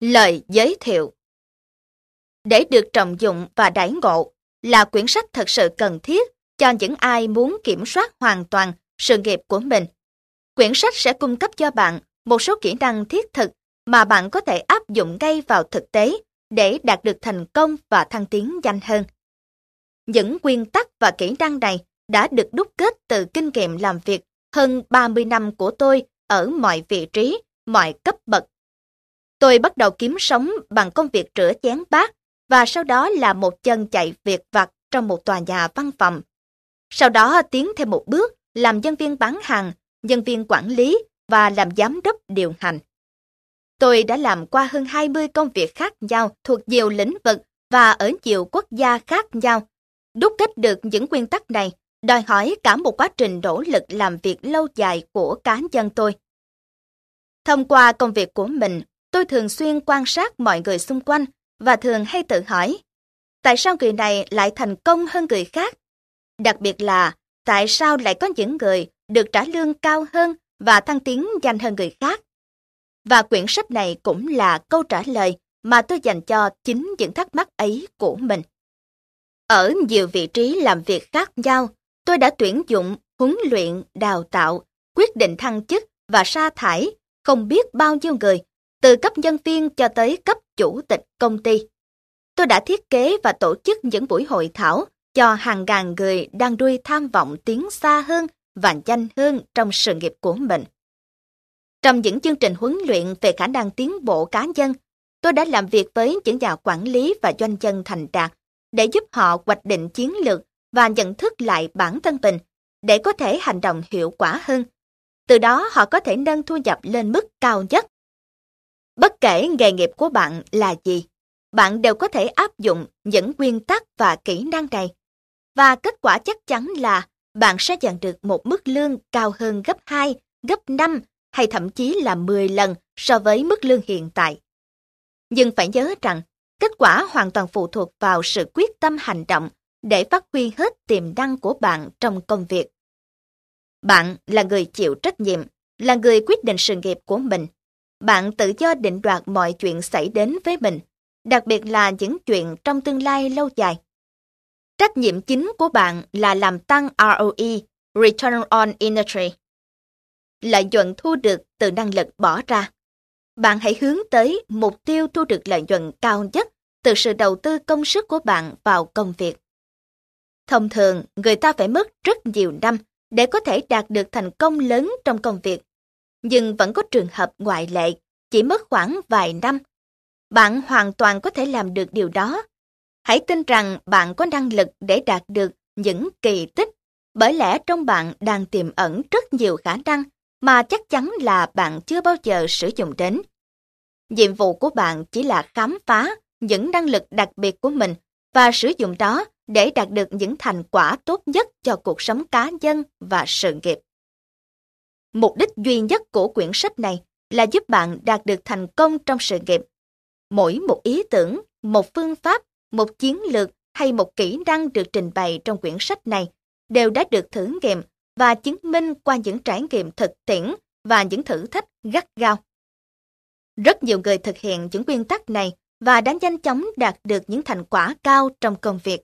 Lời giới thiệu Để được trọng dụng và đãi ngộ là quyển sách thật sự cần thiết cho những ai muốn kiểm soát hoàn toàn sự nghiệp của mình. Quyển sách sẽ cung cấp cho bạn một số kỹ năng thiết thực mà bạn có thể áp dụng ngay vào thực tế để đạt được thành công và thăng tiến nhanh hơn. Những nguyên tắc và kỹ năng này đã được đúc kết từ kinh nghiệm làm việc hơn 30 năm của tôi ở mọi vị trí, mọi cấp bậc. Tôi bắt đầu kiếm sống bằng công việc rửa chén bát và sau đó là một chân chạy việc vặt trong một tòa nhà văn phòng. Sau đó tiến thêm một bước làm nhân viên bán hàng, nhân viên quản lý và làm giám đốc điều hành. Tôi đã làm qua hơn 20 công việc khác nhau thuộc nhiều lĩnh vực và ở nhiều quốc gia khác nhau. Đúc kết được những nguyên tắc này đòi hỏi cả một quá trình nỗ lực làm việc lâu dài của cá nhân tôi. Thông qua công việc của mình, tôi thường xuyên quan sát mọi người xung quanh và thường hay tự hỏi, tại sao người này lại thành công hơn người khác? Đặc biệt là, tại sao lại có những người được trả lương cao hơn và thăng tiến nhanh hơn người khác? Và quyển sách này cũng là câu trả lời mà tôi dành cho chính những thắc mắc ấy của mình. Ở nhiều vị trí làm việc khác nhau, tôi đã tuyển dụng, huấn luyện, đào tạo, quyết định thăng chức và sa thải không biết bao nhiêu người, từ cấp nhân viên cho tới cấp chủ tịch công ty. Tôi đã thiết kế và tổ chức những buổi hội thảo cho hàng ngàn người đang đuôi tham vọng tiến xa hơn và nhanh hơn trong sự nghiệp của mình. Trong những chương trình huấn luyện về khả năng tiến bộ cá nhân, tôi đã làm việc với những nhà quản lý và doanh nhân thành đạt để giúp họ hoạch định chiến lược và nhận thức lại bản thân mình để có thể hành động hiệu quả hơn. Từ đó họ có thể nâng thu nhập lên mức cao nhất. Bất kể nghề nghiệp của bạn là gì, bạn đều có thể áp dụng những nguyên tắc và kỹ năng này. Và kết quả chắc chắn là bạn sẽ nhận được một mức lương cao hơn gấp 2, gấp 5 hay thậm chí là 10 lần so với mức lương hiện tại. Nhưng phải nhớ rằng, kết quả hoàn toàn phụ thuộc vào sự quyết tâm hành động để phát huy hết tiềm năng của bạn trong công việc. Bạn là người chịu trách nhiệm, là người quyết định sự nghiệp của mình. Bạn tự do định đoạt mọi chuyện xảy đến với mình, đặc biệt là những chuyện trong tương lai lâu dài. Trách nhiệm chính của bạn là làm tăng ROE, Return on Energy. Lợi nhuận thu được từ năng lực bỏ ra. Bạn hãy hướng tới mục tiêu thu được lợi nhuận cao nhất từ sự đầu tư công sức của bạn vào công việc. Thông thường, người ta phải mất rất nhiều năm để có thể đạt được thành công lớn trong công việc. Nhưng vẫn có trường hợp ngoại lệ, chỉ mất khoảng vài năm. Bạn hoàn toàn có thể làm được điều đó. Hãy tin rằng bạn có năng lực để đạt được những kỳ tích, bởi lẽ trong bạn đang tiềm ẩn rất nhiều khả năng mà chắc chắn là bạn chưa bao giờ sử dụng đến. Nhiệm vụ của bạn chỉ là khám phá những năng lực đặc biệt của mình và sử dụng đó để đạt được những thành quả tốt nhất cho cuộc sống cá nhân và sự nghiệp. Mục đích duy nhất của quyển sách này là giúp bạn đạt được thành công trong sự nghiệp. Mỗi một ý tưởng, một phương pháp, một chiến lược hay một kỹ năng được trình bày trong quyển sách này đều đã được thử nghiệm và chứng minh qua những trải nghiệm thực tiễn và những thử thách gắt gao. Rất nhiều người thực hiện những nguyên tắc này và đã nhanh chóng đạt được những thành quả cao trong công việc.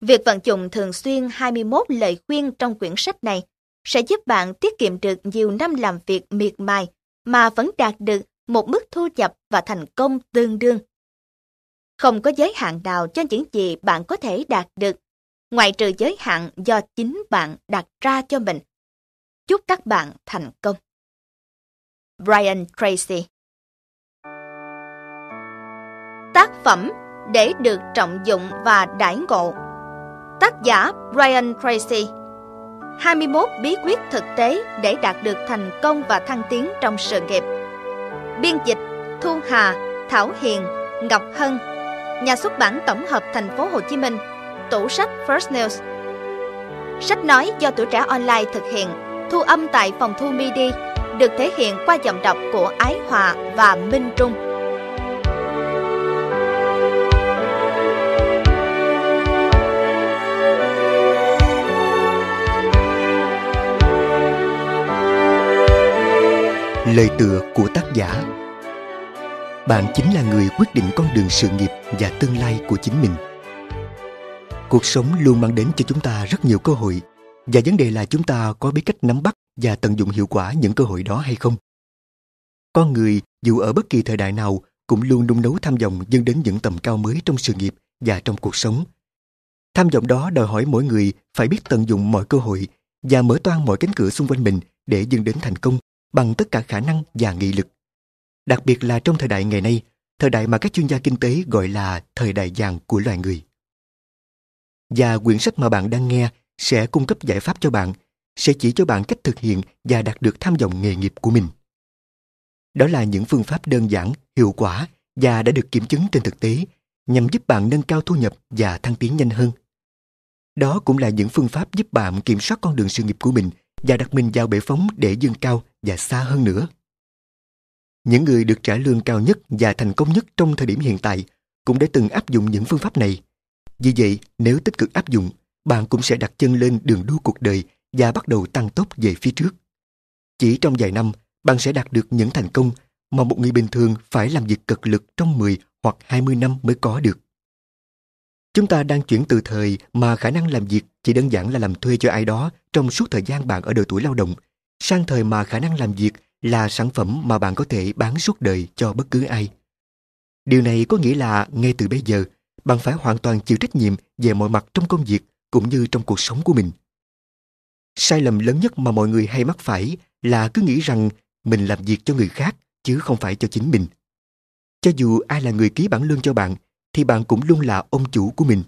Việc vận dụng thường xuyên 21 lời khuyên trong quyển sách này sẽ giúp bạn tiết kiệm được nhiều năm làm việc miệt mài mà vẫn đạt được một mức thu nhập và thành công tương đương. Không có giới hạn nào cho những gì bạn có thể đạt được, ngoại trừ giới hạn do chính bạn đặt ra cho mình. Chúc các bạn thành công. Brian Tracy Tác phẩm để được trọng dụng và đãi ngộ Tác giả Brian Tracy 21 bí quyết thực tế để đạt được thành công và thăng tiến trong sự nghiệp. Biên dịch Thu Hà, Thảo Hiền, Ngọc Hân. Nhà xuất bản tổng hợp thành phố Hồ Chí Minh. Tủ sách First News. Sách nói do tuổi trẻ online thực hiện Thu âm tại phòng thu MIDI Được thể hiện qua giọng đọc của Ái Hòa và Minh Trung. Lời tựa của tác giả. Bạn chính là người quyết định con đường sự nghiệp và tương lai của chính mình. Cuộc sống luôn mang đến cho chúng ta rất nhiều cơ hội, và vấn đề là chúng ta có biết cách nắm bắt và tận dụng hiệu quả những cơ hội đó hay không. Con người, dù ở bất kỳ thời đại nào, cũng luôn nung nấu tham vọng dâng đến những tầm cao mới trong sự nghiệp và trong cuộc sống. Tham vọng đó đòi hỏi mỗi người phải biết tận dụng mọi cơ hội và mở toang mọi cánh cửa xung quanh mình để dâng đến thành công bằng tất cả khả năng và nghị lực đặc biệt là trong thời đại ngày nay thời đại mà các chuyên gia kinh tế gọi là thời đại vàng của loài người và quyển sách mà bạn đang nghe sẽ cung cấp giải pháp cho bạn, sẽ chỉ cho bạn cách thực hiện và đạt được tham vọng nghề nghiệp của mình. Đó là những phương pháp đơn giản, hiệu quả và đã được kiểm chứng trên thực tế nhằm giúp bạn nâng cao thu nhập và thăng tiến nhanh hơn. Đó cũng là những phương pháp giúp bạn kiểm soát con đường sự nghiệp của mình và đặt mình vào bệ phóng để dâng cao và xa hơn nữa. Những người được trả lương cao nhất và thành công nhất trong thời điểm hiện tại cũng đã từng áp dụng những phương pháp này vì vậy, nếu tích cực áp dụng, bạn cũng sẽ đặt chân lên đường đua cuộc đời và bắt đầu tăng tốc về phía trước. Chỉ trong vài năm, bạn sẽ đạt được những thành công mà một người bình thường phải làm việc cực lực trong 10 hoặc 20 năm mới có được. Chúng ta đang chuyển từ thời mà khả năng làm việc chỉ đơn giản là làm thuê cho ai đó trong suốt thời gian bạn ở độ tuổi lao động, sang thời mà khả năng làm việc là sản phẩm mà bạn có thể bán suốt đời cho bất cứ ai. Điều này có nghĩa là ngay từ bây giờ, bạn phải hoàn toàn chịu trách nhiệm về mọi mặt trong công việc cũng như trong cuộc sống của mình. Sai lầm lớn nhất mà mọi người hay mắc phải là cứ nghĩ rằng mình làm việc cho người khác chứ không phải cho chính mình. Cho dù ai là người ký bản lương cho bạn thì bạn cũng luôn là ông chủ của mình.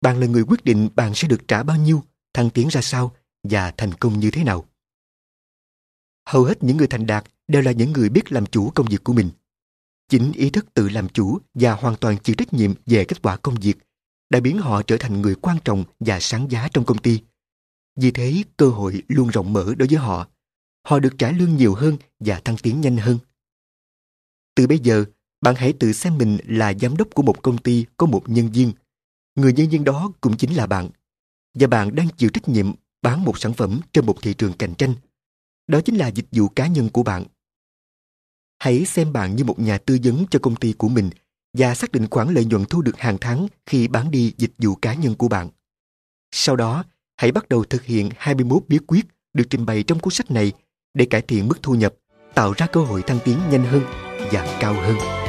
Bạn là người quyết định bạn sẽ được trả bao nhiêu, thăng tiến ra sao và thành công như thế nào. Hầu hết những người thành đạt đều là những người biết làm chủ công việc của mình. Chính ý thức tự làm chủ và hoàn toàn chịu trách nhiệm về kết quả công việc đã biến họ trở thành người quan trọng và sáng giá trong công ty. Vì thế, cơ hội luôn rộng mở đối với họ. Họ được trả lương nhiều hơn và thăng tiến nhanh hơn. Từ bây giờ, bạn hãy tự xem mình là giám đốc của một công ty có một nhân viên. Người nhân viên đó cũng chính là bạn. Và bạn đang chịu trách nhiệm bán một sản phẩm trên một thị trường cạnh tranh. Đó chính là dịch vụ cá nhân của bạn Hãy xem bạn như một nhà tư vấn cho công ty của mình và xác định khoản lợi nhuận thu được hàng tháng khi bán đi dịch vụ cá nhân của bạn. Sau đó, hãy bắt đầu thực hiện 21 bí quyết được trình bày trong cuốn sách này để cải thiện mức thu nhập, tạo ra cơ hội thăng tiến nhanh hơn và cao hơn.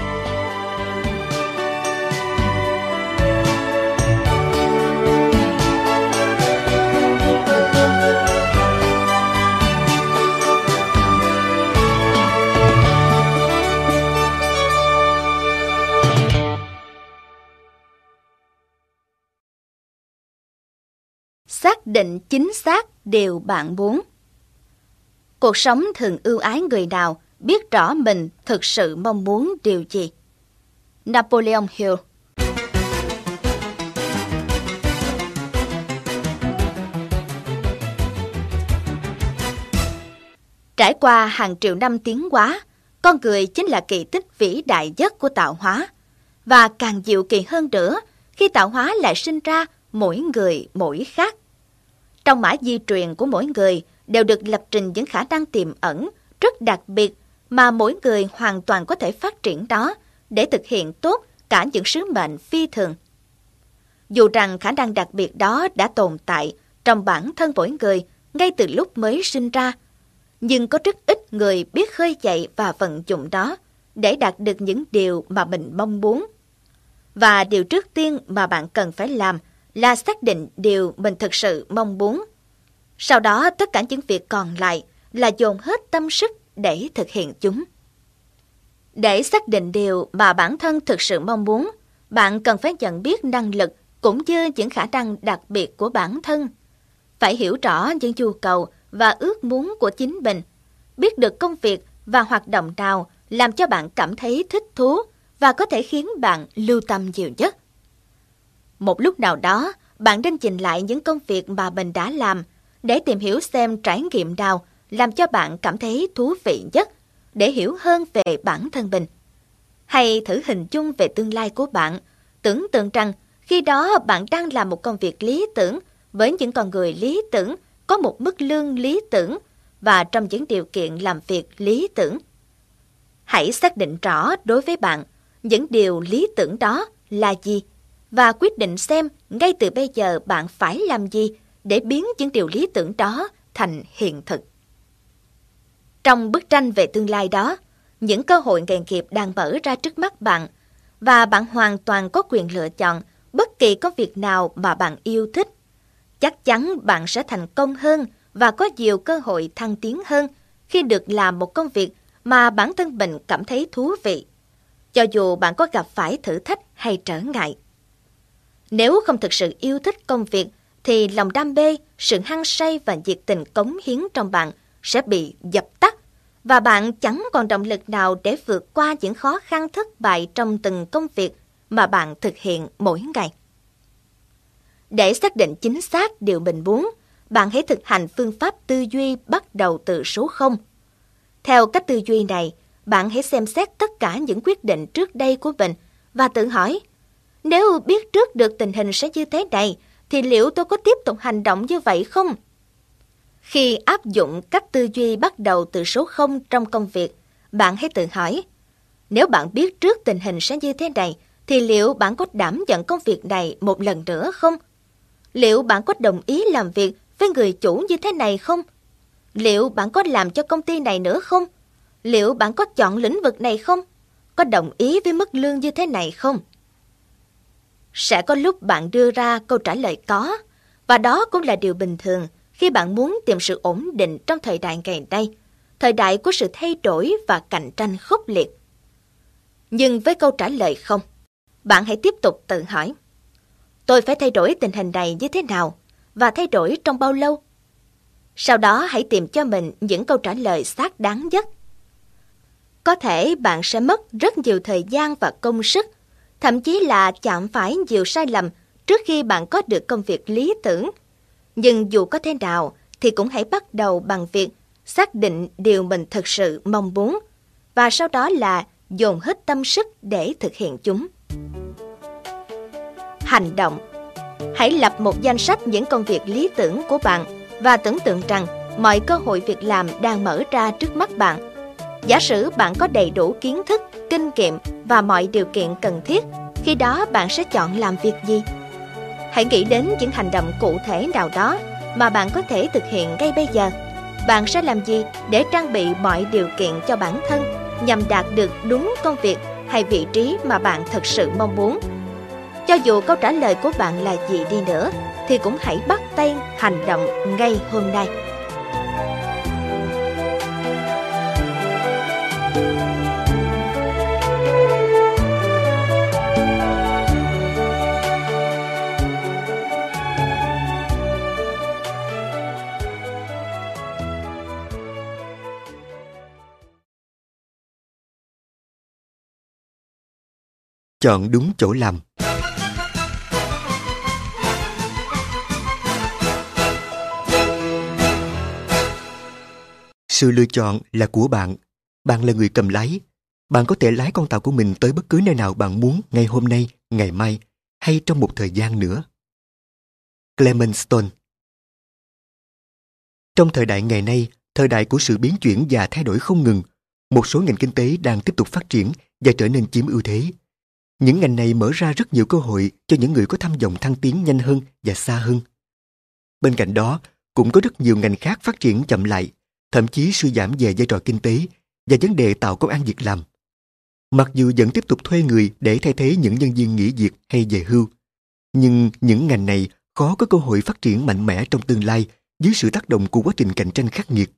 Xác định chính xác điều bạn muốn. Cuộc sống thường ưu ái người nào biết rõ mình thực sự mong muốn điều gì. Napoleon Hill Trải qua hàng triệu năm tiến hóa, con người chính là kỳ tích vĩ đại nhất của tạo hóa. Và càng diệu kỳ hơn nữa khi tạo hóa lại sinh ra mỗi người mỗi khác. Trong mã di truyền của mỗi người đều được lập trình những khả năng tiềm ẩn rất đặc biệt mà mỗi người hoàn toàn có thể phát triển đó để thực hiện tốt cả những sứ mệnh phi thường. Dù rằng khả năng đặc biệt đó đã tồn tại trong bản thân mỗi người ngay từ lúc mới sinh ra, nhưng có rất ít người biết khơi dậy và vận dụng đó để đạt được những điều mà mình mong muốn. Và điều trước tiên mà bạn cần phải làm là xác định điều mình thực sự mong muốn. Sau đó tất cả những việc còn lại là dồn hết tâm sức để thực hiện chúng. Để xác định điều mà bản thân thực sự mong muốn, bạn cần phải nhận biết năng lực cũng như những khả năng đặc biệt của bản thân. Phải hiểu rõ những nhu cầu và ước muốn của chính mình, biết được công việc và hoạt động nào làm cho bạn cảm thấy thích thú và có thể khiến bạn lưu tâm nhiều nhất. Một lúc nào đó, bạn nên nhìn lại những công việc mà mình đã làm để tìm hiểu xem trải nghiệm nào làm cho bạn cảm thấy thú vị nhất để hiểu hơn về bản thân mình. Hay thử hình dung về tương lai của bạn, tưởng tượng rằng khi đó bạn đang làm một công việc lý tưởng với những con người lý tưởng, có một mức lương lý tưởng và trong những điều kiện làm việc lý tưởng. Hãy xác định rõ đối với bạn những điều lý tưởng đó là gì và quyết định xem ngay từ bây giờ bạn phải làm gì để biến những điều lý tưởng đó thành hiện thực. Trong bức tranh về tương lai đó, những cơ hội nghề nghiệp đang mở ra trước mắt bạn và bạn hoàn toàn có quyền lựa chọn bất kỳ công việc nào mà bạn yêu thích. Chắc chắn bạn sẽ thành công hơn và có nhiều cơ hội thăng tiến hơn khi được làm một công việc mà bản thân mình cảm thấy thú vị, cho dù bạn có gặp phải thử thách hay trở ngại. Nếu không thực sự yêu thích công việc, thì lòng đam mê, sự hăng say và nhiệt tình cống hiến trong bạn sẽ bị dập tắt và bạn chẳng còn động lực nào để vượt qua những khó khăn thất bại trong từng công việc mà bạn thực hiện mỗi ngày. Để xác định chính xác điều mình muốn, bạn hãy thực hành phương pháp tư duy bắt đầu từ số 0. Theo cách tư duy này, bạn hãy xem xét tất cả những quyết định trước đây của mình và tự hỏi, nếu biết trước được tình hình sẽ như thế này, thì liệu tôi có tiếp tục hành động như vậy không? Khi áp dụng cách tư duy bắt đầu từ số 0 trong công việc, bạn hãy tự hỏi, nếu bạn biết trước tình hình sẽ như thế này, thì liệu bạn có đảm nhận công việc này một lần nữa không? Liệu bạn có đồng ý làm việc với người chủ như thế này không? Liệu bạn có làm cho công ty này nữa không? Liệu bạn có chọn lĩnh vực này không? Có đồng ý với mức lương như thế này không? Sẽ có lúc bạn đưa ra câu trả lời có, và đó cũng là điều bình thường khi bạn muốn tìm sự ổn định trong thời đại ngày nay, thời đại của sự thay đổi và cạnh tranh khốc liệt. Nhưng với câu trả lời không, bạn hãy tiếp tục tự hỏi. Tôi phải thay đổi tình hình này như thế nào và thay đổi trong bao lâu? Sau đó hãy tìm cho mình những câu trả lời xác đáng nhất. Có thể bạn sẽ mất rất nhiều thời gian và công sức, thậm chí là chạm phải nhiều sai lầm trước khi bạn có được công việc lý tưởng. Nhưng dù có thế nào, thì cũng hãy bắt đầu bằng việc xác định điều mình thực sự mong muốn, và sau đó là dồn hết tâm sức để thực hiện chúng. Hành động Hãy lập một danh sách những công việc lý tưởng của bạn và tưởng tượng rằng mọi cơ hội việc làm đang mở ra trước mắt bạn. Giả sử bạn có đầy đủ kiến thức, kinh nghiệm và mọi điều kiện cần thiết, khi đó bạn sẽ chọn làm việc gì? Hãy nghĩ đến những hành động cụ thể nào đó mà bạn có thể thực hiện ngay bây giờ. Bạn sẽ làm gì để trang bị mọi điều kiện cho bản thân nhằm đạt được đúng công việc hay vị trí mà bạn thật sự mong muốn? Cho dù câu trả lời của bạn là gì đi nữa, thì cũng hãy bắt tay hành động ngay hôm nay. Chọn đúng chỗ làm Sự lựa chọn là của bạn. Bạn là người cầm lái. Bạn có thể lái con tàu của mình tới bất cứ nơi nào bạn muốn ngày hôm nay, ngày mai hay trong một thời gian nữa. Clement Stone Trong thời đại ngày nay, thời đại của sự biến chuyển và thay đổi không ngừng, một số ngành kinh tế đang tiếp tục phát triển và trở nên chiếm ưu thế. Những ngành này mở ra rất nhiều cơ hội cho những người có tham vọng thăng tiến nhanh hơn và xa hơn. Bên cạnh đó, cũng có rất nhiều ngành khác phát triển chậm lại thậm chí suy giảm về vai trò kinh tế và vấn đề tạo công an việc làm. Mặc dù vẫn tiếp tục thuê người để thay thế những nhân viên nghỉ việc hay về hưu, nhưng những ngành này khó có cơ hội phát triển mạnh mẽ trong tương lai dưới sự tác động của quá trình cạnh tranh khắc nghiệt,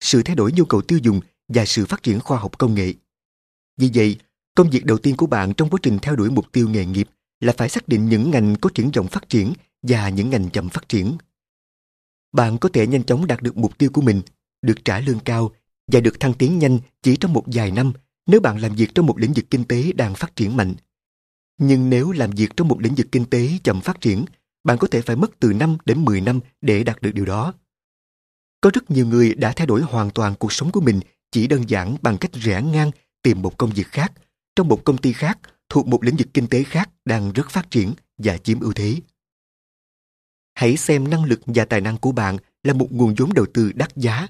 sự thay đổi nhu cầu tiêu dùng và sự phát triển khoa học công nghệ. Vì vậy, công việc đầu tiên của bạn trong quá trình theo đuổi mục tiêu nghề nghiệp là phải xác định những ngành có triển vọng phát triển và những ngành chậm phát triển. Bạn có thể nhanh chóng đạt được mục tiêu của mình được trả lương cao và được thăng tiến nhanh chỉ trong một vài năm nếu bạn làm việc trong một lĩnh vực kinh tế đang phát triển mạnh. Nhưng nếu làm việc trong một lĩnh vực kinh tế chậm phát triển, bạn có thể phải mất từ 5 đến 10 năm để đạt được điều đó. Có rất nhiều người đã thay đổi hoàn toàn cuộc sống của mình chỉ đơn giản bằng cách rẽ ngang tìm một công việc khác trong một công ty khác thuộc một lĩnh vực kinh tế khác đang rất phát triển và chiếm ưu thế. Hãy xem năng lực và tài năng của bạn là một nguồn vốn đầu tư đắt giá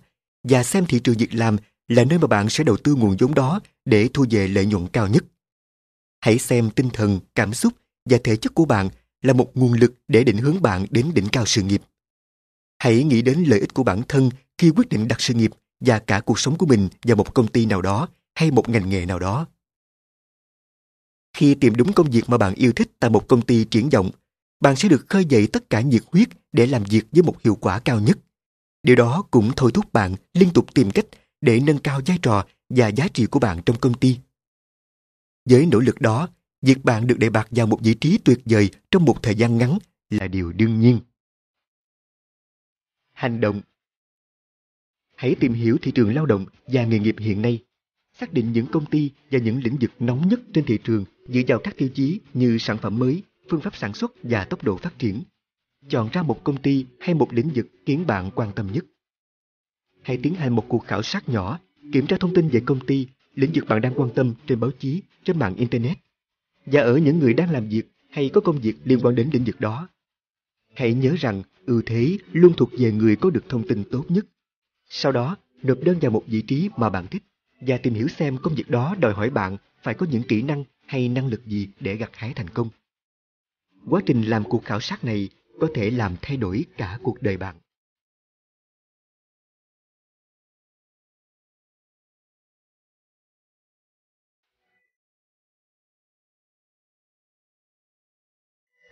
và xem thị trường việc làm là nơi mà bạn sẽ đầu tư nguồn vốn đó để thu về lợi nhuận cao nhất. Hãy xem tinh thần, cảm xúc và thể chất của bạn là một nguồn lực để định hướng bạn đến đỉnh cao sự nghiệp. Hãy nghĩ đến lợi ích của bản thân khi quyết định đặt sự nghiệp và cả cuộc sống của mình vào một công ty nào đó hay một ngành nghề nào đó. Khi tìm đúng công việc mà bạn yêu thích tại một công ty triển vọng, bạn sẽ được khơi dậy tất cả nhiệt huyết để làm việc với một hiệu quả cao nhất. Điều đó cũng thôi thúc bạn liên tục tìm cách để nâng cao vai trò và giá trị của bạn trong công ty. Với nỗ lực đó, việc bạn được đề bạt vào một vị trí tuyệt vời trong một thời gian ngắn là điều đương nhiên. Hành động Hãy tìm hiểu thị trường lao động và nghề nghiệp hiện nay. Xác định những công ty và những lĩnh vực nóng nhất trên thị trường dựa vào các tiêu chí như sản phẩm mới, phương pháp sản xuất và tốc độ phát triển. Chọn ra một công ty hay một lĩnh vực khiến bạn quan tâm nhất. Hãy tiến hành một cuộc khảo sát nhỏ, kiểm tra thông tin về công ty, lĩnh vực bạn đang quan tâm trên báo chí, trên mạng Internet và ở những người đang làm việc hay có công việc liên quan đến lĩnh vực đó. Hãy nhớ rằng ưu thế luôn thuộc về người có được thông tin tốt nhất. Sau đó, nộp đơn vào một vị trí mà bạn thích và tìm hiểu xem công việc đó đòi hỏi bạn phải có những kỹ năng hay năng lực gì để gặt hái thành công. Quá trình làm cuộc khảo sát này có thể làm thay đổi cả cuộc đời bạn.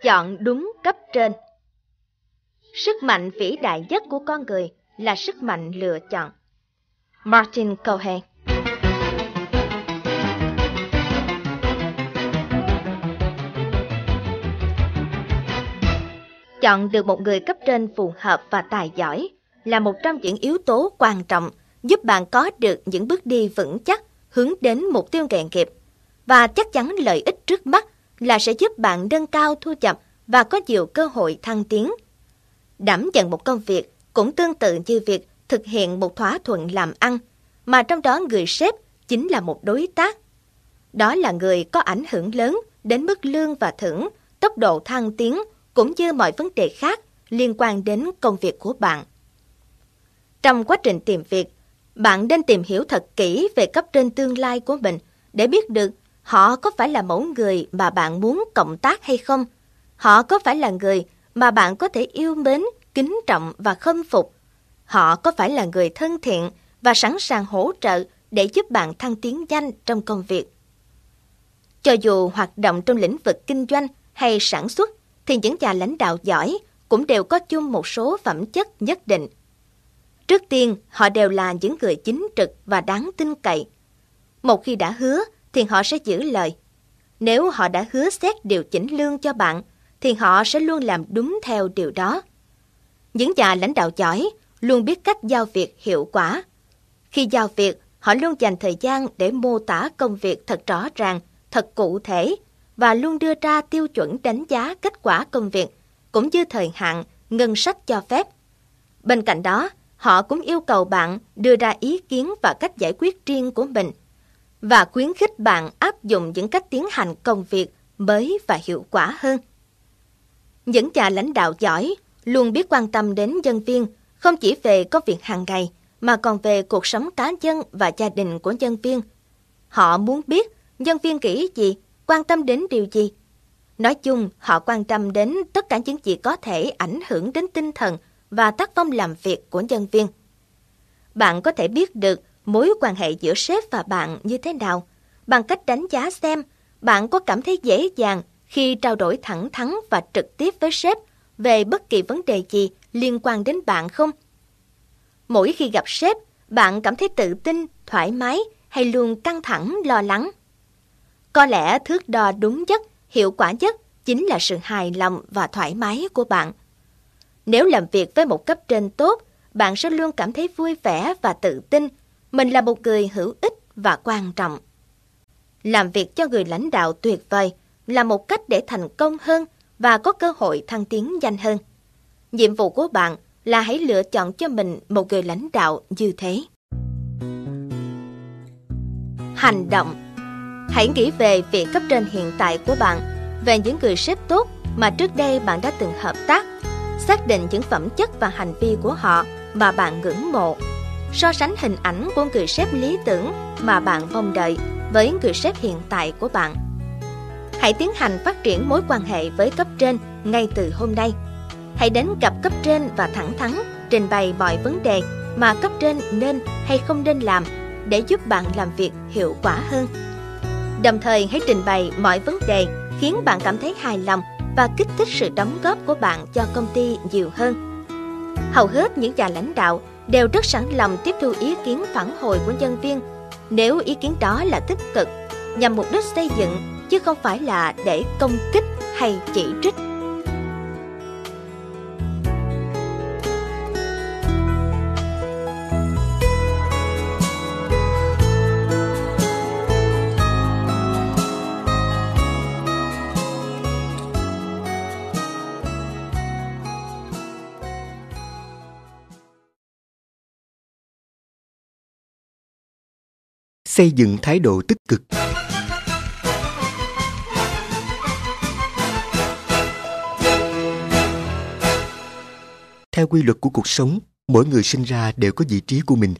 Chọn đúng cấp trên Sức mạnh vĩ đại nhất của con người là sức mạnh lựa chọn. Martin Cohen Chọn được một người cấp trên phù hợp và tài giỏi là một trong những yếu tố quan trọng giúp bạn có được những bước đi vững chắc hướng đến mục tiêu nghề nghiệp. Và chắc chắn lợi ích trước mắt là sẽ giúp bạn nâng cao thu nhập và có nhiều cơ hội thăng tiến. Đảm nhận một công việc cũng tương tự như việc thực hiện một thỏa thuận làm ăn, mà trong đó người sếp chính là một đối tác. Đó là người có ảnh hưởng lớn đến mức lương và thưởng, tốc độ thăng tiến cũng như mọi vấn đề khác liên quan đến công việc của bạn. Trong quá trình tìm việc, bạn nên tìm hiểu thật kỹ về cấp trên tương lai của mình để biết được họ có phải là mẫu người mà bạn muốn cộng tác hay không. Họ có phải là người mà bạn có thể yêu mến, kính trọng và khâm phục. Họ có phải là người thân thiện và sẵn sàng hỗ trợ để giúp bạn thăng tiến nhanh trong công việc. Cho dù hoạt động trong lĩnh vực kinh doanh hay sản xuất, thì những nhà lãnh đạo giỏi cũng đều có chung một số phẩm chất nhất định. Trước tiên, họ đều là những người chính trực và đáng tin cậy. Một khi đã hứa, thì họ sẽ giữ lời. Nếu họ đã hứa xét điều chỉnh lương cho bạn, thì họ sẽ luôn làm đúng theo điều đó. Những nhà lãnh đạo giỏi luôn biết cách giao việc hiệu quả. Khi giao việc, họ luôn dành thời gian để mô tả công việc thật rõ ràng, thật cụ thể và luôn đưa ra tiêu chuẩn đánh giá kết quả công việc, cũng như thời hạn, ngân sách cho phép. Bên cạnh đó, họ cũng yêu cầu bạn đưa ra ý kiến và cách giải quyết riêng của mình và khuyến khích bạn áp dụng những cách tiến hành công việc mới và hiệu quả hơn. Những nhà lãnh đạo giỏi luôn biết quan tâm đến nhân viên không chỉ về công việc hàng ngày mà còn về cuộc sống cá nhân và gia đình của nhân viên. Họ muốn biết nhân viên nghĩ gì, quan tâm đến điều gì. Nói chung, họ quan tâm đến tất cả những gì có thể ảnh hưởng đến tinh thần và tác phong làm việc của nhân viên. Bạn có thể biết được mối quan hệ giữa sếp và bạn như thế nào bằng cách đánh giá xem bạn có cảm thấy dễ dàng khi trao đổi thẳng thắn và trực tiếp với sếp về bất kỳ vấn đề gì liên quan đến bạn không? Mỗi khi gặp sếp, bạn cảm thấy tự tin, thoải mái hay luôn căng thẳng, lo lắng? Có lẽ thước đo đúng nhất, hiệu quả nhất chính là sự hài lòng và thoải mái của bạn. Nếu làm việc với một cấp trên tốt, bạn sẽ luôn cảm thấy vui vẻ và tự tin. Mình là một người hữu ích và quan trọng. Làm việc cho người lãnh đạo tuyệt vời là một cách để thành công hơn và có cơ hội thăng tiến nhanh hơn. Nhiệm vụ của bạn là hãy lựa chọn cho mình một người lãnh đạo như thế. Hành động Hãy nghĩ về việc cấp trên hiện tại của bạn, về những người sếp tốt mà trước đây bạn đã từng hợp tác, xác định những phẩm chất và hành vi của họ mà bạn ngưỡng mộ. so sánh hình ảnh của người sếp lý tưởng mà bạn mong đợi với người sếp hiện tại của bạn. Hãy tiến hành phát triển mối quan hệ với cấp trên ngay từ hôm nay. Hãy đến gặp cấp trên và thẳng thắn trình bày mọi vấn đề mà cấp trên nên hay không nên làm để giúp bạn làm việc hiệu quả hơn. Đồng thời hãy trình bày mọi vấn đề khiến bạn cảm thấy hài lòng và kích thích sự đóng góp của bạn cho công ty nhiều hơn. Hầu hết những nhà lãnh đạo đều rất sẵn lòng tiếp thu ý kiến phản hồi của nhân viên nếu ý kiến đó là tích cực, nhằm mục đích xây dựng, chứ không phải là để công kích hay chỉ trích xây dựng thái độ tích cực. Theo quy luật của cuộc sống mỗi người sinh ra đều có vị trí của mình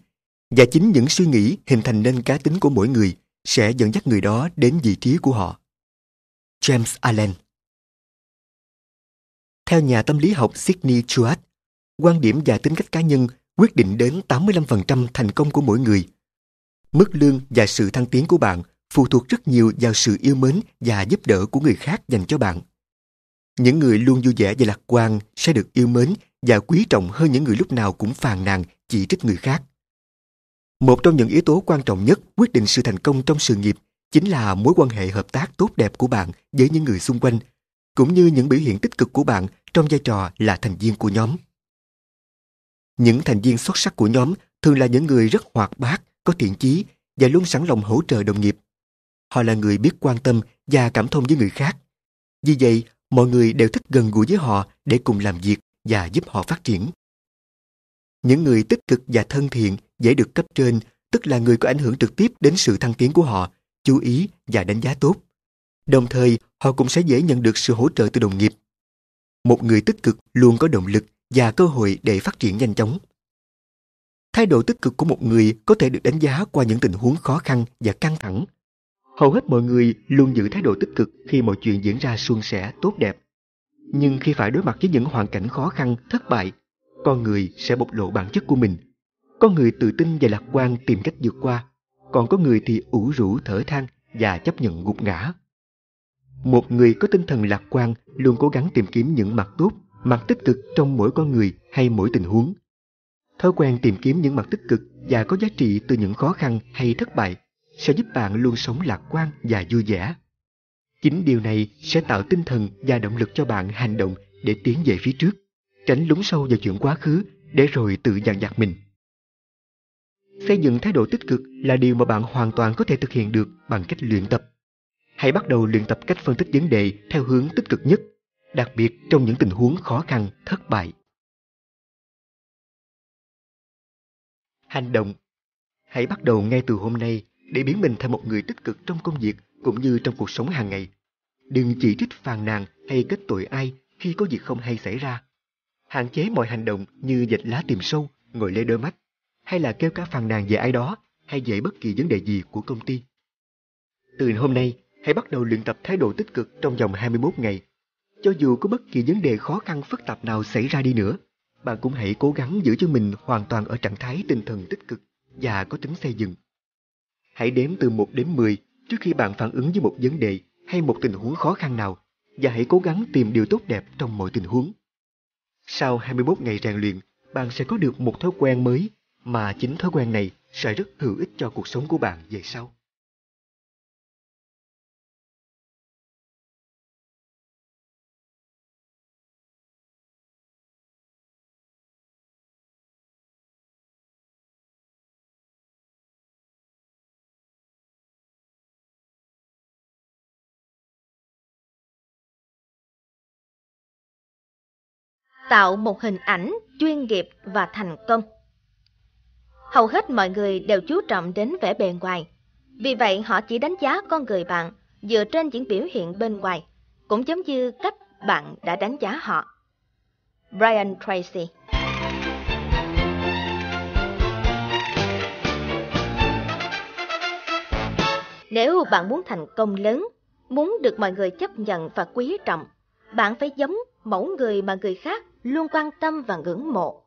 và chính những suy nghĩ hình thành nên cá tính của mỗi người sẽ dẫn dắt người đó đến vị trí của họ. James allen. Theo nhà tâm lý học Sidney Chuat, quan điểm và tính cách cá nhân quyết định đến 85% thành công của mỗi người – mức lương và sự thăng tiến của bạn phụ thuộc rất nhiều vào sự yêu mến và giúp đỡ của người khác dành cho bạn. Những người luôn vui vẻ và lạc quan sẽ được yêu mến và quý trọng hơn những người lúc nào cũng phàn nàn chỉ trích người khác. Một trong những yếu tố quan trọng nhất quyết định sự thành công trong sự nghiệp chính là mối quan hệ hợp tác tốt đẹp của bạn với những người xung quanh, cũng như những biểu hiện tích cực của bạn trong vai trò là thành viên của nhóm. Những thành viên xuất sắc của nhóm thường là những người rất hoạt bát, có thiện chí và luôn sẵn lòng hỗ trợ đồng nghiệp. Họ là người biết quan tâm và cảm thông với người khác. Vì vậy, mọi người đều thích gần gũi với họ để cùng làm việc và giúp họ phát triển. Những người tích cực và thân thiện dễ được cấp trên, tức là người có ảnh hưởng trực tiếp đến sự thăng tiến của họ, chú ý và đánh giá tốt. Đồng thời, họ cũng sẽ dễ nhận được sự hỗ trợ từ đồng nghiệp. Một người tích cực luôn có động lực và cơ hội để phát triển nhanh chóng. Thái độ tích cực của một người có thể được đánh giá qua những tình huống khó khăn và căng thẳng. Hầu hết mọi người luôn giữ thái độ tích cực khi mọi chuyện diễn ra suôn sẻ, tốt đẹp. Nhưng khi phải đối mặt với những hoàn cảnh khó khăn, thất bại, con người sẽ bộc lộ bản chất của mình. Có người tự tin và lạc quan tìm cách vượt qua, còn có người thì ủ rũ thở than và chấp nhận gục ngã. Một người có tinh thần lạc quan luôn cố gắng tìm kiếm những mặt tốt, mặt tích cực trong mỗi con người hay mỗi tình huống Thói quen tìm kiếm những mặt tích cực và có giá trị từ những khó khăn hay thất bại sẽ giúp bạn luôn sống lạc quan và vui vẻ. Chính điều này sẽ tạo tinh thần và động lực cho bạn hành động để tiến về phía trước, tránh lún sâu vào chuyện quá khứ để rồi tự dằn vặt mình. Xây dựng thái độ tích cực là điều mà bạn hoàn toàn có thể thực hiện được bằng cách luyện tập. Hãy bắt đầu luyện tập cách phân tích vấn đề theo hướng tích cực nhất, đặc biệt trong những tình huống khó khăn, thất bại. Hành động. Hãy bắt đầu ngay từ hôm nay để biến mình thành một người tích cực trong công việc cũng như trong cuộc sống hàng ngày. Đừng chỉ trích phàn nàn hay kết tội ai khi có việc không hay xảy ra. Hạn chế mọi hành động như dạch lá tìm sâu, ngồi lê đôi mắt, hay là kêu cá phàn nàn về ai đó hay về bất kỳ vấn đề gì của công ty. Từ hôm nay, hãy bắt đầu luyện tập thái độ tích cực trong vòng 21 ngày. Cho dù có bất kỳ vấn đề khó khăn phức tạp nào xảy ra đi nữa, bạn cũng hãy cố gắng giữ cho mình hoàn toàn ở trạng thái tinh thần tích cực và có tính xây dựng. Hãy đếm từ 1 đến 10 trước khi bạn phản ứng với một vấn đề hay một tình huống khó khăn nào và hãy cố gắng tìm điều tốt đẹp trong mọi tình huống. Sau 21 ngày rèn luyện, bạn sẽ có được một thói quen mới mà chính thói quen này sẽ rất hữu ích cho cuộc sống của bạn về sau. tạo một hình ảnh chuyên nghiệp và thành công. Hầu hết mọi người đều chú trọng đến vẻ bề ngoài. Vì vậy họ chỉ đánh giá con người bạn dựa trên những biểu hiện bên ngoài, cũng giống như cách bạn đã đánh giá họ. Brian Tracy Nếu bạn muốn thành công lớn, muốn được mọi người chấp nhận và quý trọng, bạn phải giống mẫu người mà người khác luôn quan tâm và ngưỡng mộ.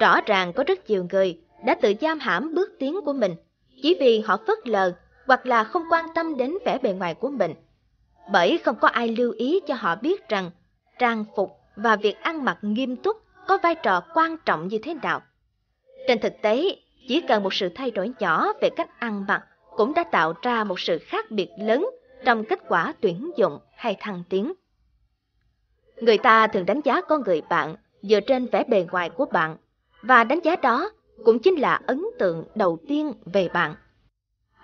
Rõ ràng có rất nhiều người đã tự giam hãm bước tiến của mình chỉ vì họ phớt lờ hoặc là không quan tâm đến vẻ bề ngoài của mình. Bởi không có ai lưu ý cho họ biết rằng trang phục và việc ăn mặc nghiêm túc có vai trò quan trọng như thế nào. Trên thực tế, chỉ cần một sự thay đổi nhỏ về cách ăn mặc cũng đã tạo ra một sự khác biệt lớn trong kết quả tuyển dụng hay thăng tiến. Người ta thường đánh giá con người bạn dựa trên vẻ bề ngoài của bạn, và đánh giá đó cũng chính là ấn tượng đầu tiên về bạn.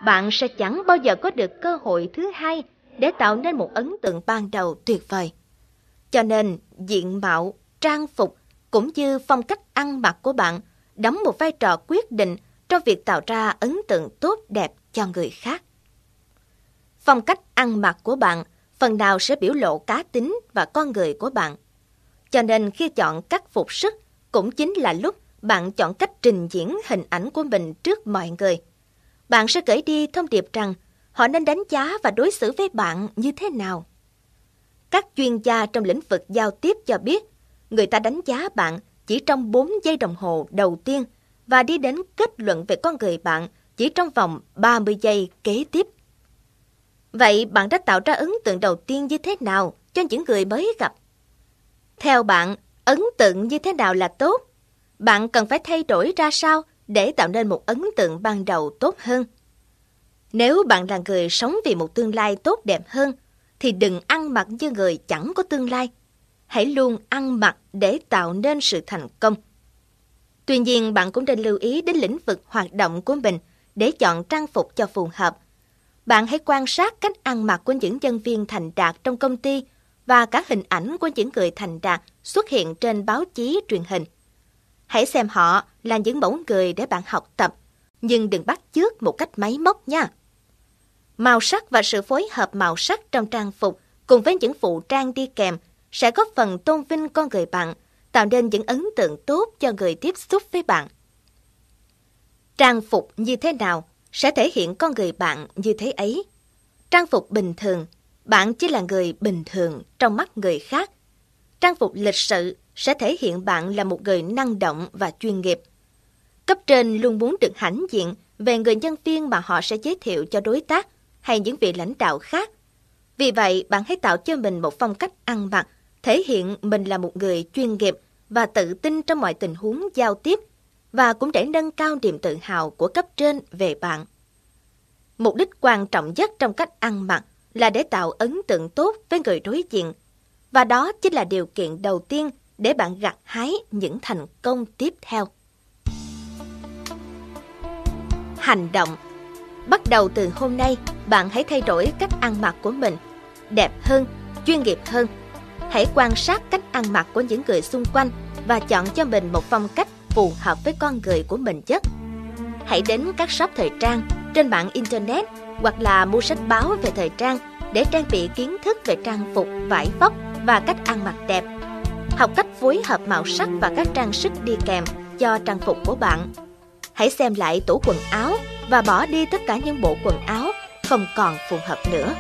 Bạn sẽ chẳng bao giờ có được cơ hội thứ hai để tạo nên một ấn tượng ban đầu tuyệt vời. Cho nên, diện mạo, trang phục cũng như phong cách ăn mặc của bạn đóng một vai trò quyết định trong việc tạo ra ấn tượng tốt đẹp cho người khác. Phong cách ăn mặc của bạn phần nào sẽ biểu lộ cá tính và con người của bạn. Cho nên khi chọn cách phục sức cũng chính là lúc bạn chọn cách trình diễn hình ảnh của mình trước mọi người. Bạn sẽ gửi đi thông điệp rằng họ nên đánh giá và đối xử với bạn như thế nào. Các chuyên gia trong lĩnh vực giao tiếp cho biết, người ta đánh giá bạn chỉ trong 4 giây đồng hồ đầu tiên và đi đến kết luận về con người bạn chỉ trong vòng 30 giây kế tiếp. Vậy bạn đã tạo ra ấn tượng đầu tiên như thế nào cho những người mới gặp? Theo bạn, ấn tượng như thế nào là tốt? Bạn cần phải thay đổi ra sao để tạo nên một ấn tượng ban đầu tốt hơn? Nếu bạn là người sống vì một tương lai tốt đẹp hơn, thì đừng ăn mặc như người chẳng có tương lai. Hãy luôn ăn mặc để tạo nên sự thành công. Tuy nhiên, bạn cũng nên lưu ý đến lĩnh vực hoạt động của mình để chọn trang phục cho phù hợp. Bạn hãy quan sát cách ăn mặc của những nhân viên thành đạt trong công ty và cả hình ảnh của những người thành đạt xuất hiện trên báo chí truyền hình. Hãy xem họ là những mẫu người để bạn học tập, nhưng đừng bắt chước một cách máy móc nha. Màu sắc và sự phối hợp màu sắc trong trang phục cùng với những phụ trang đi kèm sẽ góp phần tôn vinh con người bạn, tạo nên những ấn tượng tốt cho người tiếp xúc với bạn. Trang phục như thế nào sẽ thể hiện con người bạn như thế ấy. Trang phục bình thường, bạn chỉ là người bình thường trong mắt người khác. Trang phục lịch sự sẽ thể hiện bạn là một người năng động và chuyên nghiệp. Cấp trên luôn muốn được hãnh diện về người nhân viên mà họ sẽ giới thiệu cho đối tác hay những vị lãnh đạo khác. Vì vậy, bạn hãy tạo cho mình một phong cách ăn mặc, thể hiện mình là một người chuyên nghiệp và tự tin trong mọi tình huống giao tiếp và cũng để nâng cao niềm tự hào của cấp trên về bạn. Mục đích quan trọng nhất trong cách ăn mặc là để tạo ấn tượng tốt với người đối diện, và đó chính là điều kiện đầu tiên để bạn gặt hái những thành công tiếp theo. Hành động Bắt đầu từ hôm nay, bạn hãy thay đổi cách ăn mặc của mình, đẹp hơn, chuyên nghiệp hơn. Hãy quan sát cách ăn mặc của những người xung quanh và chọn cho mình một phong cách phù hợp với con người của mình nhất. Hãy đến các shop thời trang trên mạng Internet hoặc là mua sách báo về thời trang để trang bị kiến thức về trang phục, vải vóc và cách ăn mặc đẹp. Học cách phối hợp màu sắc và các trang sức đi kèm cho trang phục của bạn. Hãy xem lại tủ quần áo và bỏ đi tất cả những bộ quần áo không còn phù hợp nữa.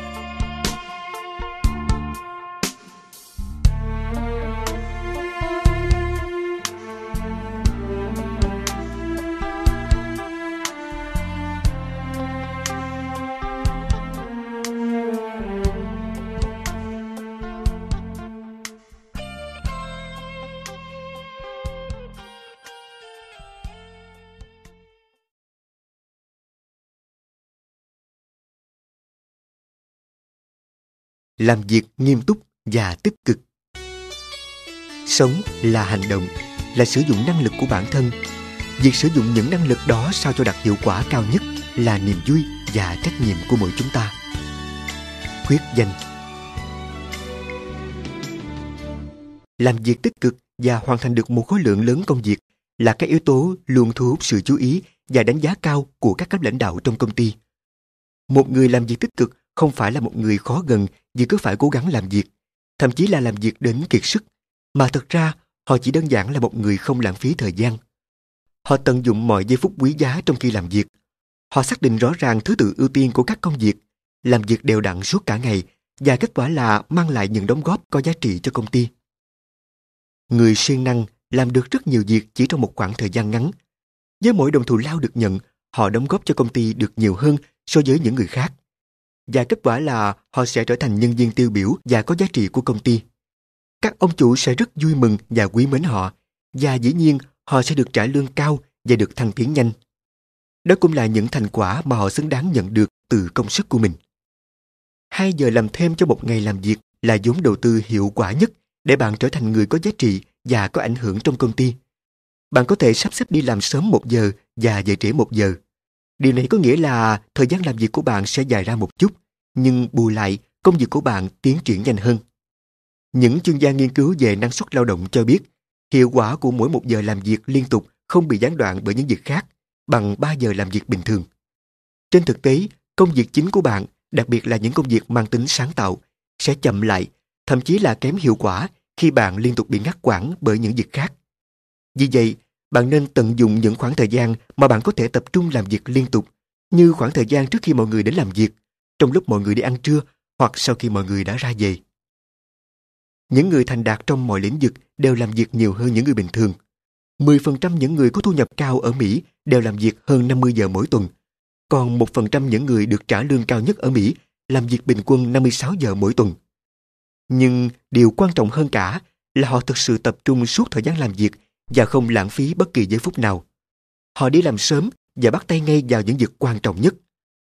Làm việc nghiêm túc và tích cực. Sống là hành động, là sử dụng năng lực của bản thân. Việc sử dụng những năng lực đó sao cho đạt hiệu quả cao nhất là niềm vui và trách nhiệm của mỗi chúng ta. Khuyết danh Làm việc tích cực và hoàn thành được một khối lượng lớn công việc là các yếu tố luôn thu hút sự chú ý và đánh giá cao của các cấp lãnh đạo trong công ty. Một người làm việc tích cực không phải là một người khó gần vì cứ phải cố gắng làm việc, thậm chí là làm việc đến kiệt sức, mà thật ra họ chỉ đơn giản là một người không lãng phí thời gian. Họ tận dụng mọi giây phút quý giá trong khi làm việc. Họ xác định rõ ràng thứ tự ưu tiên của các công việc, làm việc đều đặn suốt cả ngày và kết quả là mang lại những đóng góp có giá trị cho công ty. Người siêng năng làm được rất nhiều việc chỉ trong một khoảng thời gian ngắn. Với mỗi đồng thù lao được nhận, họ đóng góp cho công ty được nhiều hơn so với những người khác. Và kết quả là họ sẽ trở thành nhân viên tiêu biểu và có giá trị của công ty. Các ông chủ sẽ rất vui mừng và quý mến họ, và dĩ nhiên họ sẽ được trả lương cao và được thăng tiến nhanh. Đó cũng là những thành quả mà họ xứng đáng nhận được từ công sức của mình. Hai giờ làm thêm cho một ngày làm việc là vốn đầu tư hiệu quả nhất để bạn trở thành người có giá trị và có ảnh hưởng trong công ty. Bạn có thể sắp xếp đi làm sớm một giờ và về trễ một giờ. Điều này có nghĩa là thời gian làm việc của bạn sẽ dài ra một chút, nhưng bù lại công việc của bạn tiến triển nhanh hơn. Những chuyên gia nghiên cứu về năng suất lao động cho biết, hiệu quả của mỗi một giờ làm việc liên tục không bị gián đoạn bởi những việc khác, bằng 3 giờ làm việc bình thường. Trên thực tế, công việc chính của bạn, đặc biệt là những công việc mang tính sáng tạo, sẽ chậm lại, thậm chí là kém hiệu quả khi bạn liên tục bị ngắt quãng bởi những việc khác. Vì vậy, bạn nên tận dụng những khoảng thời gian mà bạn có thể tập trung làm việc liên tục, như khoảng thời gian trước khi mọi người đến làm việc, trong lúc mọi người đi ăn trưa hoặc sau khi mọi người đã ra về. Những người thành đạt trong mọi lĩnh vực đều làm việc nhiều hơn những người bình thường. 10% những người có thu nhập cao ở Mỹ đều làm việc hơn 50 giờ mỗi tuần. Còn 1% những người được trả lương cao nhất ở Mỹ làm việc bình quân 56 giờ mỗi tuần. Nhưng điều quan trọng hơn cả là họ thực sự tập trung suốt thời gian làm việc và không lãng phí bất kỳ giây phút nào. Họ đi làm sớm và bắt tay ngay vào những việc quan trọng nhất.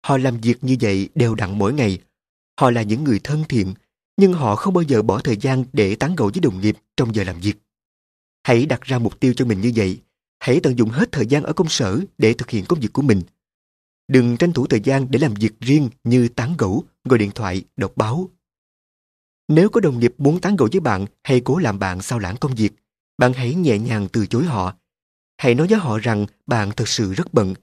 Họ làm việc như vậy đều đặn mỗi ngày. Họ là những người thân thiện, nhưng họ không bao giờ bỏ thời gian để tán gẫu với đồng nghiệp trong giờ làm việc. Hãy đặt ra mục tiêu cho mình như vậy. Hãy tận dụng hết thời gian ở công sở để thực hiện công việc của mình. Đừng tranh thủ thời gian để làm việc riêng như tán gẫu, gọi điện thoại, đọc báo. Nếu có đồng nghiệp muốn tán gẫu với bạn hay cố làm bạn sao lãng công việc, bạn hãy nhẹ nhàng từ chối họ. Hãy nói với họ rằng bạn thật sự rất bận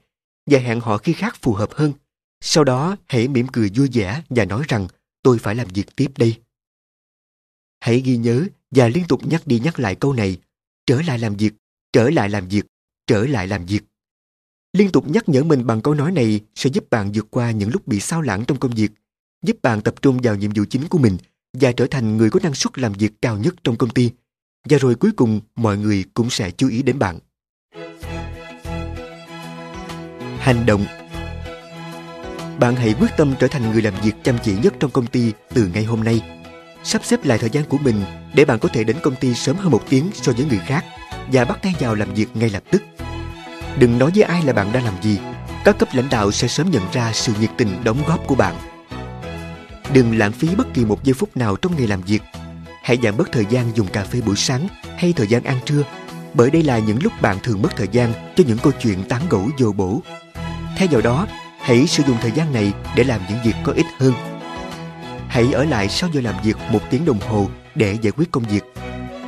và hẹn họ khi khác phù hợp hơn. Sau đó hãy mỉm cười vui vẻ và nói rằng tôi phải làm việc tiếp đây. Hãy ghi nhớ và liên tục nhắc đi nhắc lại câu này trở lại làm việc, trở lại làm việc, trở lại làm việc. Liên tục nhắc nhở mình bằng câu nói này sẽ giúp bạn vượt qua những lúc bị sao lãng trong công việc, giúp bạn tập trung vào nhiệm vụ chính của mình và trở thành người có năng suất làm việc cao nhất trong công ty. Và rồi cuối cùng mọi người cũng sẽ chú ý đến bạn. Hành động Bạn hãy quyết tâm trở thành người làm việc chăm chỉ nhất trong công ty từ ngày hôm nay. Sắp xếp lại thời gian của mình để bạn có thể đến công ty sớm hơn một tiếng so với người khác và bắt tay vào làm việc ngay lập tức. Đừng nói với ai là bạn đang làm gì, các cấp lãnh đạo sẽ sớm nhận ra sự nhiệt tình đóng góp của bạn. Đừng lãng phí bất kỳ một giây phút nào trong ngày làm việc. Hãy giảm bớt thời gian dùng cà phê buổi sáng hay thời gian ăn trưa, bởi đây là những lúc bạn thường mất thời gian cho những câu chuyện tán gẫu vô bổ. Thay vào đó, hãy sử dụng thời gian này để làm những việc có ích hơn. Hãy ở lại sau giờ làm việc một tiếng đồng hồ để giải quyết công việc.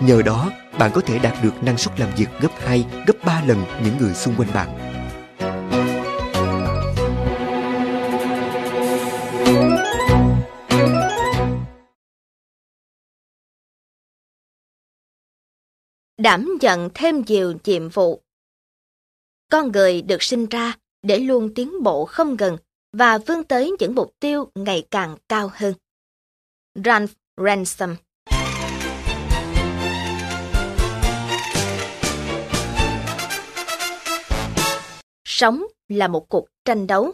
Nhờ đó, bạn có thể đạt được năng suất làm việc gấp 2, gấp 3 lần những người xung quanh bạn. Đảm nhận thêm nhiều nhiệm vụ. Con người được sinh ra để luôn tiến bộ không ngừng và vươn tới những mục tiêu ngày càng cao hơn. Ralph Ransom Sống là một cuộc tranh đấu.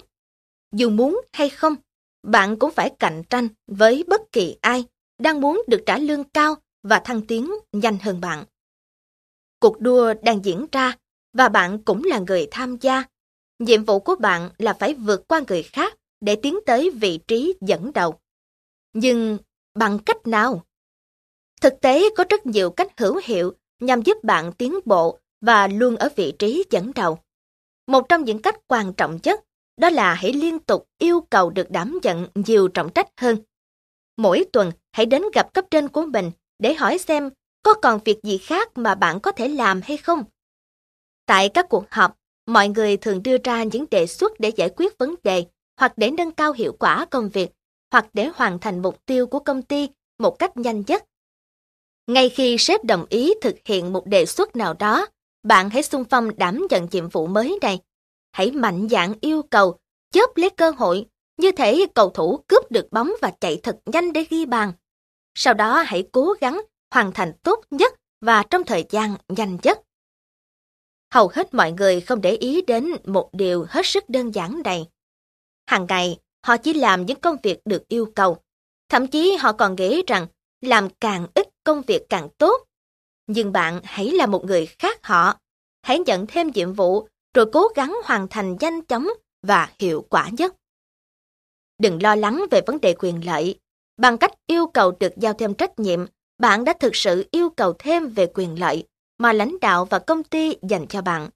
Dù muốn hay không, bạn cũng phải cạnh tranh với bất kỳ ai đang muốn được trả lương cao và thăng tiến nhanh hơn bạn. Cuộc đua đang diễn ra và bạn cũng là người tham gia. Nhiệm vụ của bạn là phải vượt qua người khác để tiến tới vị trí dẫn đầu. Nhưng bằng cách nào? Thực tế có rất nhiều cách hữu hiệu nhằm giúp bạn tiến bộ và luôn ở vị trí dẫn đầu. Một trong những cách quan trọng nhất đó là hãy liên tục yêu cầu được đảm nhận nhiều trọng trách hơn. Mỗi tuần hãy đến gặp cấp trên của mình để hỏi xem có còn việc gì khác mà bạn có thể làm hay không? Tại các cuộc họp, mọi người thường đưa ra những đề xuất để giải quyết vấn đề hoặc để nâng cao hiệu quả công việc hoặc để hoàn thành mục tiêu của công ty một cách nhanh nhất. Ngay khi sếp đồng ý thực hiện một đề xuất nào đó, bạn hãy xung phong đảm nhận nhiệm vụ mới này. Hãy mạnh dạn yêu cầu chớp lấy cơ hội, như thể cầu thủ cướp được bóng và chạy thật nhanh để ghi bàn. Sau đó hãy cố gắng hoàn thành tốt nhất và trong thời gian nhanh nhất. Hầu hết mọi người không để ý đến một điều hết sức đơn giản này. Hàng ngày, họ chỉ làm những công việc được yêu cầu. Thậm chí họ còn nghĩ rằng làm càng ít công việc càng tốt. Nhưng bạn hãy là một người khác họ. Hãy nhận thêm nhiệm vụ rồi cố gắng hoàn thành nhanh chóng và hiệu quả nhất. Đừng lo lắng về vấn đề quyền lợi. Bằng cách yêu cầu được giao thêm trách nhiệm, bạn đã thực sự yêu cầu thêm về quyền lợi mà lãnh đạo và công ty dành cho bạn.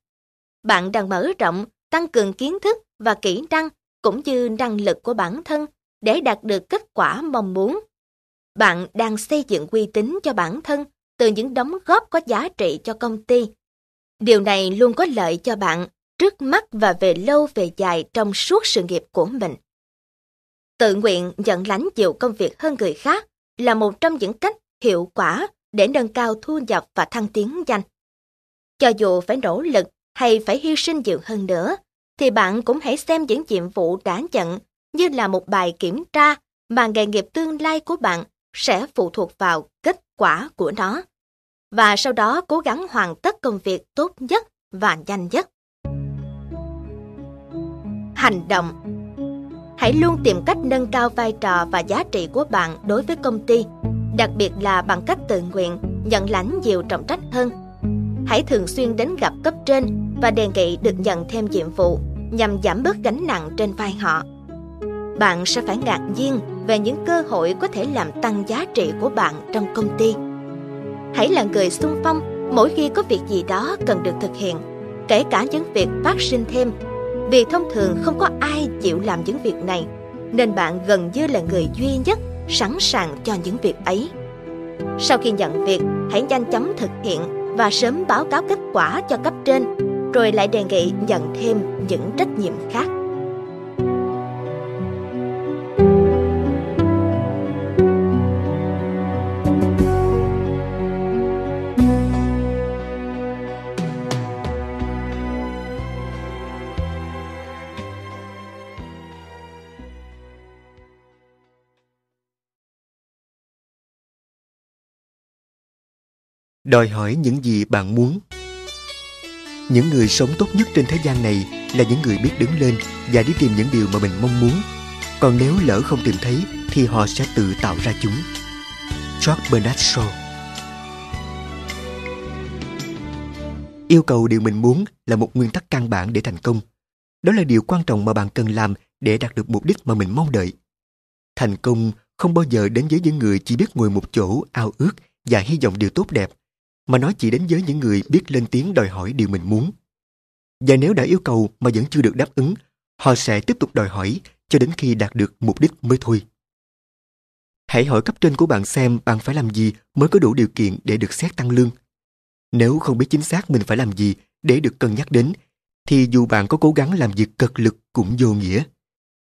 Bạn đang mở rộng, tăng cường kiến thức và kỹ năng cũng như năng lực của bản thân để đạt được kết quả mong muốn. Bạn đang xây dựng uy tín cho bản thân từ những đóng góp có giá trị cho công ty. Điều này luôn có lợi cho bạn trước mắt và về lâu về dài trong suốt sự nghiệp của mình. Tự nguyện nhận lãnh chịu công việc hơn người khác là một trong những cách hiệu quả để nâng cao thu nhập và thăng tiến nhanh. Cho dù phải nỗ lực hay phải hy sinh nhiều hơn nữa, thì bạn cũng hãy xem những nhiệm vụ đã nhận như là một bài kiểm tra mà nghề nghiệp tương lai của bạn sẽ phụ thuộc vào kết quả của nó. Và sau đó cố gắng hoàn tất công việc tốt nhất và nhanh nhất. Hành động Hãy luôn tìm cách nâng cao vai trò và giá trị của bạn đối với công ty, đặc biệt là bằng cách tự nguyện, nhận lãnh nhiều trọng trách hơn. Hãy thường xuyên đến gặp cấp trên và đề nghị được nhận thêm nhiệm vụ nhằm giảm bớt gánh nặng trên vai họ. Bạn sẽ phải ngạc nhiên về những cơ hội có thể làm tăng giá trị của bạn trong công ty. Hãy là người xung phong mỗi khi có việc gì đó cần được thực hiện, kể cả những việc phát sinh thêm. Vì thông thường không có ai chịu làm những việc này, nên bạn gần như là người duy nhất sẵn sàng cho những việc ấy. Sau khi nhận việc, hãy nhanh chóng thực hiện và sớm báo cáo kết quả cho cấp trên rồi lại đề nghị nhận thêm những trách nhiệm khác. Đòi hỏi những gì bạn muốn những người sống tốt nhất trên thế gian này là những người biết đứng lên và đi tìm những điều mà mình mong muốn. Còn nếu lỡ không tìm thấy, thì họ sẽ tự tạo ra chúng. George Bernard Shaw Yêu cầu điều mình muốn là một nguyên tắc căn bản để thành công. Đó là điều quan trọng mà bạn cần làm để đạt được mục đích mà mình mong đợi. Thành công không bao giờ đến với những người chỉ biết ngồi một chỗ ao ước và hy vọng điều tốt đẹp mà nó chỉ đến với những người biết lên tiếng đòi hỏi điều mình muốn. Và nếu đã yêu cầu mà vẫn chưa được đáp ứng, họ sẽ tiếp tục đòi hỏi cho đến khi đạt được mục đích mới thôi. Hãy hỏi cấp trên của bạn xem bạn phải làm gì mới có đủ điều kiện để được xét tăng lương. Nếu không biết chính xác mình phải làm gì để được cân nhắc đến, thì dù bạn có cố gắng làm việc cật lực cũng vô nghĩa.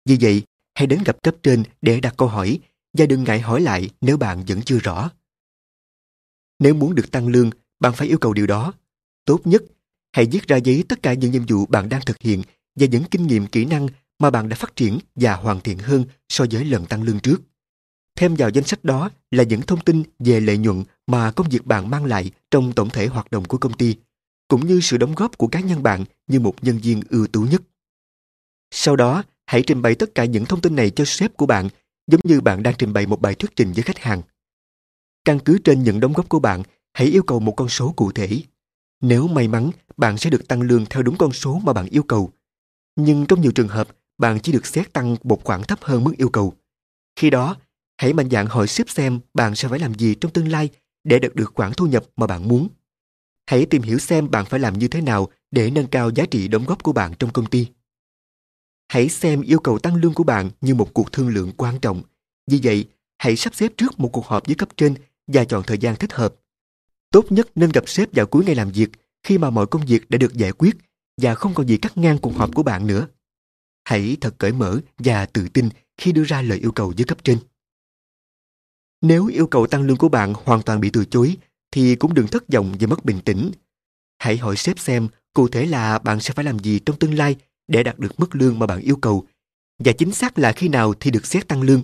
Vì vậy, hãy đến gặp cấp trên để đặt câu hỏi và đừng ngại hỏi lại nếu bạn vẫn chưa rõ. Nếu muốn được tăng lương, bạn phải yêu cầu điều đó. Tốt nhất, hãy viết ra giấy tất cả những nhiệm vụ bạn đang thực hiện và những kinh nghiệm kỹ năng mà bạn đã phát triển và hoàn thiện hơn so với lần tăng lương trước. Thêm vào danh sách đó là những thông tin về lợi nhuận mà công việc bạn mang lại trong tổng thể hoạt động của công ty, cũng như sự đóng góp của cá nhân bạn như một nhân viên ưu tú nhất. Sau đó, hãy trình bày tất cả những thông tin này cho sếp của bạn, giống như bạn đang trình bày một bài thuyết trình với khách hàng. Căn cứ trên những đóng góp của bạn, hãy yêu cầu một con số cụ thể. Nếu may mắn, bạn sẽ được tăng lương theo đúng con số mà bạn yêu cầu. Nhưng trong nhiều trường hợp, bạn chỉ được xét tăng một khoản thấp hơn mức yêu cầu. Khi đó, hãy mạnh dạn hỏi sếp xem bạn sẽ phải làm gì trong tương lai để đạt được khoản thu nhập mà bạn muốn. Hãy tìm hiểu xem bạn phải làm như thế nào để nâng cao giá trị đóng góp của bạn trong công ty. Hãy xem yêu cầu tăng lương của bạn như một cuộc thương lượng quan trọng. Vì vậy, hãy sắp xếp trước một cuộc họp với cấp trên và chọn thời gian thích hợp. Tốt nhất nên gặp sếp vào cuối ngày làm việc khi mà mọi công việc đã được giải quyết và không còn gì cắt ngang cuộc họp của bạn nữa. Hãy thật cởi mở và tự tin khi đưa ra lời yêu cầu với cấp trên. Nếu yêu cầu tăng lương của bạn hoàn toàn bị từ chối, thì cũng đừng thất vọng và mất bình tĩnh. Hãy hỏi sếp xem cụ thể là bạn sẽ phải làm gì trong tương lai để đạt được mức lương mà bạn yêu cầu và chính xác là khi nào thì được xét tăng lương.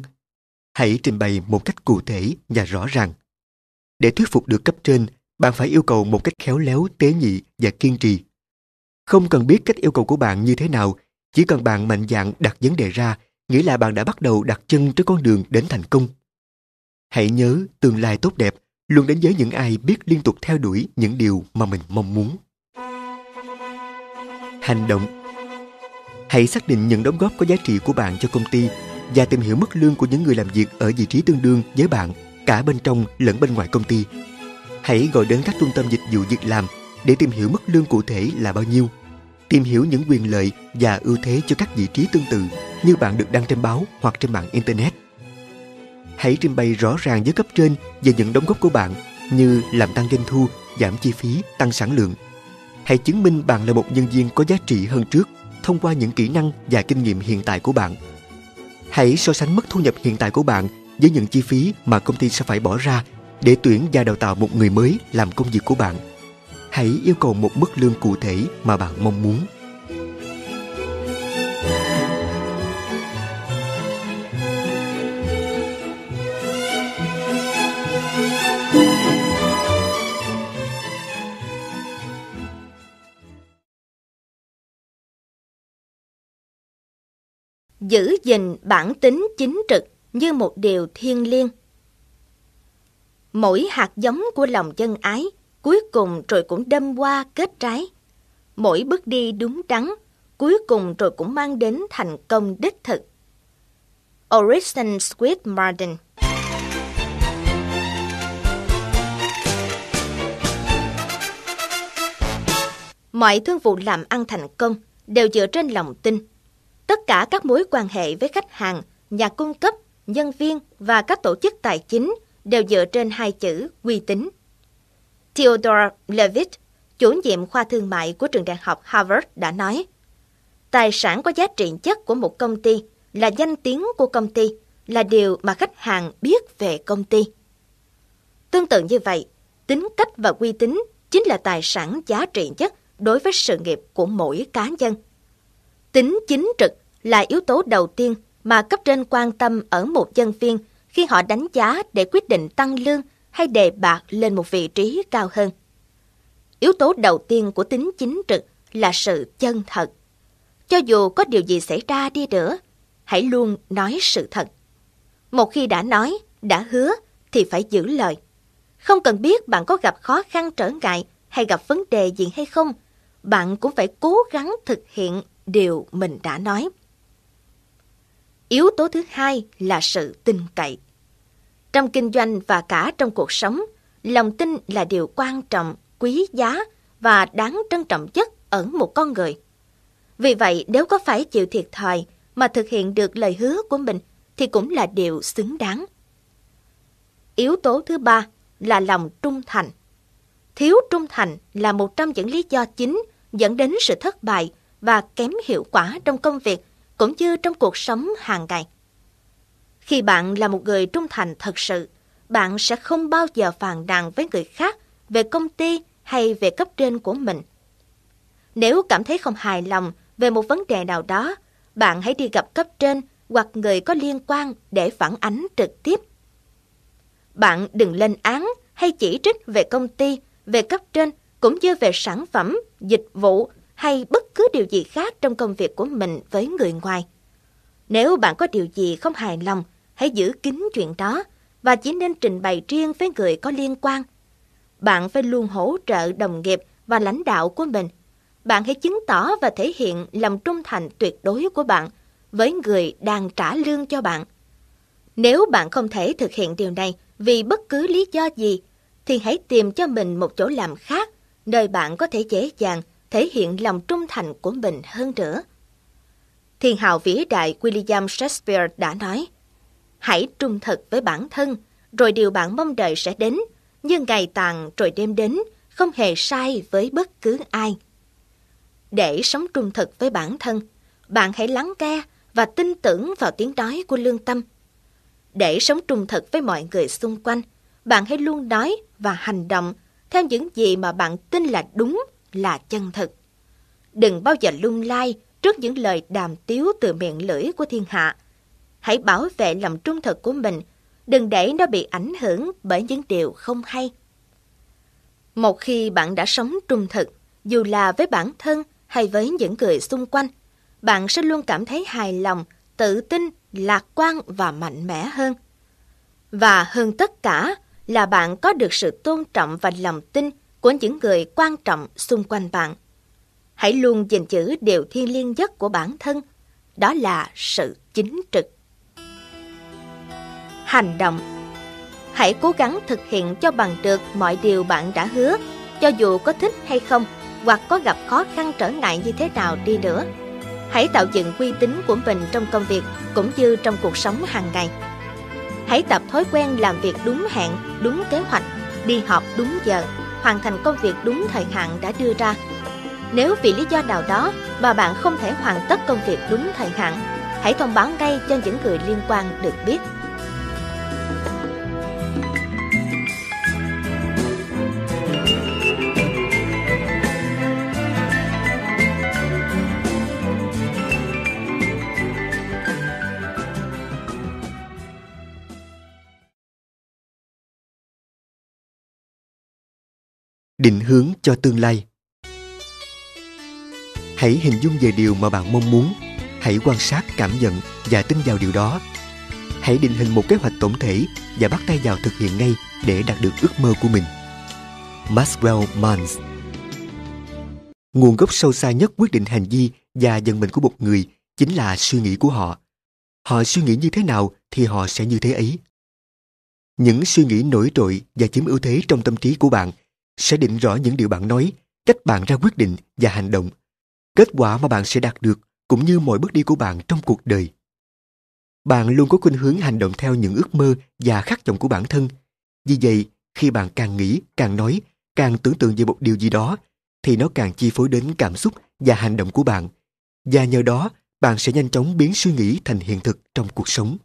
Hãy trình bày một cách cụ thể và rõ ràng. Để thuyết phục được cấp trên, bạn phải yêu cầu một cách khéo léo, tế nhị và kiên trì. Không cần biết cách yêu cầu của bạn như thế nào, chỉ cần bạn mạnh dạn đặt vấn đề ra, nghĩa là bạn đã bắt đầu đặt chân trên con đường đến thành công. Hãy nhớ tương lai tốt đẹp luôn đến với những ai biết liên tục theo đuổi những điều mà mình mong muốn. Hành động Hãy xác định những đóng góp có giá trị của bạn cho công ty và tìm hiểu mức lương của những người làm việc ở vị trí tương đương với bạn cả bên trong lẫn bên ngoài công ty. Hãy gọi đến các trung tâm dịch vụ việc làm để tìm hiểu mức lương cụ thể là bao nhiêu. Tìm hiểu những quyền lợi và ưu thế cho các vị trí tương tự như bạn được đăng trên báo hoặc trên mạng Internet. Hãy trình bày rõ ràng với cấp trên về những đóng góp của bạn như làm tăng doanh thu, giảm chi phí, tăng sản lượng. Hãy chứng minh bạn là một nhân viên có giá trị hơn trước thông qua những kỹ năng và kinh nghiệm hiện tại của bạn. Hãy so sánh mức thu nhập hiện tại của bạn với những chi phí mà công ty sẽ phải bỏ ra để tuyển và đào tạo một người mới làm công việc của bạn. Hãy yêu cầu một mức lương cụ thể mà bạn mong muốn. giữ gìn bản tính chính trực như một điều thiêng liêng. Mỗi hạt giống của lòng chân ái cuối cùng rồi cũng đâm qua kết trái. Mỗi bước đi đúng đắn cuối cùng rồi cũng mang đến thành công đích thực. Orison Squid Martin Mọi thương vụ làm ăn thành công đều dựa trên lòng tin Tất cả các mối quan hệ với khách hàng, nhà cung cấp, nhân viên và các tổ chức tài chính đều dựa trên hai chữ uy tín. Theodore Levitt, chủ nhiệm khoa thương mại của trường đại học Harvard đã nói, tài sản có giá trị chất của một công ty là danh tiếng của công ty, là điều mà khách hàng biết về công ty. Tương tự như vậy, tính cách và uy tín chính là tài sản giá trị nhất đối với sự nghiệp của mỗi cá nhân. Tính chính trực là yếu tố đầu tiên mà cấp trên quan tâm ở một nhân viên khi họ đánh giá để quyết định tăng lương hay đề bạt lên một vị trí cao hơn. Yếu tố đầu tiên của tính chính trực là sự chân thật. Cho dù có điều gì xảy ra đi nữa, hãy luôn nói sự thật. Một khi đã nói, đã hứa thì phải giữ lời. Không cần biết bạn có gặp khó khăn trở ngại hay gặp vấn đề gì hay không, bạn cũng phải cố gắng thực hiện điều mình đã nói. Yếu tố thứ hai là sự tin cậy. Trong kinh doanh và cả trong cuộc sống, lòng tin là điều quan trọng, quý giá và đáng trân trọng nhất ở một con người. Vì vậy, nếu có phải chịu thiệt thòi mà thực hiện được lời hứa của mình thì cũng là điều xứng đáng. Yếu tố thứ ba là lòng trung thành. Thiếu trung thành là một trong những lý do chính dẫn đến sự thất bại và kém hiệu quả trong công việc cũng như trong cuộc sống hàng ngày. Khi bạn là một người trung thành thật sự, bạn sẽ không bao giờ phàn nàn với người khác về công ty hay về cấp trên của mình. Nếu cảm thấy không hài lòng về một vấn đề nào đó, bạn hãy đi gặp cấp trên hoặc người có liên quan để phản ánh trực tiếp. Bạn đừng lên án hay chỉ trích về công ty, về cấp trên cũng như về sản phẩm, dịch vụ hay bất cứ điều gì khác trong công việc của mình với người ngoài. Nếu bạn có điều gì không hài lòng, hãy giữ kín chuyện đó và chỉ nên trình bày riêng với người có liên quan. Bạn phải luôn hỗ trợ đồng nghiệp và lãnh đạo của mình. Bạn hãy chứng tỏ và thể hiện lòng trung thành tuyệt đối của bạn với người đang trả lương cho bạn. Nếu bạn không thể thực hiện điều này vì bất cứ lý do gì, thì hãy tìm cho mình một chỗ làm khác nơi bạn có thể dễ dàng thể hiện lòng trung thành của mình hơn nữa. Thiên hào vĩ đại William Shakespeare đã nói, Hãy trung thực với bản thân, rồi điều bạn mong đợi sẽ đến, nhưng ngày tàn rồi đêm đến, không hề sai với bất cứ ai. Để sống trung thực với bản thân, bạn hãy lắng nghe và tin tưởng vào tiếng nói của lương tâm. Để sống trung thực với mọi người xung quanh, bạn hãy luôn nói và hành động theo những gì mà bạn tin là đúng là chân thực. Đừng bao giờ lung lai trước những lời đàm tiếu từ miệng lưỡi của thiên hạ. Hãy bảo vệ lòng trung thực của mình, đừng để nó bị ảnh hưởng bởi những điều không hay. Một khi bạn đã sống trung thực, dù là với bản thân hay với những người xung quanh, bạn sẽ luôn cảm thấy hài lòng, tự tin, lạc quan và mạnh mẽ hơn. Và hơn tất cả là bạn có được sự tôn trọng và lòng tin của những người quan trọng xung quanh bạn. Hãy luôn gìn giữ điều thiêng liêng nhất của bản thân, đó là sự chính trực. Hành động Hãy cố gắng thực hiện cho bằng được mọi điều bạn đã hứa, cho dù có thích hay không, hoặc có gặp khó khăn trở ngại như thế nào đi nữa. Hãy tạo dựng uy tín của mình trong công việc cũng như trong cuộc sống hàng ngày. Hãy tập thói quen làm việc đúng hẹn, đúng kế hoạch, đi họp đúng giờ, hoàn thành công việc đúng thời hạn đã đưa ra. Nếu vì lý do nào đó mà bạn không thể hoàn tất công việc đúng thời hạn, hãy thông báo ngay cho những người liên quan được biết. Định hướng cho tương lai. Hãy hình dung về điều mà bạn mong muốn. Hãy quan sát cảm nhận và tin vào điều đó. Hãy định hình một kế hoạch tổng thể và bắt tay vào thực hiện ngay để đạt được ước mơ của mình. Maxwell Mans. Nguồn gốc sâu xa nhất quyết định hành vi và dần mệnh của một người chính là suy nghĩ của họ. Họ suy nghĩ như thế nào thì họ sẽ như thế ấy. Những suy nghĩ nổi trội và chiếm ưu thế trong tâm trí của bạn sẽ định rõ những điều bạn nói, cách bạn ra quyết định và hành động, kết quả mà bạn sẽ đạt được cũng như mọi bước đi của bạn trong cuộc đời. Bạn luôn có khuynh hướng hành động theo những ước mơ và khát vọng của bản thân. Vì vậy, khi bạn càng nghĩ, càng nói, càng tưởng tượng về một điều gì đó, thì nó càng chi phối đến cảm xúc và hành động của bạn. Và nhờ đó, bạn sẽ nhanh chóng biến suy nghĩ thành hiện thực trong cuộc sống.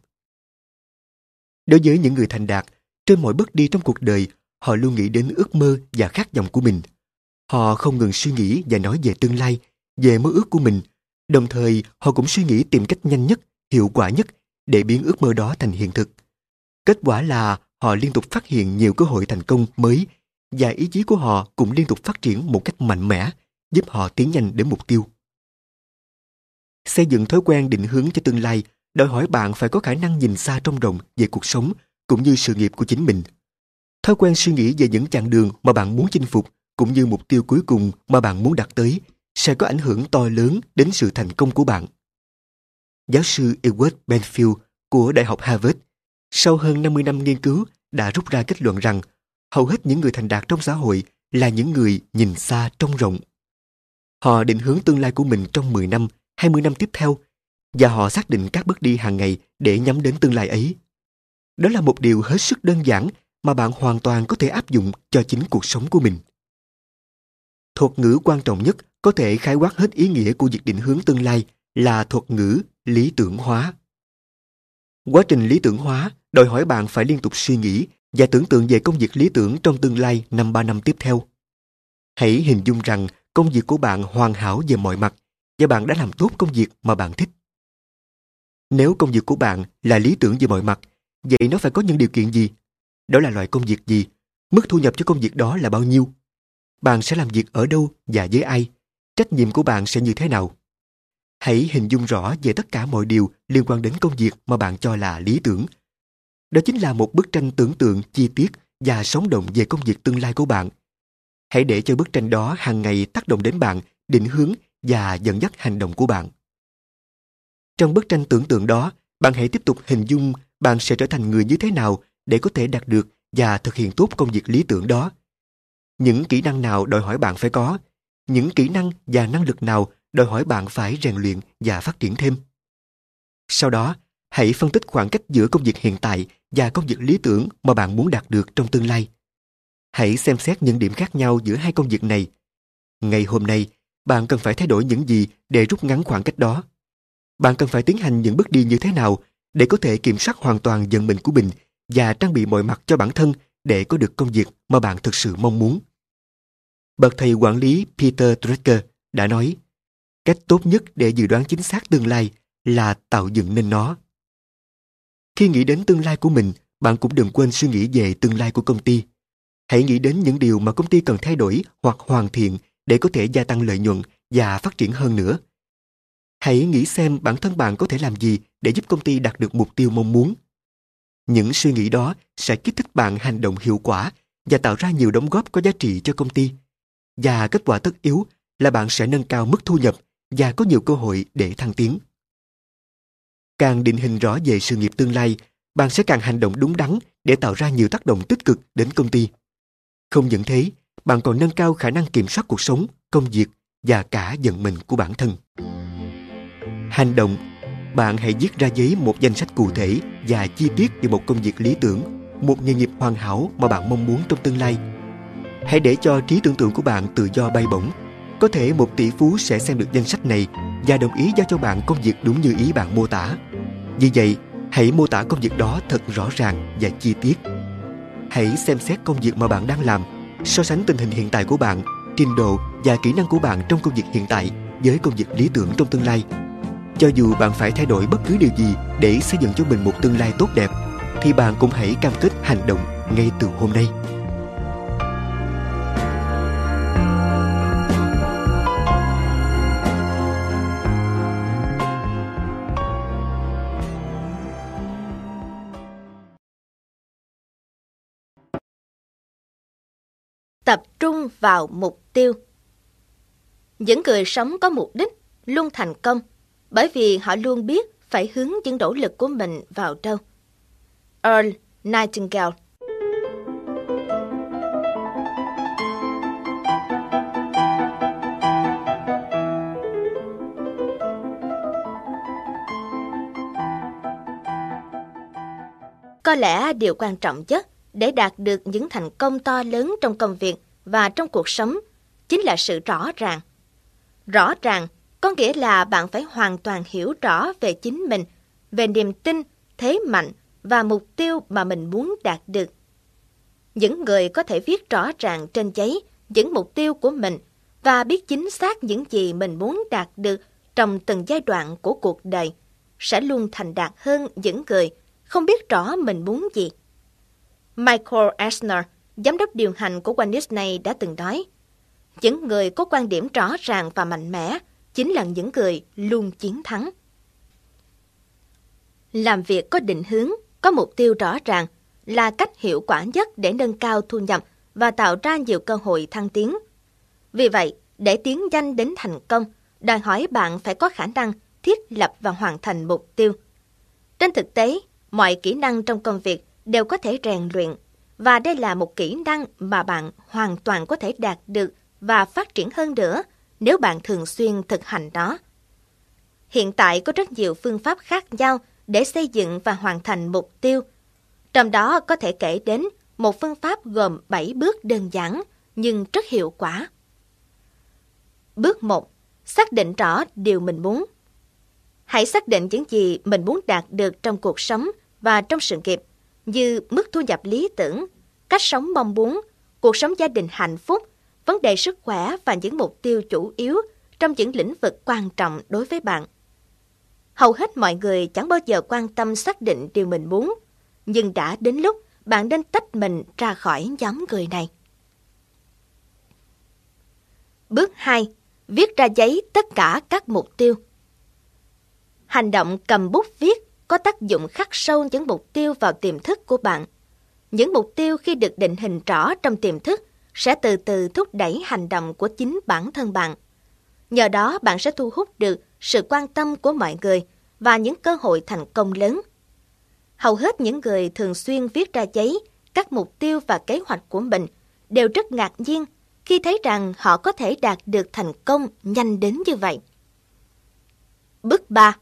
Đối với những người thành đạt, trên mọi bước đi trong cuộc đời, họ luôn nghĩ đến ước mơ và khát vọng của mình. Họ không ngừng suy nghĩ và nói về tương lai, về mơ ước của mình. Đồng thời, họ cũng suy nghĩ tìm cách nhanh nhất, hiệu quả nhất để biến ước mơ đó thành hiện thực. Kết quả là họ liên tục phát hiện nhiều cơ hội thành công mới và ý chí của họ cũng liên tục phát triển một cách mạnh mẽ, giúp họ tiến nhanh đến mục tiêu. Xây dựng thói quen định hướng cho tương lai đòi hỏi bạn phải có khả năng nhìn xa trong rộng về cuộc sống cũng như sự nghiệp của chính mình. Thói quen suy nghĩ về những chặng đường mà bạn muốn chinh phục cũng như mục tiêu cuối cùng mà bạn muốn đạt tới sẽ có ảnh hưởng to lớn đến sự thành công của bạn. Giáo sư Edward Benfield của Đại học Harvard sau hơn 50 năm nghiên cứu đã rút ra kết luận rằng hầu hết những người thành đạt trong xã hội là những người nhìn xa trông rộng. Họ định hướng tương lai của mình trong 10 năm, 20 năm tiếp theo và họ xác định các bước đi hàng ngày để nhắm đến tương lai ấy. Đó là một điều hết sức đơn giản mà bạn hoàn toàn có thể áp dụng cho chính cuộc sống của mình. Thuật ngữ quan trọng nhất có thể khái quát hết ý nghĩa của việc định hướng tương lai là thuật ngữ lý tưởng hóa. Quá trình lý tưởng hóa đòi hỏi bạn phải liên tục suy nghĩ và tưởng tượng về công việc lý tưởng trong tương lai năm ba năm tiếp theo. Hãy hình dung rằng công việc của bạn hoàn hảo về mọi mặt và bạn đã làm tốt công việc mà bạn thích. Nếu công việc của bạn là lý tưởng về mọi mặt, vậy nó phải có những điều kiện gì đó là loại công việc gì? Mức thu nhập cho công việc đó là bao nhiêu? Bạn sẽ làm việc ở đâu và với ai? Trách nhiệm của bạn sẽ như thế nào? Hãy hình dung rõ về tất cả mọi điều liên quan đến công việc mà bạn cho là lý tưởng. Đó chính là một bức tranh tưởng tượng chi tiết và sống động về công việc tương lai của bạn. Hãy để cho bức tranh đó hàng ngày tác động đến bạn, định hướng và dẫn dắt hành động của bạn. Trong bức tranh tưởng tượng đó, bạn hãy tiếp tục hình dung bạn sẽ trở thành người như thế nào để có thể đạt được và thực hiện tốt công việc lý tưởng đó. Những kỹ năng nào đòi hỏi bạn phải có, những kỹ năng và năng lực nào đòi hỏi bạn phải rèn luyện và phát triển thêm. Sau đó, hãy phân tích khoảng cách giữa công việc hiện tại và công việc lý tưởng mà bạn muốn đạt được trong tương lai. Hãy xem xét những điểm khác nhau giữa hai công việc này. Ngày hôm nay, bạn cần phải thay đổi những gì để rút ngắn khoảng cách đó. Bạn cần phải tiến hành những bước đi như thế nào để có thể kiểm soát hoàn toàn vận mệnh của mình và trang bị mọi mặt cho bản thân để có được công việc mà bạn thực sự mong muốn. Bậc thầy quản lý Peter Drucker đã nói, Cách tốt nhất để dự đoán chính xác tương lai là tạo dựng nên nó. Khi nghĩ đến tương lai của mình, bạn cũng đừng quên suy nghĩ về tương lai của công ty. Hãy nghĩ đến những điều mà công ty cần thay đổi hoặc hoàn thiện để có thể gia tăng lợi nhuận và phát triển hơn nữa. Hãy nghĩ xem bản thân bạn có thể làm gì để giúp công ty đạt được mục tiêu mong muốn. Những suy nghĩ đó sẽ kích thích bạn hành động hiệu quả và tạo ra nhiều đóng góp có giá trị cho công ty. Và kết quả tất yếu là bạn sẽ nâng cao mức thu nhập và có nhiều cơ hội để thăng tiến. Càng định hình rõ về sự nghiệp tương lai, bạn sẽ càng hành động đúng đắn để tạo ra nhiều tác động tích cực đến công ty. Không những thế, bạn còn nâng cao khả năng kiểm soát cuộc sống, công việc và cả vận mình của bản thân. Hành động bạn hãy viết ra giấy một danh sách cụ thể và chi tiết về một công việc lý tưởng, một nghề nghiệp hoàn hảo mà bạn mong muốn trong tương lai. Hãy để cho trí tưởng tượng của bạn tự do bay bổng. Có thể một tỷ phú sẽ xem được danh sách này và đồng ý giao cho bạn công việc đúng như ý bạn mô tả. Vì vậy, hãy mô tả công việc đó thật rõ ràng và chi tiết. Hãy xem xét công việc mà bạn đang làm, so sánh tình hình hiện tại của bạn, trình độ và kỹ năng của bạn trong công việc hiện tại với công việc lý tưởng trong tương lai. Cho dù bạn phải thay đổi bất cứ điều gì để xây dựng cho mình một tương lai tốt đẹp, thì bạn cũng hãy cam kết hành động ngay từ hôm nay. tập trung vào mục tiêu. Những người sống có mục đích luôn thành công bởi vì họ luôn biết phải hướng những nỗ lực của mình vào đâu. Earl Nightingale Có lẽ điều quan trọng nhất để đạt được những thành công to lớn trong công việc và trong cuộc sống chính là sự rõ ràng. Rõ ràng có nghĩa là bạn phải hoàn toàn hiểu rõ về chính mình, về niềm tin, thế mạnh và mục tiêu mà mình muốn đạt được. Những người có thể viết rõ ràng trên giấy những mục tiêu của mình và biết chính xác những gì mình muốn đạt được trong từng giai đoạn của cuộc đời sẽ luôn thành đạt hơn những người không biết rõ mình muốn gì. Michael Eisner, giám đốc điều hành của Walt Disney đã từng nói, những người có quan điểm rõ ràng và mạnh mẽ chính là những người luôn chiến thắng. Làm việc có định hướng, có mục tiêu rõ ràng là cách hiệu quả nhất để nâng cao thu nhập và tạo ra nhiều cơ hội thăng tiến. Vì vậy, để tiến nhanh đến thành công, đòi hỏi bạn phải có khả năng thiết lập và hoàn thành mục tiêu. Trên thực tế, mọi kỹ năng trong công việc đều có thể rèn luyện và đây là một kỹ năng mà bạn hoàn toàn có thể đạt được và phát triển hơn nữa nếu bạn thường xuyên thực hành nó. Hiện tại có rất nhiều phương pháp khác nhau để xây dựng và hoàn thành mục tiêu. Trong đó có thể kể đến một phương pháp gồm 7 bước đơn giản nhưng rất hiệu quả. Bước 1. Xác định rõ điều mình muốn. Hãy xác định những gì mình muốn đạt được trong cuộc sống và trong sự nghiệp như mức thu nhập lý tưởng, cách sống mong muốn, cuộc sống gia đình hạnh phúc, vấn đề sức khỏe và những mục tiêu chủ yếu trong những lĩnh vực quan trọng đối với bạn. Hầu hết mọi người chẳng bao giờ quan tâm xác định điều mình muốn, nhưng đã đến lúc bạn nên tách mình ra khỏi nhóm người này. Bước 2. Viết ra giấy tất cả các mục tiêu. Hành động cầm bút viết có tác dụng khắc sâu những mục tiêu vào tiềm thức của bạn. Những mục tiêu khi được định hình rõ trong tiềm thức sẽ từ từ thúc đẩy hành động của chính bản thân bạn. Nhờ đó bạn sẽ thu hút được sự quan tâm của mọi người và những cơ hội thành công lớn. Hầu hết những người thường xuyên viết ra giấy các mục tiêu và kế hoạch của mình đều rất ngạc nhiên khi thấy rằng họ có thể đạt được thành công nhanh đến như vậy. Bước 3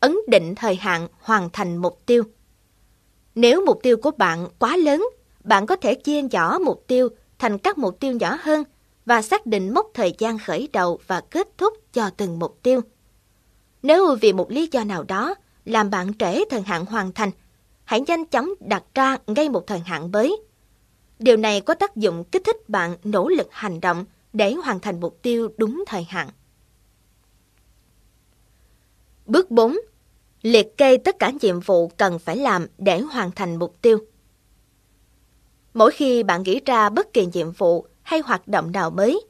ấn định thời hạn hoàn thành mục tiêu. Nếu mục tiêu của bạn quá lớn, bạn có thể chia nhỏ mục tiêu thành các mục tiêu nhỏ hơn và xác định mốc thời gian khởi đầu và kết thúc cho từng mục tiêu. Nếu vì một lý do nào đó làm bạn trễ thời hạn hoàn thành, hãy nhanh chóng đặt ra ngay một thời hạn mới. Điều này có tác dụng kích thích bạn nỗ lực hành động để hoàn thành mục tiêu đúng thời hạn. Bước 4. Liệt kê tất cả nhiệm vụ cần phải làm để hoàn thành mục tiêu. Mỗi khi bạn nghĩ ra bất kỳ nhiệm vụ hay hoạt động nào mới,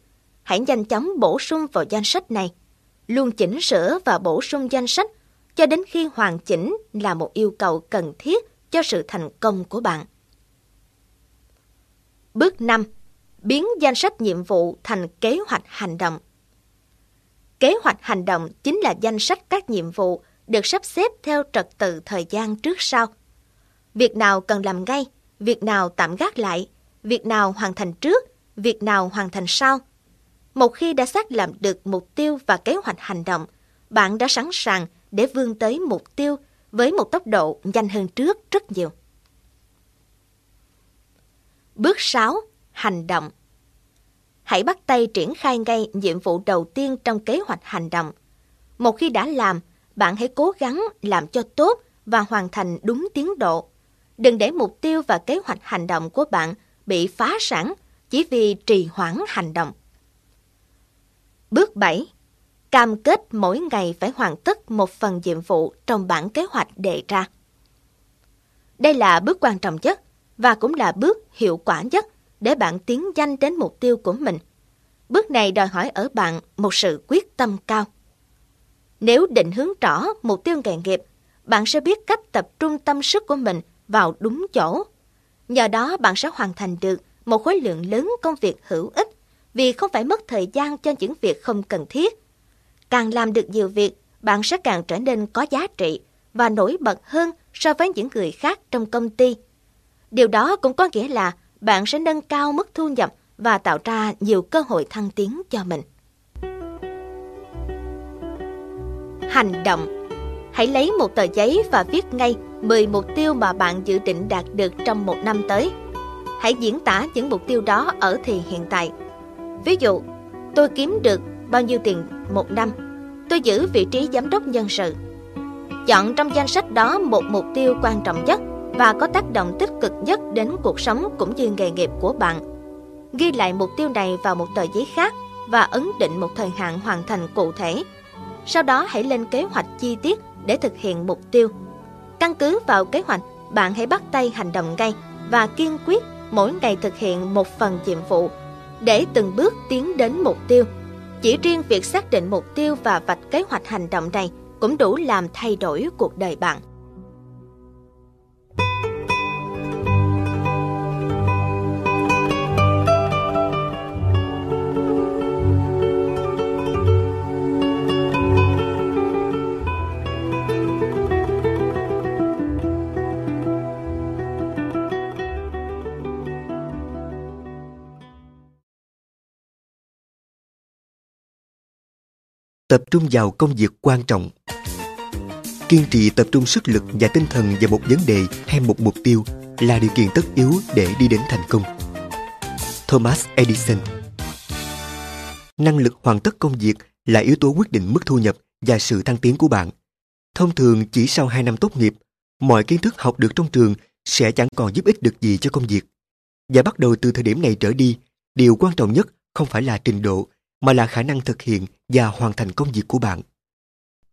hãy nhanh chóng bổ sung vào danh sách này. Luôn chỉnh sửa và bổ sung danh sách cho đến khi hoàn chỉnh là một yêu cầu cần thiết cho sự thành công của bạn. Bước 5. Biến danh sách nhiệm vụ thành kế hoạch hành động. Kế hoạch hành động chính là danh sách các nhiệm vụ được sắp xếp theo trật tự thời gian trước sau. Việc nào cần làm ngay, việc nào tạm gác lại, việc nào hoàn thành trước, việc nào hoàn thành sau. Một khi đã xác lập được mục tiêu và kế hoạch hành động, bạn đã sẵn sàng để vươn tới mục tiêu với một tốc độ nhanh hơn trước rất nhiều. Bước 6. Hành động Hãy bắt tay triển khai ngay nhiệm vụ đầu tiên trong kế hoạch hành động. Một khi đã làm, bạn hãy cố gắng làm cho tốt và hoàn thành đúng tiến độ. Đừng để mục tiêu và kế hoạch hành động của bạn bị phá sản chỉ vì trì hoãn hành động. Bước 7. Cam kết mỗi ngày phải hoàn tất một phần nhiệm vụ trong bản kế hoạch đề ra. Đây là bước quan trọng nhất và cũng là bước hiệu quả nhất để bạn tiến nhanh đến mục tiêu của mình. Bước này đòi hỏi ở bạn một sự quyết tâm cao. Nếu định hướng rõ mục tiêu nghề nghiệp, bạn sẽ biết cách tập trung tâm sức của mình vào đúng chỗ. Nhờ đó bạn sẽ hoàn thành được một khối lượng lớn công việc hữu ích vì không phải mất thời gian cho những việc không cần thiết. Càng làm được nhiều việc, bạn sẽ càng trở nên có giá trị và nổi bật hơn so với những người khác trong công ty. Điều đó cũng có nghĩa là bạn sẽ nâng cao mức thu nhập và tạo ra nhiều cơ hội thăng tiến cho mình. Hành động Hãy lấy một tờ giấy và viết ngay 10 mục tiêu mà bạn dự định đạt được trong một năm tới. Hãy diễn tả những mục tiêu đó ở thì hiện tại. Ví dụ, tôi kiếm được bao nhiêu tiền một năm, tôi giữ vị trí giám đốc nhân sự. Chọn trong danh sách đó một mục tiêu quan trọng nhất và có tác động tích cực nhất đến cuộc sống cũng như nghề nghiệp của bạn. Ghi lại mục tiêu này vào một tờ giấy khác và ấn định một thời hạn hoàn thành cụ thể. Sau đó hãy lên kế hoạch chi tiết để thực hiện mục tiêu. Căn cứ vào kế hoạch, bạn hãy bắt tay hành động ngay và kiên quyết mỗi ngày thực hiện một phần nhiệm vụ để từng bước tiến đến mục tiêu. Chỉ riêng việc xác định mục tiêu và vạch kế hoạch hành động này cũng đủ làm thay đổi cuộc đời bạn. Tập trung vào công việc quan trọng. Kiên trì tập trung sức lực và tinh thần vào một vấn đề hay một mục tiêu là điều kiện tất yếu để đi đến thành công. Thomas edison. Năng lực hoàn tất công việc là yếu tố quyết định mức thu nhập và sự thăng tiến của bạn. Thông thường, chỉ sau 2 năm tốt nghiệp, mọi kiến thức học được trong trường sẽ chẳng còn giúp ích được gì cho công việc. Và bắt đầu từ thời điểm này trở đi, điều quan trọng nhất không phải là trình độ mà là khả năng thực hiện và hoàn thành công việc của bạn.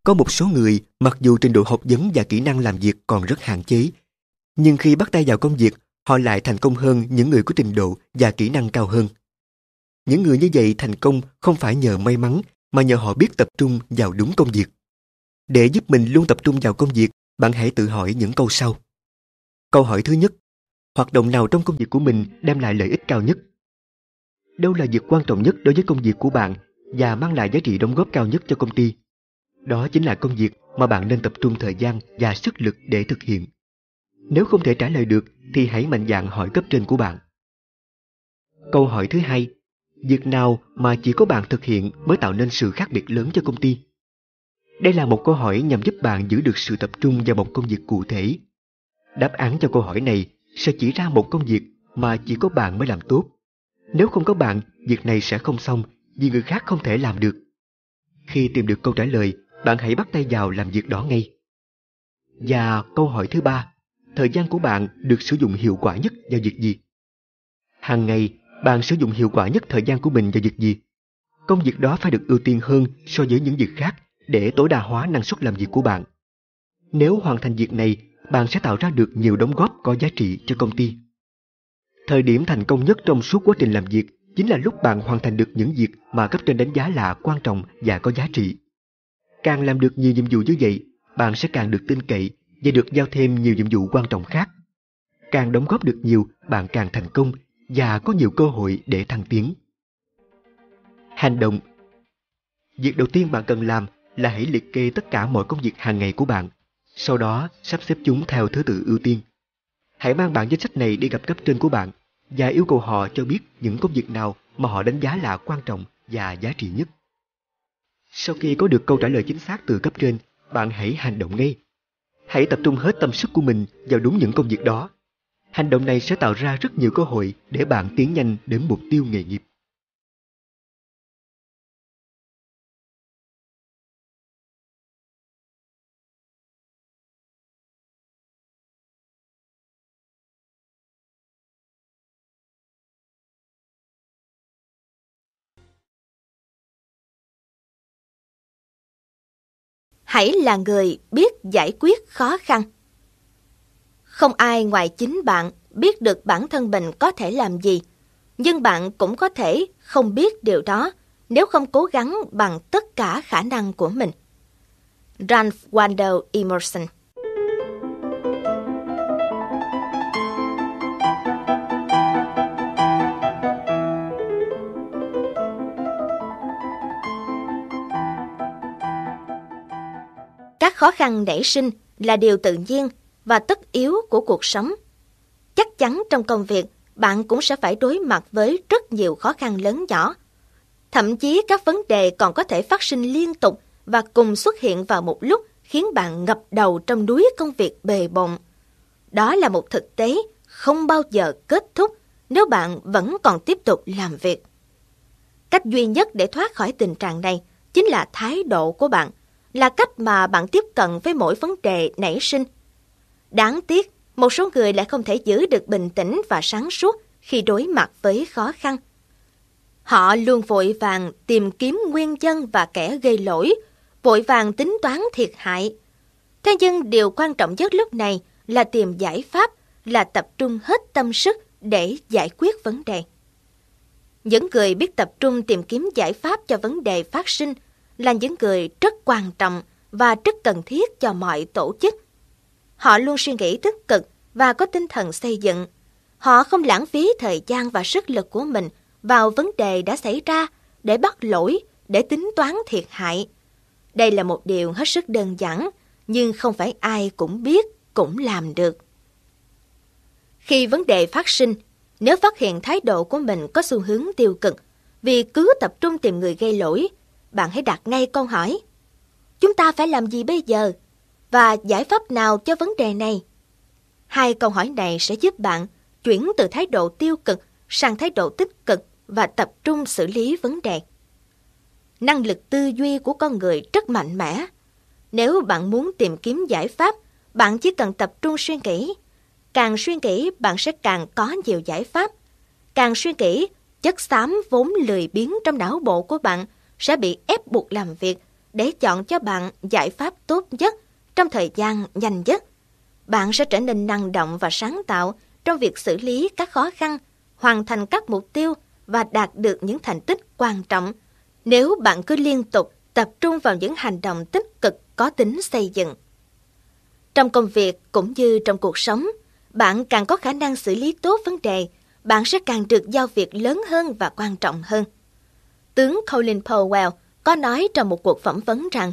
Có một số người, mặc dù trình độ học vấn và kỹ năng làm việc còn rất hạn chế, nhưng khi bắt tay vào công việc, họ lại thành công hơn những người có trình độ và kỹ năng cao hơn. Những người như vậy thành công không phải nhờ may mắn, mà nhờ họ biết tập trung vào đúng công việc. Để giúp mình luôn tập trung vào công việc, bạn hãy tự hỏi những câu sau. Câu hỏi thứ nhất, hoạt động nào trong công việc của mình đem lại lợi ích cao nhất? Đâu là việc quan trọng nhất đối với công việc của bạn và mang lại giá trị đóng góp cao nhất cho công ty. Đó chính là công việc mà bạn nên tập trung thời gian và sức lực để thực hiện. Nếu không thể trả lời được thì hãy mạnh dạn hỏi cấp trên của bạn. Câu hỏi thứ hai, việc nào mà chỉ có bạn thực hiện mới tạo nên sự khác biệt lớn cho công ty? Đây là một câu hỏi nhằm giúp bạn giữ được sự tập trung vào một công việc cụ thể. Đáp án cho câu hỏi này sẽ chỉ ra một công việc mà chỉ có bạn mới làm tốt nếu không có bạn, việc này sẽ không xong vì người khác không thể làm được. Khi tìm được câu trả lời, bạn hãy bắt tay vào làm việc đó ngay. Và câu hỏi thứ ba, thời gian của bạn được sử dụng hiệu quả nhất vào việc gì? Hàng ngày, bạn sử dụng hiệu quả nhất thời gian của mình vào việc gì? Công việc đó phải được ưu tiên hơn so với những việc khác để tối đa hóa năng suất làm việc của bạn. Nếu hoàn thành việc này, bạn sẽ tạo ra được nhiều đóng góp có giá trị cho công ty. Thời điểm thành công nhất trong suốt quá trình làm việc chính là lúc bạn hoàn thành được những việc mà cấp trên đánh giá là quan trọng và có giá trị. Càng làm được nhiều nhiệm vụ như vậy, bạn sẽ càng được tin cậy và được giao thêm nhiều nhiệm vụ quan trọng khác. Càng đóng góp được nhiều, bạn càng thành công và có nhiều cơ hội để thăng tiến. Hành động Việc đầu tiên bạn cần làm là hãy liệt kê tất cả mọi công việc hàng ngày của bạn. Sau đó, sắp xếp chúng theo thứ tự ưu tiên. Hãy mang bản danh sách này đi gặp cấp trên của bạn và yêu cầu họ cho biết những công việc nào mà họ đánh giá là quan trọng và giá trị nhất. Sau khi có được câu trả lời chính xác từ cấp trên, bạn hãy hành động ngay. Hãy tập trung hết tâm sức của mình vào đúng những công việc đó. Hành động này sẽ tạo ra rất nhiều cơ hội để bạn tiến nhanh đến mục tiêu nghề nghiệp. Hãy là người biết giải quyết khó khăn. Không ai ngoài chính bạn biết được bản thân mình có thể làm gì, nhưng bạn cũng có thể không biết điều đó nếu không cố gắng bằng tất cả khả năng của mình. Ralph Waldo Emerson khó khăn nảy sinh là điều tự nhiên và tất yếu của cuộc sống. Chắc chắn trong công việc, bạn cũng sẽ phải đối mặt với rất nhiều khó khăn lớn nhỏ. Thậm chí các vấn đề còn có thể phát sinh liên tục và cùng xuất hiện vào một lúc khiến bạn ngập đầu trong núi công việc bề bộn. Đó là một thực tế không bao giờ kết thúc nếu bạn vẫn còn tiếp tục làm việc. Cách duy nhất để thoát khỏi tình trạng này chính là thái độ của bạn là cách mà bạn tiếp cận với mỗi vấn đề nảy sinh. Đáng tiếc, một số người lại không thể giữ được bình tĩnh và sáng suốt khi đối mặt với khó khăn. Họ luôn vội vàng tìm kiếm nguyên nhân và kẻ gây lỗi, vội vàng tính toán thiệt hại. Thế nhưng điều quan trọng nhất lúc này là tìm giải pháp, là tập trung hết tâm sức để giải quyết vấn đề. Những người biết tập trung tìm kiếm giải pháp cho vấn đề phát sinh – là những người rất quan trọng và rất cần thiết cho mọi tổ chức. Họ luôn suy nghĩ tích cực và có tinh thần xây dựng. Họ không lãng phí thời gian và sức lực của mình vào vấn đề đã xảy ra để bắt lỗi, để tính toán thiệt hại. Đây là một điều hết sức đơn giản, nhưng không phải ai cũng biết, cũng làm được. Khi vấn đề phát sinh, nếu phát hiện thái độ của mình có xu hướng tiêu cực, vì cứ tập trung tìm người gây lỗi bạn hãy đặt ngay câu hỏi. Chúng ta phải làm gì bây giờ? Và giải pháp nào cho vấn đề này? Hai câu hỏi này sẽ giúp bạn chuyển từ thái độ tiêu cực sang thái độ tích cực và tập trung xử lý vấn đề. Năng lực tư duy của con người rất mạnh mẽ. Nếu bạn muốn tìm kiếm giải pháp, bạn chỉ cần tập trung suy nghĩ. Càng suy nghĩ, bạn sẽ càng có nhiều giải pháp. Càng suy nghĩ, chất xám vốn lười biếng trong não bộ của bạn sẽ bị ép buộc làm việc để chọn cho bạn giải pháp tốt nhất trong thời gian nhanh nhất. Bạn sẽ trở nên năng động và sáng tạo trong việc xử lý các khó khăn, hoàn thành các mục tiêu và đạt được những thành tích quan trọng nếu bạn cứ liên tục tập trung vào những hành động tích cực có tính xây dựng. Trong công việc cũng như trong cuộc sống, bạn càng có khả năng xử lý tốt vấn đề, bạn sẽ càng được giao việc lớn hơn và quan trọng hơn tướng Colin Powell có nói trong một cuộc phỏng vấn rằng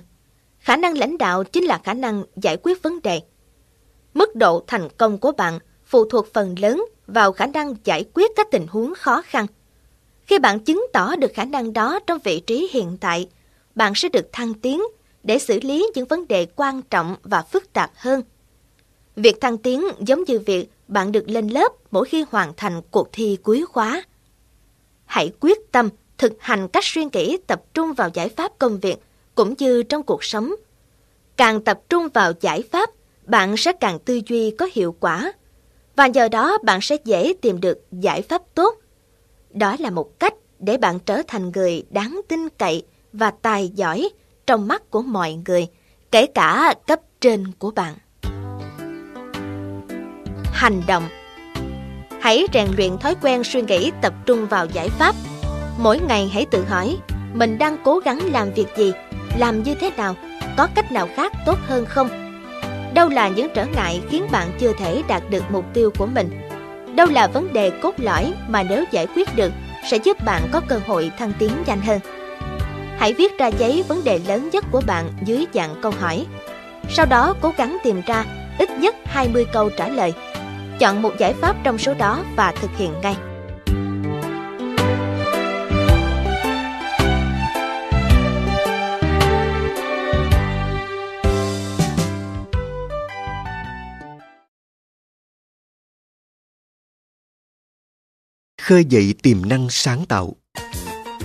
khả năng lãnh đạo chính là khả năng giải quyết vấn đề. Mức độ thành công của bạn phụ thuộc phần lớn vào khả năng giải quyết các tình huống khó khăn. Khi bạn chứng tỏ được khả năng đó trong vị trí hiện tại, bạn sẽ được thăng tiến để xử lý những vấn đề quan trọng và phức tạp hơn. Việc thăng tiến giống như việc bạn được lên lớp mỗi khi hoàn thành cuộc thi cuối khóa. Hãy quyết tâm thực hành cách suy nghĩ tập trung vào giải pháp công việc cũng như trong cuộc sống. Càng tập trung vào giải pháp, bạn sẽ càng tư duy có hiệu quả và nhờ đó bạn sẽ dễ tìm được giải pháp tốt. Đó là một cách để bạn trở thành người đáng tin cậy và tài giỏi trong mắt của mọi người, kể cả cấp trên của bạn. Hành động Hãy rèn luyện thói quen suy nghĩ tập trung vào giải pháp. Mỗi ngày hãy tự hỏi, mình đang cố gắng làm việc gì, làm như thế nào, có cách nào khác tốt hơn không? Đâu là những trở ngại khiến bạn chưa thể đạt được mục tiêu của mình? Đâu là vấn đề cốt lõi mà nếu giải quyết được sẽ giúp bạn có cơ hội thăng tiến nhanh hơn? Hãy viết ra giấy vấn đề lớn nhất của bạn dưới dạng câu hỏi. Sau đó cố gắng tìm ra ít nhất 20 câu trả lời. Chọn một giải pháp trong số đó và thực hiện ngay. Khơi dậy tiềm năng sáng tạo.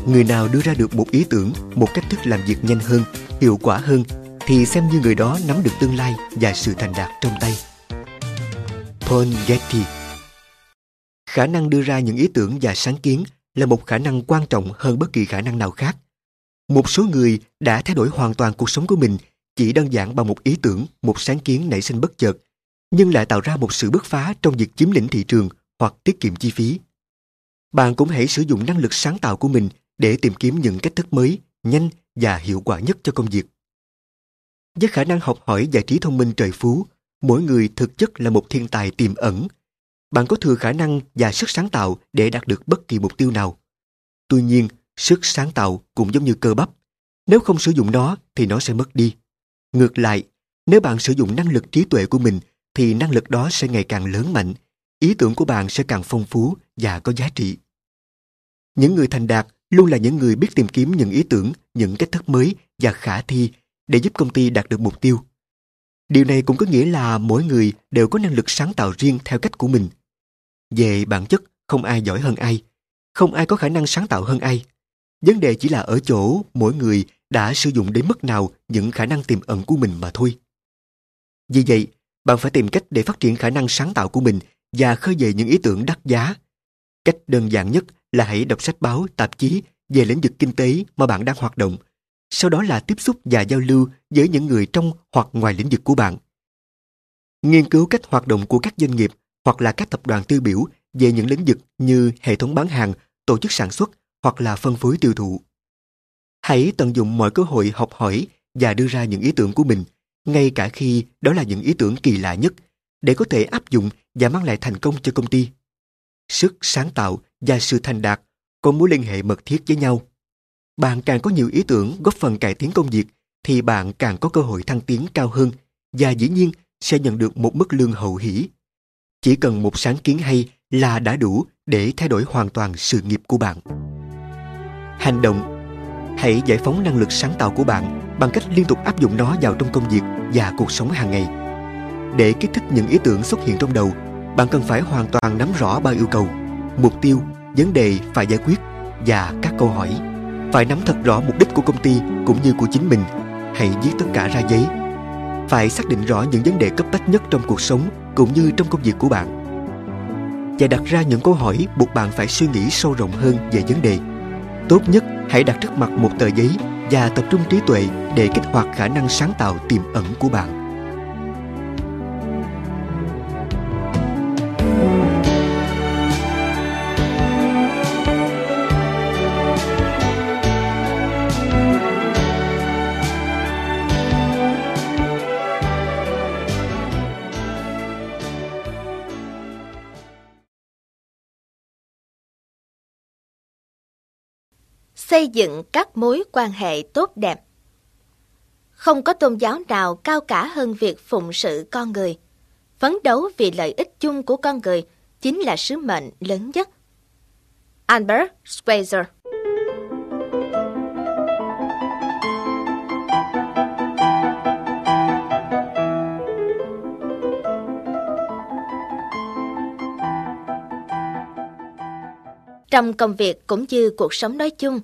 Người nào đưa ra được một ý tưởng, một cách thức làm việc nhanh hơn, hiệu quả hơn, thì xem như người đó nắm được tương lai và sự thành đạt trong tay. Paul getty. Khả năng đưa ra những ý tưởng và sáng kiến là một khả năng quan trọng hơn bất kỳ khả năng nào khác. Một số người đã thay đổi hoàn toàn cuộc sống của mình chỉ đơn giản bằng một ý tưởng, một sáng kiến nảy sinh bất chợt, nhưng lại tạo ra một sự bứt phá trong việc chiếm lĩnh thị trường hoặc tiết kiệm chi phí bạn cũng hãy sử dụng năng lực sáng tạo của mình để tìm kiếm những cách thức mới, nhanh và hiệu quả nhất cho công việc. Với khả năng học hỏi và trí thông minh trời phú, mỗi người thực chất là một thiên tài tiềm ẩn. Bạn có thừa khả năng và sức sáng tạo để đạt được bất kỳ mục tiêu nào. Tuy nhiên, sức sáng tạo cũng giống như cơ bắp. Nếu không sử dụng nó thì nó sẽ mất đi. Ngược lại, nếu bạn sử dụng năng lực trí tuệ của mình thì năng lực đó sẽ ngày càng lớn mạnh ý tưởng của bạn sẽ càng phong phú và có giá trị. Những người thành đạt luôn là những người biết tìm kiếm những ý tưởng, những cách thức mới và khả thi để giúp công ty đạt được mục tiêu. Điều này cũng có nghĩa là mỗi người đều có năng lực sáng tạo riêng theo cách của mình. Về bản chất, không ai giỏi hơn ai, không ai có khả năng sáng tạo hơn ai. Vấn đề chỉ là ở chỗ mỗi người đã sử dụng đến mức nào những khả năng tiềm ẩn của mình mà thôi. Vì vậy, bạn phải tìm cách để phát triển khả năng sáng tạo của mình và khơi dậy những ý tưởng đắt giá. Cách đơn giản nhất là hãy đọc sách báo, tạp chí về lĩnh vực kinh tế mà bạn đang hoạt động. Sau đó là tiếp xúc và giao lưu với những người trong hoặc ngoài lĩnh vực của bạn. Nghiên cứu cách hoạt động của các doanh nghiệp hoặc là các tập đoàn tiêu biểu về những lĩnh vực như hệ thống bán hàng, tổ chức sản xuất hoặc là phân phối tiêu thụ. Hãy tận dụng mọi cơ hội học hỏi và đưa ra những ý tưởng của mình, ngay cả khi đó là những ý tưởng kỳ lạ nhất, để có thể áp dụng và mang lại thành công cho công ty. Sức sáng tạo và sự thành đạt có mối liên hệ mật thiết với nhau. Bạn càng có nhiều ý tưởng góp phần cải tiến công việc, thì bạn càng có cơ hội thăng tiến cao hơn và dĩ nhiên sẽ nhận được một mức lương hậu hỷ. Chỉ cần một sáng kiến hay là đã đủ để thay đổi hoàn toàn sự nghiệp của bạn. Hành động Hãy giải phóng năng lực sáng tạo của bạn bằng cách liên tục áp dụng nó vào trong công việc và cuộc sống hàng ngày. Để kích thích những ý tưởng xuất hiện trong đầu, bạn cần phải hoàn toàn nắm rõ ba yêu cầu, mục tiêu, vấn đề phải giải quyết và các câu hỏi. Phải nắm thật rõ mục đích của công ty cũng như của chính mình. Hãy viết tất cả ra giấy. Phải xác định rõ những vấn đề cấp bách nhất trong cuộc sống cũng như trong công việc của bạn. Và đặt ra những câu hỏi buộc bạn phải suy nghĩ sâu rộng hơn về vấn đề. Tốt nhất hãy đặt trước mặt một tờ giấy và tập trung trí tuệ để kích hoạt khả năng sáng tạo tiềm ẩn của bạn. Xây dựng các mối quan hệ tốt đẹp. Không có tôn giáo nào cao cả hơn việc phụng sự con người. Phấn đấu vì lợi ích chung của con người chính là sứ mệnh lớn nhất. Albert Schweitzer Trong công việc cũng như cuộc sống nói chung,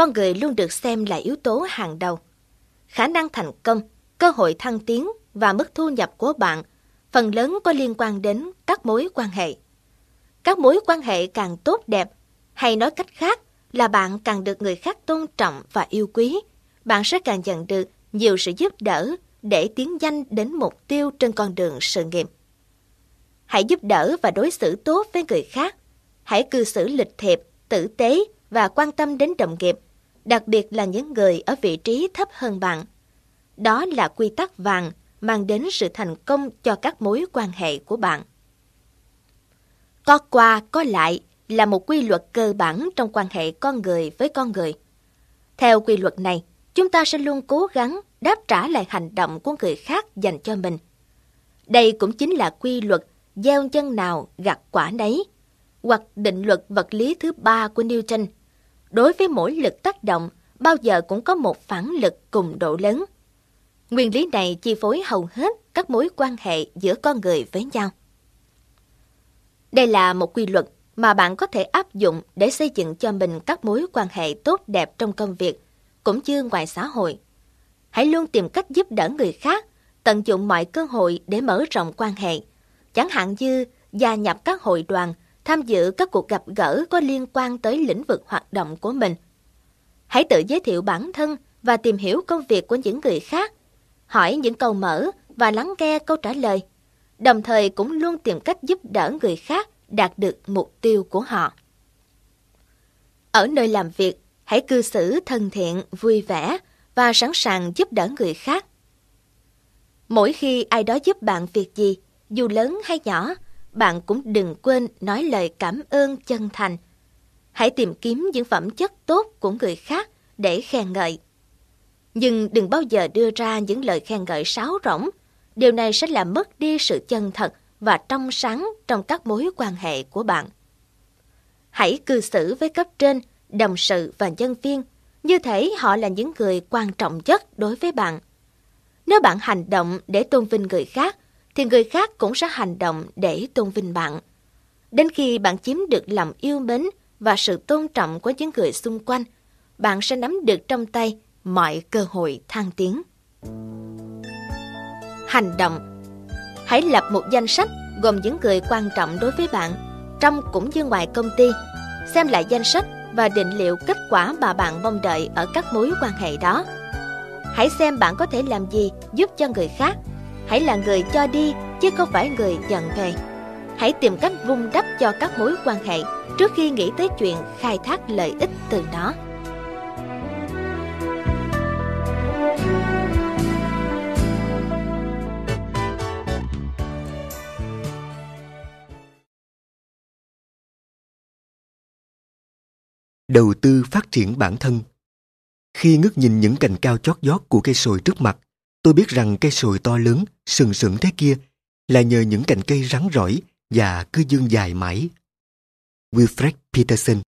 con người luôn được xem là yếu tố hàng đầu. Khả năng thành công, cơ hội thăng tiến và mức thu nhập của bạn phần lớn có liên quan đến các mối quan hệ. Các mối quan hệ càng tốt đẹp, hay nói cách khác là bạn càng được người khác tôn trọng và yêu quý, bạn sẽ càng nhận được nhiều sự giúp đỡ để tiến nhanh đến mục tiêu trên con đường sự nghiệp. Hãy giúp đỡ và đối xử tốt với người khác. Hãy cư xử lịch thiệp, tử tế và quan tâm đến đồng nghiệp, đặc biệt là những người ở vị trí thấp hơn bạn. Đó là quy tắc vàng mang đến sự thành công cho các mối quan hệ của bạn. Có qua, có lại là một quy luật cơ bản trong quan hệ con người với con người. Theo quy luật này, chúng ta sẽ luôn cố gắng đáp trả lại hành động của người khác dành cho mình. Đây cũng chính là quy luật gieo chân nào gặt quả nấy, hoặc định luật vật lý thứ ba của Newton. Đối với mỗi lực tác động, bao giờ cũng có một phản lực cùng độ lớn. Nguyên lý này chi phối hầu hết các mối quan hệ giữa con người với nhau. Đây là một quy luật mà bạn có thể áp dụng để xây dựng cho mình các mối quan hệ tốt đẹp trong công việc, cũng như ngoài xã hội. Hãy luôn tìm cách giúp đỡ người khác, tận dụng mọi cơ hội để mở rộng quan hệ. Chẳng hạn như gia nhập các hội đoàn, tham dự các cuộc gặp gỡ có liên quan tới lĩnh vực hoạt động của mình. Hãy tự giới thiệu bản thân và tìm hiểu công việc của những người khác. Hỏi những câu mở và lắng nghe câu trả lời. Đồng thời cũng luôn tìm cách giúp đỡ người khác đạt được mục tiêu của họ. Ở nơi làm việc, hãy cư xử thân thiện, vui vẻ và sẵn sàng giúp đỡ người khác. Mỗi khi ai đó giúp bạn việc gì, dù lớn hay nhỏ, bạn cũng đừng quên nói lời cảm ơn chân thành. Hãy tìm kiếm những phẩm chất tốt của người khác để khen ngợi. Nhưng đừng bao giờ đưa ra những lời khen ngợi sáo rỗng. Điều này sẽ làm mất đi sự chân thật và trong sáng trong các mối quan hệ của bạn. Hãy cư xử với cấp trên, đồng sự và nhân viên như thể họ là những người quan trọng nhất đối với bạn. Nếu bạn hành động để tôn vinh người khác, thì người khác cũng sẽ hành động để tôn vinh bạn. Đến khi bạn chiếm được lòng yêu mến và sự tôn trọng của những người xung quanh, bạn sẽ nắm được trong tay mọi cơ hội thăng tiến. Hành động Hãy lập một danh sách gồm những người quan trọng đối với bạn, trong cũng như ngoài công ty. Xem lại danh sách và định liệu kết quả mà bạn mong đợi ở các mối quan hệ đó. Hãy xem bạn có thể làm gì giúp cho người khác. Hãy là người cho đi chứ không phải người nhận về. Hãy tìm cách vun đắp cho các mối quan hệ trước khi nghĩ tới chuyện khai thác lợi ích từ nó. Đầu tư phát triển bản thân Khi ngước nhìn những cành cao chót vót của cây sồi trước mặt, tôi biết rằng cây sồi to lớn, sừng sững thế kia là nhờ những cành cây rắn rỏi và cứ dương dài mãi. Wilfred Peterson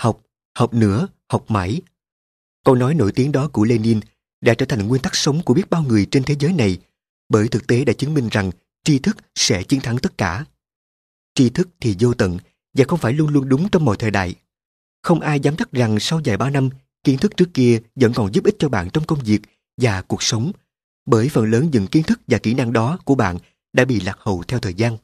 Học, học nữa, học mãi, Câu nói nổi tiếng đó của Lenin đã trở thành nguyên tắc sống của biết bao người trên thế giới này bởi thực tế đã chứng minh rằng tri thức sẽ chiến thắng tất cả. Tri thức thì vô tận và không phải luôn luôn đúng trong mọi thời đại. Không ai dám chắc rằng sau vài ba năm, kiến thức trước kia vẫn còn giúp ích cho bạn trong công việc và cuộc sống bởi phần lớn những kiến thức và kỹ năng đó của bạn đã bị lạc hậu theo thời gian.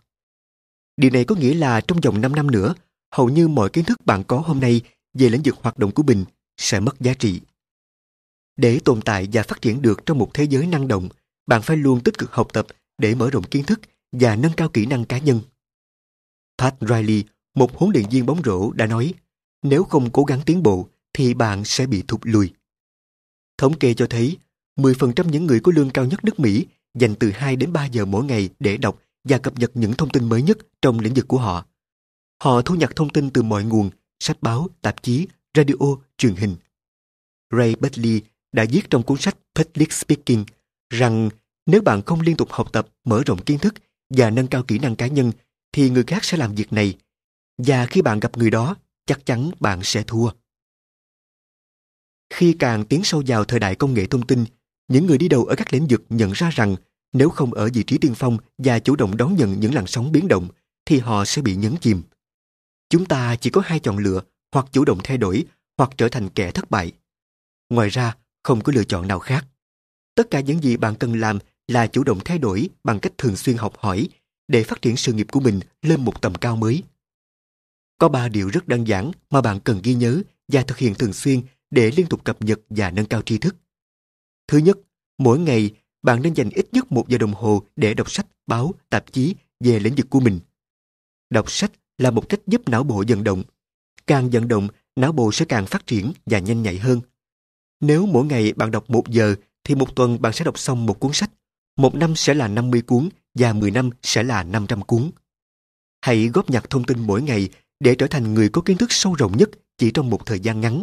Điều này có nghĩa là trong vòng 5 năm nữa, hầu như mọi kiến thức bạn có hôm nay về lĩnh vực hoạt động của mình sẽ mất giá trị. Để tồn tại và phát triển được trong một thế giới năng động, bạn phải luôn tích cực học tập để mở rộng kiến thức và nâng cao kỹ năng cá nhân. Pat Riley, một huấn luyện viên bóng rổ đã nói, nếu không cố gắng tiến bộ thì bạn sẽ bị thụt lùi. Thống kê cho thấy, 10% những người có lương cao nhất nước Mỹ dành từ 2 đến 3 giờ mỗi ngày để đọc và cập nhật những thông tin mới nhất trong lĩnh vực của họ. Họ thu nhặt thông tin từ mọi nguồn, sách báo, tạp chí, radio, truyền hình. Ray Bentley đã viết trong cuốn sách Public Speaking rằng nếu bạn không liên tục học tập, mở rộng kiến thức và nâng cao kỹ năng cá nhân thì người khác sẽ làm việc này. Và khi bạn gặp người đó, chắc chắn bạn sẽ thua. Khi càng tiến sâu vào thời đại công nghệ thông tin, những người đi đầu ở các lĩnh vực nhận ra rằng nếu không ở vị trí tiên phong và chủ động đón nhận những làn sóng biến động, thì họ sẽ bị nhấn chìm. Chúng ta chỉ có hai chọn lựa, hoặc chủ động thay đổi, hoặc trở thành kẻ thất bại. Ngoài ra, không có lựa chọn nào khác. Tất cả những gì bạn cần làm là chủ động thay đổi bằng cách thường xuyên học hỏi để phát triển sự nghiệp của mình lên một tầm cao mới. Có ba điều rất đơn giản mà bạn cần ghi nhớ và thực hiện thường xuyên để liên tục cập nhật và nâng cao tri thức. Thứ nhất, mỗi ngày bạn nên dành ít nhất một giờ đồng hồ để đọc sách, báo, tạp chí về lĩnh vực của mình. Đọc sách là một cách giúp não bộ vận động. Càng vận động, não bộ sẽ càng phát triển và nhanh nhạy hơn. Nếu mỗi ngày bạn đọc một giờ, thì một tuần bạn sẽ đọc xong một cuốn sách. Một năm sẽ là 50 cuốn và 10 năm sẽ là 500 cuốn. Hãy góp nhặt thông tin mỗi ngày để trở thành người có kiến thức sâu rộng nhất chỉ trong một thời gian ngắn.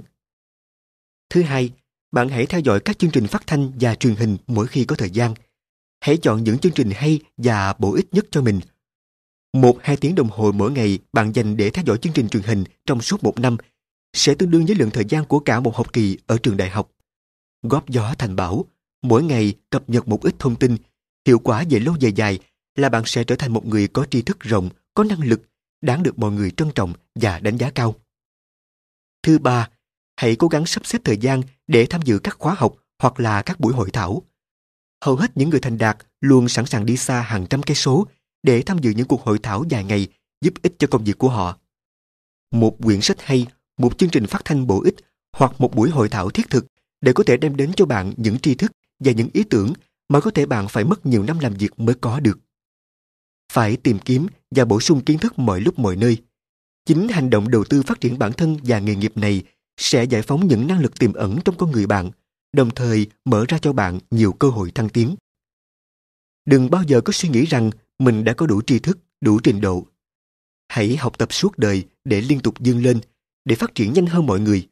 Thứ hai, bạn hãy theo dõi các chương trình phát thanh và truyền hình mỗi khi có thời gian. Hãy chọn những chương trình hay và bổ ích nhất cho mình. Một hai tiếng đồng hồ mỗi ngày bạn dành để theo dõi chương trình truyền hình trong suốt một năm sẽ tương đương với lượng thời gian của cả một học kỳ ở trường đại học. Góp gió thành bão, mỗi ngày cập nhật một ít thông tin, hiệu quả về lâu về dài là bạn sẽ trở thành một người có tri thức rộng, có năng lực, đáng được mọi người trân trọng và đánh giá cao. Thứ ba, hãy cố gắng sắp xếp thời gian để tham dự các khóa học hoặc là các buổi hội thảo. Hầu hết những người thành đạt luôn sẵn sàng đi xa hàng trăm cây số để tham dự những cuộc hội thảo dài ngày giúp ích cho công việc của họ. Một quyển sách hay, một chương trình phát thanh bổ ích hoặc một buổi hội thảo thiết thực để có thể đem đến cho bạn những tri thức và những ý tưởng mà có thể bạn phải mất nhiều năm làm việc mới có được. Phải tìm kiếm và bổ sung kiến thức mọi lúc mọi nơi. Chính hành động đầu tư phát triển bản thân và nghề nghiệp này sẽ giải phóng những năng lực tiềm ẩn trong con người bạn, đồng thời mở ra cho bạn nhiều cơ hội thăng tiến. Đừng bao giờ có suy nghĩ rằng mình đã có đủ tri thức, đủ trình độ. Hãy học tập suốt đời để liên tục dương lên, để phát triển nhanh hơn mọi người.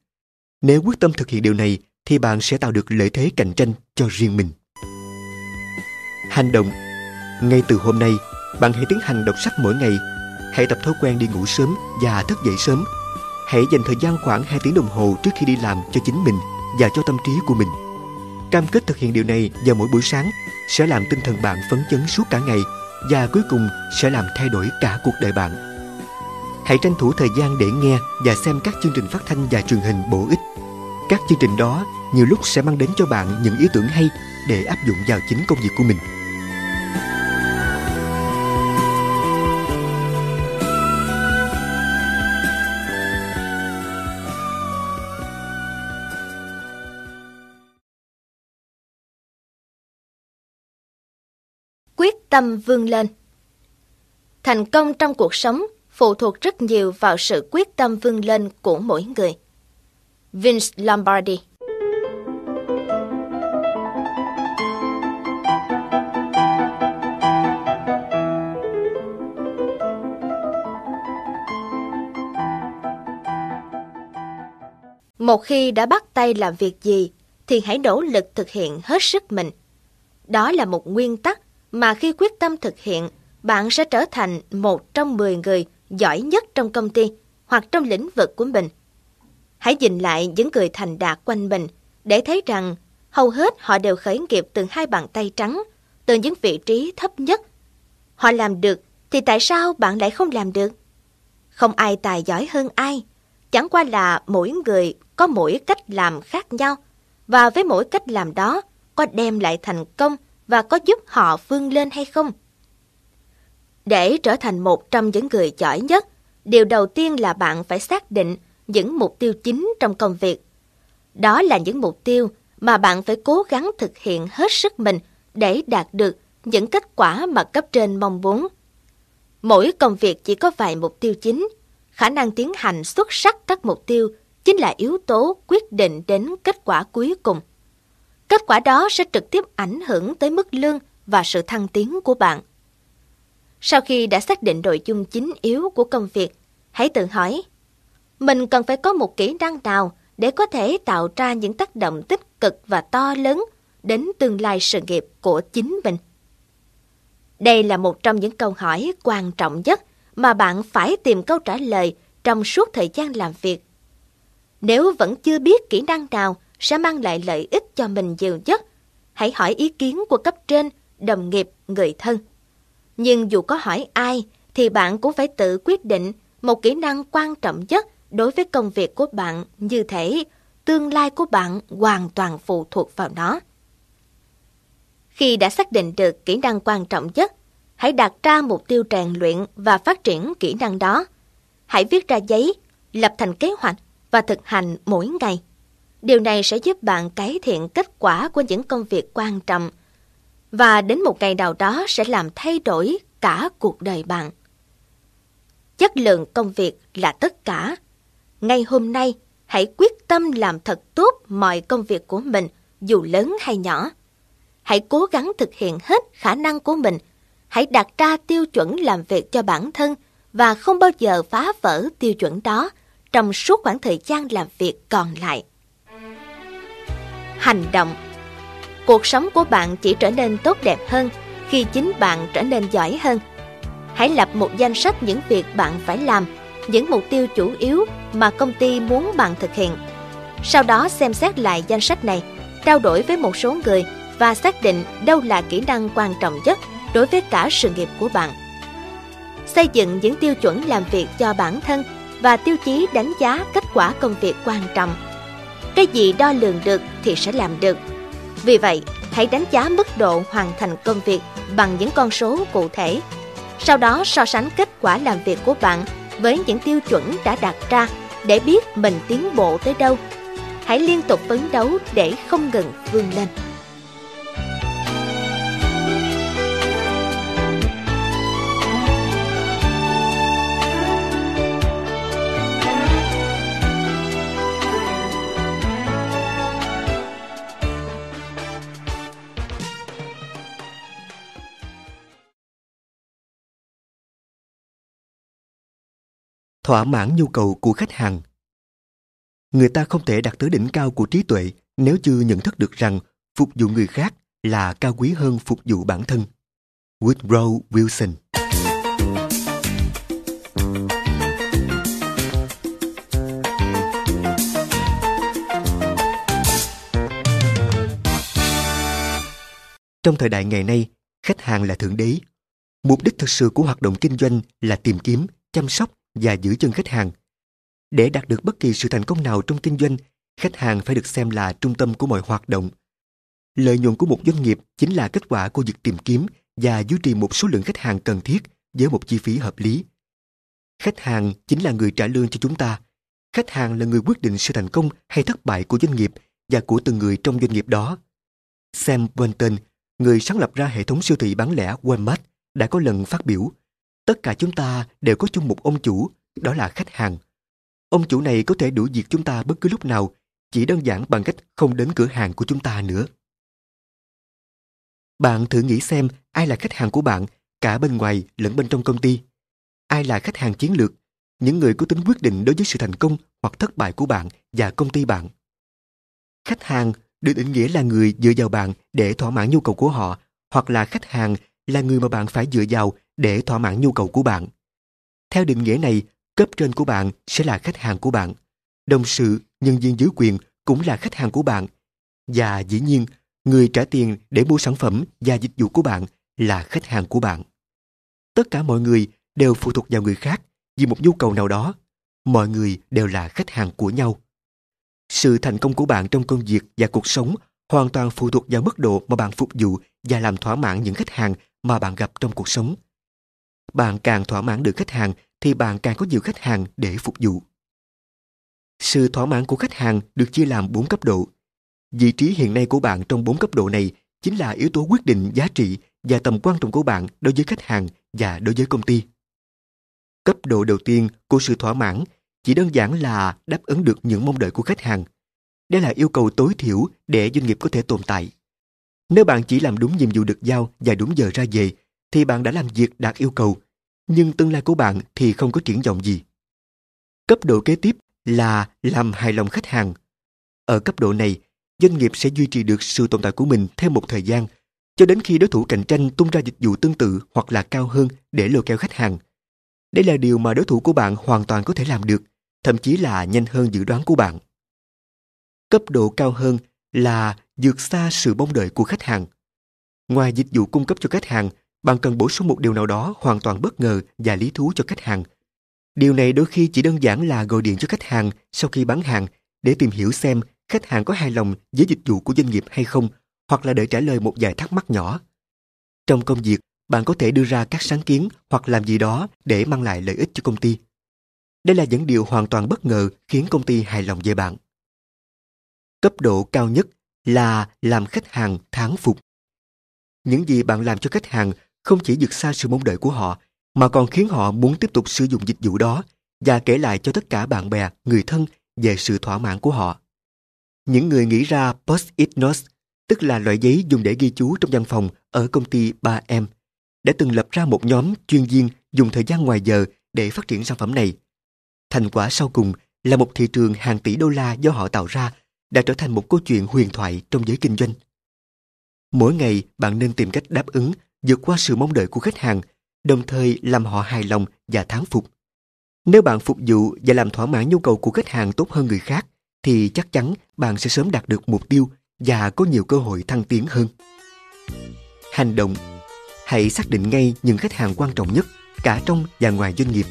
Nếu quyết tâm thực hiện điều này thì bạn sẽ tạo được lợi thế cạnh tranh cho riêng mình. Hành động Ngay từ hôm nay, bạn hãy tiến hành đọc sách mỗi ngày. Hãy tập thói quen đi ngủ sớm và thức dậy sớm. Hãy dành thời gian khoảng 2 tiếng đồng hồ trước khi đi làm cho chính mình và cho tâm trí của mình. Cam kết thực hiện điều này vào mỗi buổi sáng sẽ làm tinh thần bạn phấn chấn suốt cả ngày và cuối cùng sẽ làm thay đổi cả cuộc đời bạn. Hãy tranh thủ thời gian để nghe và xem các chương trình phát thanh và truyền hình bổ ích. Các chương trình đó nhiều lúc sẽ mang đến cho bạn những ý tưởng hay để áp dụng vào chính công việc của mình. Quyết tâm vươn lên Thành công trong cuộc sống phụ thuộc rất nhiều vào sự quyết tâm vươn lên của mỗi người. Vince Lombardi Một khi đã bắt tay làm việc gì, thì hãy nỗ lực thực hiện hết sức mình. Đó là một nguyên tắc mà khi quyết tâm thực hiện, bạn sẽ trở thành một trong 10 người giỏi nhất trong công ty hoặc trong lĩnh vực của mình. Hãy nhìn lại những người thành đạt quanh mình để thấy rằng hầu hết họ đều khởi nghiệp từ hai bàn tay trắng, từ những vị trí thấp nhất. Họ làm được, thì tại sao bạn lại không làm được? Không ai tài giỏi hơn ai, chẳng qua là mỗi người có mỗi cách làm khác nhau, và với mỗi cách làm đó có đem lại thành công và có giúp họ vươn lên hay không? Để trở thành một trong những người giỏi nhất, điều đầu tiên là bạn phải xác định những mục tiêu chính trong công việc. Đó là những mục tiêu mà bạn phải cố gắng thực hiện hết sức mình để đạt được những kết quả mà cấp trên mong muốn. Mỗi công việc chỉ có vài mục tiêu chính, khả năng tiến hành xuất sắc các mục tiêu chính là yếu tố quyết định đến kết quả cuối cùng. Kết quả đó sẽ trực tiếp ảnh hưởng tới mức lương và sự thăng tiến của bạn. Sau khi đã xác định nội dung chính yếu của công việc, hãy tự hỏi, mình cần phải có một kỹ năng nào để có thể tạo ra những tác động tích cực và to lớn đến tương lai sự nghiệp của chính mình. Đây là một trong những câu hỏi quan trọng nhất mà bạn phải tìm câu trả lời trong suốt thời gian làm việc. Nếu vẫn chưa biết kỹ năng nào sẽ mang lại lợi ích cho mình nhiều nhất, hãy hỏi ý kiến của cấp trên, đồng nghiệp, người thân. Nhưng dù có hỏi ai, thì bạn cũng phải tự quyết định một kỹ năng quan trọng nhất đối với công việc của bạn như thể tương lai của bạn hoàn toàn phụ thuộc vào nó. Khi đã xác định được kỹ năng quan trọng nhất, hãy đặt ra mục tiêu rèn luyện và phát triển kỹ năng đó. Hãy viết ra giấy, lập thành kế hoạch và thực hành mỗi ngày. Điều này sẽ giúp bạn cải thiện kết quả của những công việc quan trọng và đến một ngày nào đó sẽ làm thay đổi cả cuộc đời bạn. Chất lượng công việc là tất cả. Ngay hôm nay, hãy quyết tâm làm thật tốt mọi công việc của mình, dù lớn hay nhỏ. Hãy cố gắng thực hiện hết khả năng của mình. Hãy đặt ra tiêu chuẩn làm việc cho bản thân và không bao giờ phá vỡ tiêu chuẩn đó trong suốt khoảng thời gian làm việc còn lại. Hành động Cuộc sống của bạn chỉ trở nên tốt đẹp hơn khi chính bạn trở nên giỏi hơn. Hãy lập một danh sách những việc bạn phải làm, những mục tiêu chủ yếu mà công ty muốn bạn thực hiện. Sau đó xem xét lại danh sách này, trao đổi với một số người và xác định đâu là kỹ năng quan trọng nhất đối với cả sự nghiệp của bạn. Xây dựng những tiêu chuẩn làm việc cho bản thân và tiêu chí đánh giá kết quả công việc quan trọng. Cái gì đo lường được thì sẽ làm được. Vì vậy, hãy đánh giá mức độ hoàn thành công việc bằng những con số cụ thể. Sau đó so sánh kết quả làm việc của bạn với những tiêu chuẩn đã đặt ra để biết mình tiến bộ tới đâu. Hãy liên tục phấn đấu để không ngừng vươn lên. Thỏa mãn nhu cầu của khách hàng. Người ta không thể đạt tới đỉnh cao của trí tuệ nếu chưa nhận thức được rằng phục vụ người khác là cao quý hơn phục vụ bản thân. Woodrow Wilson Trong thời đại ngày nay, khách hàng là thượng đế. Mục đích thực sự của hoạt động kinh doanh là tìm kiếm, chăm sóc và giữ chân khách hàng. Để đạt được bất kỳ sự thành công nào trong kinh doanh, khách hàng phải được xem là trung tâm của mọi hoạt động. Lợi nhuận của một doanh nghiệp chính là kết quả của việc tìm kiếm và duy trì một số lượng khách hàng cần thiết với một chi phí hợp lý. Khách hàng chính là người trả lương cho chúng ta. Khách hàng là người quyết định sự thành công hay thất bại của doanh nghiệp và của từng người trong doanh nghiệp đó. Sam Walton, người sáng lập ra hệ thống siêu thị bán lẻ Walmart, đã có lần phát biểu Tất cả chúng ta đều có chung một ông chủ, đó là khách hàng. Ông chủ này có thể đuổi diệt chúng ta bất cứ lúc nào, chỉ đơn giản bằng cách không đến cửa hàng của chúng ta nữa. Bạn thử nghĩ xem ai là khách hàng của bạn, cả bên ngoài lẫn bên trong công ty. Ai là khách hàng chiến lược, những người có tính quyết định đối với sự thành công hoặc thất bại của bạn và công ty bạn. Khách hàng được định nghĩa là người dựa vào bạn để thỏa mãn nhu cầu của họ, hoặc là khách hàng là người mà bạn phải dựa vào để thỏa mãn nhu cầu của bạn. Theo định nghĩa này, cấp trên của bạn sẽ là khách hàng của bạn. Đồng sự, nhân viên dưới quyền cũng là khách hàng của bạn. Và dĩ nhiên, người trả tiền để mua sản phẩm và dịch vụ của bạn là khách hàng của bạn. Tất cả mọi người đều phụ thuộc vào người khác vì một nhu cầu nào đó. Mọi người đều là khách hàng của nhau. Sự thành công của bạn trong công việc và cuộc sống hoàn toàn phụ thuộc vào mức độ mà bạn phục vụ và làm thỏa mãn những khách hàng mà bạn gặp trong cuộc sống. Bạn càng thỏa mãn được khách hàng thì bạn càng có nhiều khách hàng để phục vụ. Sự thỏa mãn của khách hàng được chia làm 4 cấp độ. Vị trí hiện nay của bạn trong 4 cấp độ này chính là yếu tố quyết định giá trị và tầm quan trọng của bạn đối với khách hàng và đối với công ty. Cấp độ đầu tiên của sự thỏa mãn chỉ đơn giản là đáp ứng được những mong đợi của khách hàng. Đây là yêu cầu tối thiểu để doanh nghiệp có thể tồn tại. Nếu bạn chỉ làm đúng nhiệm vụ được giao và đúng giờ ra về, thì bạn đã làm việc đạt yêu cầu, nhưng tương lai của bạn thì không có triển vọng gì. Cấp độ kế tiếp là làm hài lòng khách hàng. Ở cấp độ này, doanh nghiệp sẽ duy trì được sự tồn tại của mình thêm một thời gian, cho đến khi đối thủ cạnh tranh tung ra dịch vụ tương tự hoặc là cao hơn để lôi kéo khách hàng. Đây là điều mà đối thủ của bạn hoàn toàn có thể làm được, thậm chí là nhanh hơn dự đoán của bạn. Cấp độ cao hơn là vượt xa sự mong đợi của khách hàng. Ngoài dịch vụ cung cấp cho khách hàng, bạn cần bổ sung một điều nào đó hoàn toàn bất ngờ và lý thú cho khách hàng. Điều này đôi khi chỉ đơn giản là gọi điện cho khách hàng sau khi bán hàng để tìm hiểu xem khách hàng có hài lòng với dịch vụ của doanh nghiệp hay không, hoặc là để trả lời một vài thắc mắc nhỏ. Trong công việc, bạn có thể đưa ra các sáng kiến hoặc làm gì đó để mang lại lợi ích cho công ty. Đây là những điều hoàn toàn bất ngờ khiến công ty hài lòng về bạn. Cấp độ cao nhất là làm khách hàng thán phục. Những gì bạn làm cho khách hàng không chỉ vượt xa sự mong đợi của họ, mà còn khiến họ muốn tiếp tục sử dụng dịch vụ đó và kể lại cho tất cả bạn bè, người thân về sự thỏa mãn của họ. Những người nghĩ ra Post-it Notes, tức là loại giấy dùng để ghi chú trong văn phòng ở công ty 3M, đã từng lập ra một nhóm chuyên viên dùng thời gian ngoài giờ để phát triển sản phẩm này. Thành quả sau cùng là một thị trường hàng tỷ đô la do họ tạo ra đã trở thành một câu chuyện huyền thoại trong giới kinh doanh. Mỗi ngày bạn nên tìm cách đáp ứng vượt qua sự mong đợi của khách hàng, đồng thời làm họ hài lòng và thán phục. Nếu bạn phục vụ và làm thỏa mãn nhu cầu của khách hàng tốt hơn người khác, thì chắc chắn bạn sẽ sớm đạt được mục tiêu và có nhiều cơ hội thăng tiến hơn. Hành động Hãy xác định ngay những khách hàng quan trọng nhất cả trong và ngoài doanh nghiệp.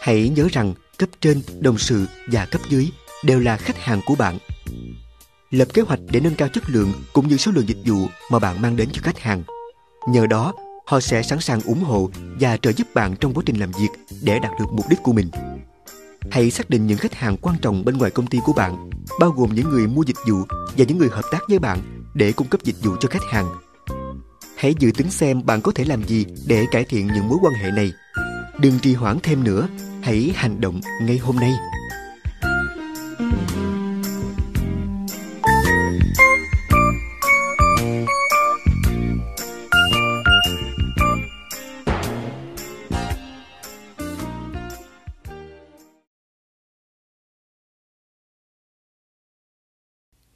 Hãy nhớ rằng cấp trên, đồng sự và cấp dưới đều là khách hàng của bạn. Lập kế hoạch để nâng cao chất lượng cũng như số lượng dịch vụ mà bạn mang đến cho khách hàng. Nhờ đó, họ sẽ sẵn sàng ủng hộ và trợ giúp bạn trong quá trình làm việc để đạt được mục đích của mình. Hãy xác định những khách hàng quan trọng bên ngoài công ty của bạn, bao gồm những người mua dịch vụ và những người hợp tác với bạn để cung cấp dịch vụ cho khách hàng. Hãy dự tính xem bạn có thể làm gì để cải thiện những mối quan hệ này. Đừng trì hoãn thêm nữa, hãy hành động ngay hôm nay.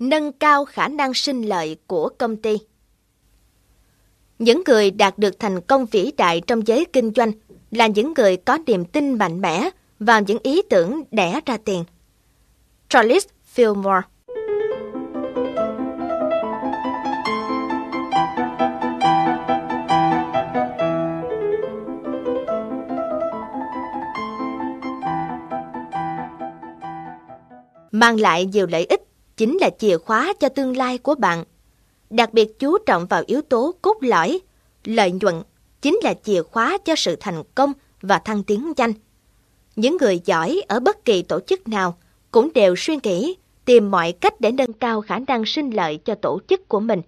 Nâng cao khả năng sinh lợi của công ty. Những người đạt được thành công vĩ đại trong giới kinh doanh là những người có niềm tin mạnh mẽ vào những ý tưởng đẻ ra tiền. Charles Fillmore mang lại nhiều lợi ích chính là chìa khóa cho tương lai của bạn. Đặc biệt chú trọng vào yếu tố cốt lõi, lợi nhuận chính là chìa khóa cho sự thành công và thăng tiến nhanh. Những người giỏi ở bất kỳ tổ chức nào cũng đều suy nghĩ tìm mọi cách để nâng cao khả năng sinh lợi cho tổ chức của mình.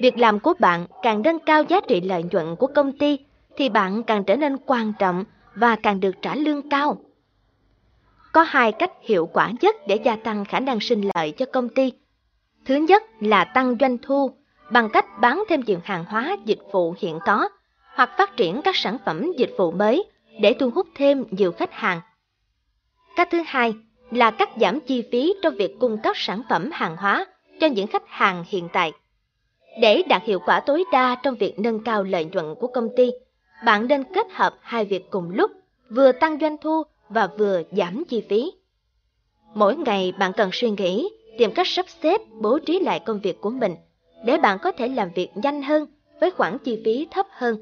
Việc làm của bạn càng nâng cao giá trị lợi nhuận của công ty thì bạn càng trở nên quan trọng và càng được trả lương cao. Có hai cách hiệu quả nhất để gia tăng khả năng sinh lợi cho công ty. Thứ nhất là tăng doanh thu bằng cách bán thêm nhiều hàng hóa dịch vụ hiện có hoặc phát triển các sản phẩm dịch vụ mới để thu hút thêm nhiều khách hàng. Cách thứ hai là cắt giảm chi phí trong việc cung cấp sản phẩm hàng hóa cho những khách hàng hiện tại. Để đạt hiệu quả tối đa trong việc nâng cao lợi nhuận của công ty, bạn nên kết hợp hai việc cùng lúc, vừa tăng doanh thu và vừa giảm chi phí. Mỗi ngày bạn cần suy nghĩ, tìm cách sắp xếp, bố trí lại công việc của mình để bạn có thể làm việc nhanh hơn với khoản chi phí thấp hơn.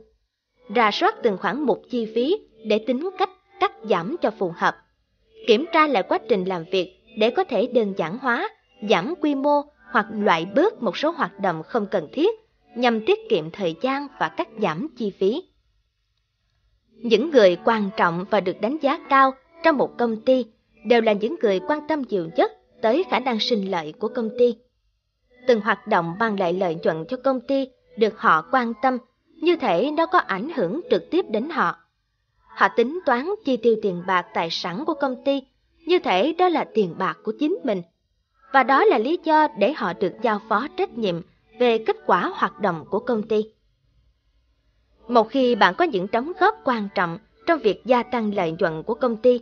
Rà soát từng khoản mục chi phí để tính cách cắt giảm cho phù hợp. Kiểm tra lại quá trình làm việc để có thể đơn giản hóa, giảm quy mô hoặc loại bớt một số hoạt động không cần thiết nhằm tiết kiệm thời gian và cắt giảm chi phí. Những người quan trọng và được đánh giá cao trong một công ty đều là những người quan tâm nhiều nhất tới khả năng sinh lợi của công ty. Từng hoạt động mang lại lợi nhuận cho công ty được họ quan tâm, như thể nó có ảnh hưởng trực tiếp đến họ. Họ tính toán chi tiêu tiền bạc tài sản của công ty, như thể đó là tiền bạc của chính mình. Và đó là lý do để họ được giao phó trách nhiệm về kết quả hoạt động của công ty. Một khi bạn có những đóng góp quan trọng trong việc gia tăng lợi nhuận của công ty,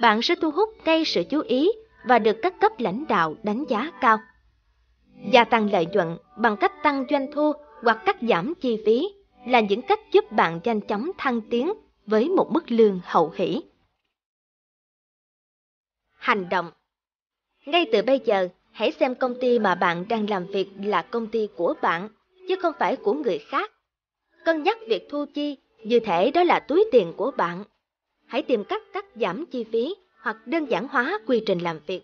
bạn sẽ thu hút ngay sự chú ý và được các cấp lãnh đạo đánh giá cao. Gia tăng lợi nhuận bằng cách tăng doanh thu hoặc cắt giảm chi phí là những cách giúp bạn nhanh chóng thăng tiến với một mức lương hậu hỷ. Hành động Ngay từ bây giờ, hãy xem công ty mà bạn đang làm việc là công ty của bạn, chứ không phải của người khác. Cân nhắc việc thu chi, như thể đó là túi tiền của bạn. Hãy tìm cách cắt giảm chi phí hoặc đơn giản hóa quy trình làm việc.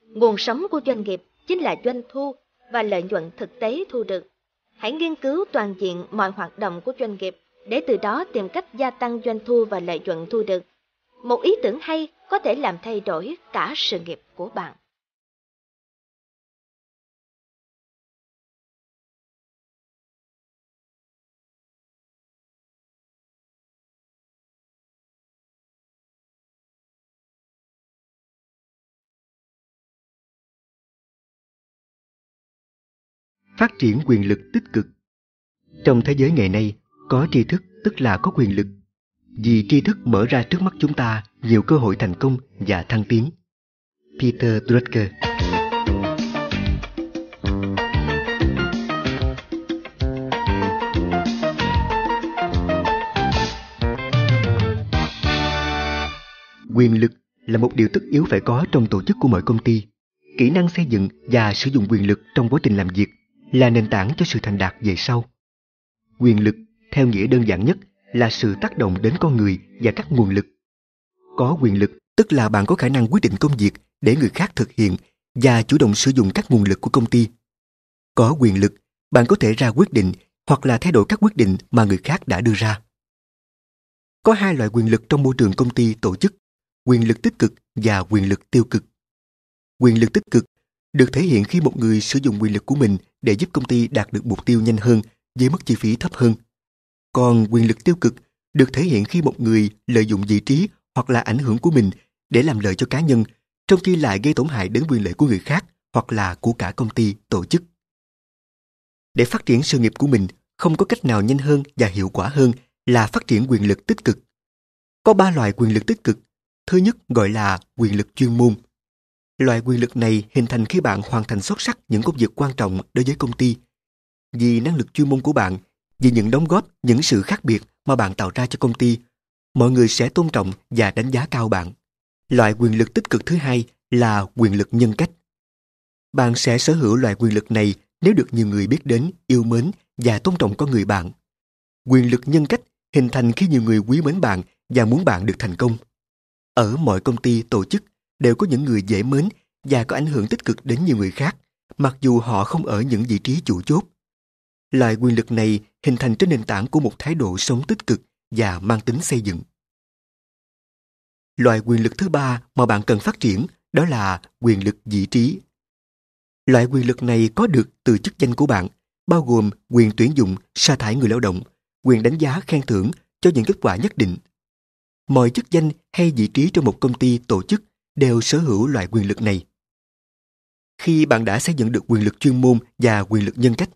Nguồn sống của doanh nghiệp chính là doanh thu và lợi nhuận thực tế thu được. Hãy nghiên cứu toàn diện mọi hoạt động của doanh nghiệp để từ đó tìm cách gia tăng doanh thu và lợi nhuận thu được. Một ý tưởng hay có thể làm thay đổi cả sự nghiệp của bạn. Phát triển quyền lực tích cực. Trong thế giới ngày nay, có tri thức, tức là có quyền lực. Vì tri thức mở ra trước mắt chúng ta, nhiều cơ hội thành công và thăng tiến. Peter drucker. Quyền lực là một điều tất yếu phải có trong tổ chức của mọi công ty. Kỹ năng xây dựng và sử dụng quyền lực trong quá trình làm việc là nền tảng cho sự thành đạt về sau. Quyền lực, theo nghĩa đơn giản nhất, là sự tác động đến con người và các nguồn lực. Có quyền lực tức là bạn có khả năng quyết định công việc để người khác thực hiện và chủ động sử dụng các nguồn lực của công ty. Có quyền lực, bạn có thể ra quyết định hoặc là thay đổi các quyết định mà người khác đã đưa ra. Có hai loại quyền lực trong môi trường công ty tổ chức, quyền lực tích cực và quyền lực tiêu cực. Quyền lực tích cực được thể hiện khi một người sử dụng quyền lực của mình để giúp công ty đạt được mục tiêu nhanh hơn với mức chi phí thấp hơn. Còn quyền lực tiêu cực được thể hiện khi một người lợi dụng vị trí hoặc là ảnh hưởng của mình để làm lợi cho cá nhân, trong khi lại gây tổn hại đến quyền lợi của người khác hoặc là của cả công ty, tổ chức. Để phát triển sự nghiệp của mình, không có cách nào nhanh hơn và hiệu quả hơn là phát triển quyền lực tích cực. Có ba loại quyền lực tích cực. Thứ nhất gọi là quyền lực chuyên môn. Loại quyền lực này hình thành khi bạn hoàn thành xuất sắc những công việc quan trọng đối với công ty. Vì năng lực chuyên môn của bạn, vì những đóng góp, những sự khác biệt mà bạn tạo ra cho công ty, mọi người sẽ tôn trọng và đánh giá cao bạn. Loại quyền lực tích cực thứ hai là quyền lực nhân cách. Bạn sẽ sở hữu loại quyền lực này nếu được nhiều người biết đến, yêu mến và tôn trọng con người bạn. Quyền lực nhân cách hình thành khi nhiều người quý mến bạn và muốn bạn được thành công. Ở mọi công ty, tổ chức, đều có những người dễ mến và có ảnh hưởng tích cực đến nhiều người khác, mặc dù họ không ở những vị trí chủ chốt. Loại quyền lực này hình thành trên nền tảng của một thái độ sống tích cực và mang tính xây dựng. Loại quyền lực thứ ba mà bạn cần phát triển đó là quyền lực vị trí. Loại quyền lực này có được từ chức danh của bạn, bao gồm quyền tuyển dụng, sa thải người lao động, quyền đánh giá khen thưởng cho những kết quả nhất định. Mọi chức danh hay vị trí trong một công ty tổ chức đều sở hữu loại quyền lực này. Khi bạn đã xây dựng được quyền lực chuyên môn và quyền lực nhân cách,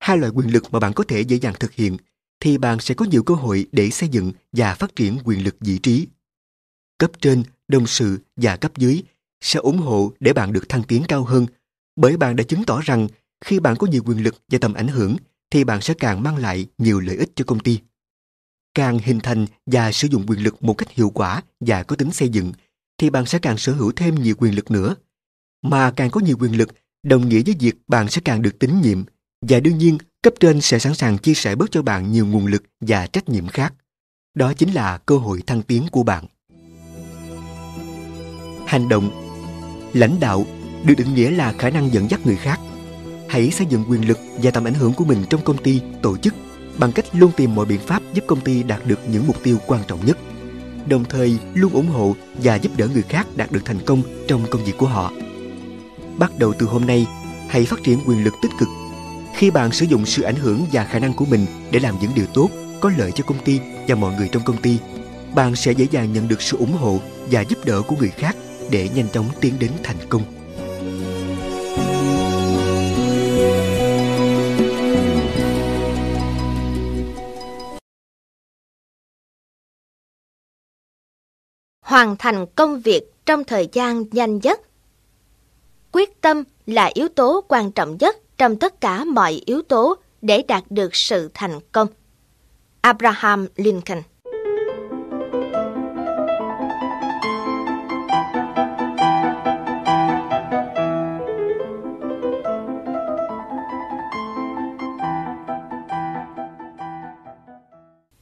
hai loại quyền lực mà bạn có thể dễ dàng thực hiện, thì bạn sẽ có nhiều cơ hội để xây dựng và phát triển quyền lực vị trí. Cấp trên, đồng sự và cấp dưới sẽ ủng hộ để bạn được thăng tiến cao hơn, bởi bạn đã chứng tỏ rằng khi bạn có nhiều quyền lực và tầm ảnh hưởng, thì bạn sẽ càng mang lại nhiều lợi ích cho công ty. Càng hình thành và sử dụng quyền lực một cách hiệu quả và có tính xây dựng, thì bạn sẽ càng sở hữu thêm nhiều quyền lực nữa. Mà càng có nhiều quyền lực, đồng nghĩa với việc bạn sẽ càng được tín nhiệm và đương nhiên cấp trên sẽ sẵn sàng chia sẻ bớt cho bạn nhiều nguồn lực và trách nhiệm khác. Đó chính là cơ hội thăng tiến của bạn. Hành động Lãnh đạo được định nghĩa là khả năng dẫn dắt người khác. Hãy xây dựng quyền lực và tầm ảnh hưởng của mình trong công ty, tổ chức bằng cách luôn tìm mọi biện pháp giúp công ty đạt được những mục tiêu quan trọng nhất đồng thời luôn ủng hộ và giúp đỡ người khác đạt được thành công trong công việc của họ. Bắt đầu từ hôm nay, hãy phát triển quyền lực tích cực. Khi bạn sử dụng sự ảnh hưởng và khả năng của mình để làm những điều tốt, có lợi cho công ty và mọi người trong công ty, bạn sẽ dễ dàng nhận được sự ủng hộ và giúp đỡ của người khác để nhanh chóng tiến đến thành công. Hoàn thành công việc trong thời gian nhanh nhất. Quyết tâm là yếu tố quan trọng nhất trong tất cả mọi yếu tố để đạt được sự thành công. Abraham Lincoln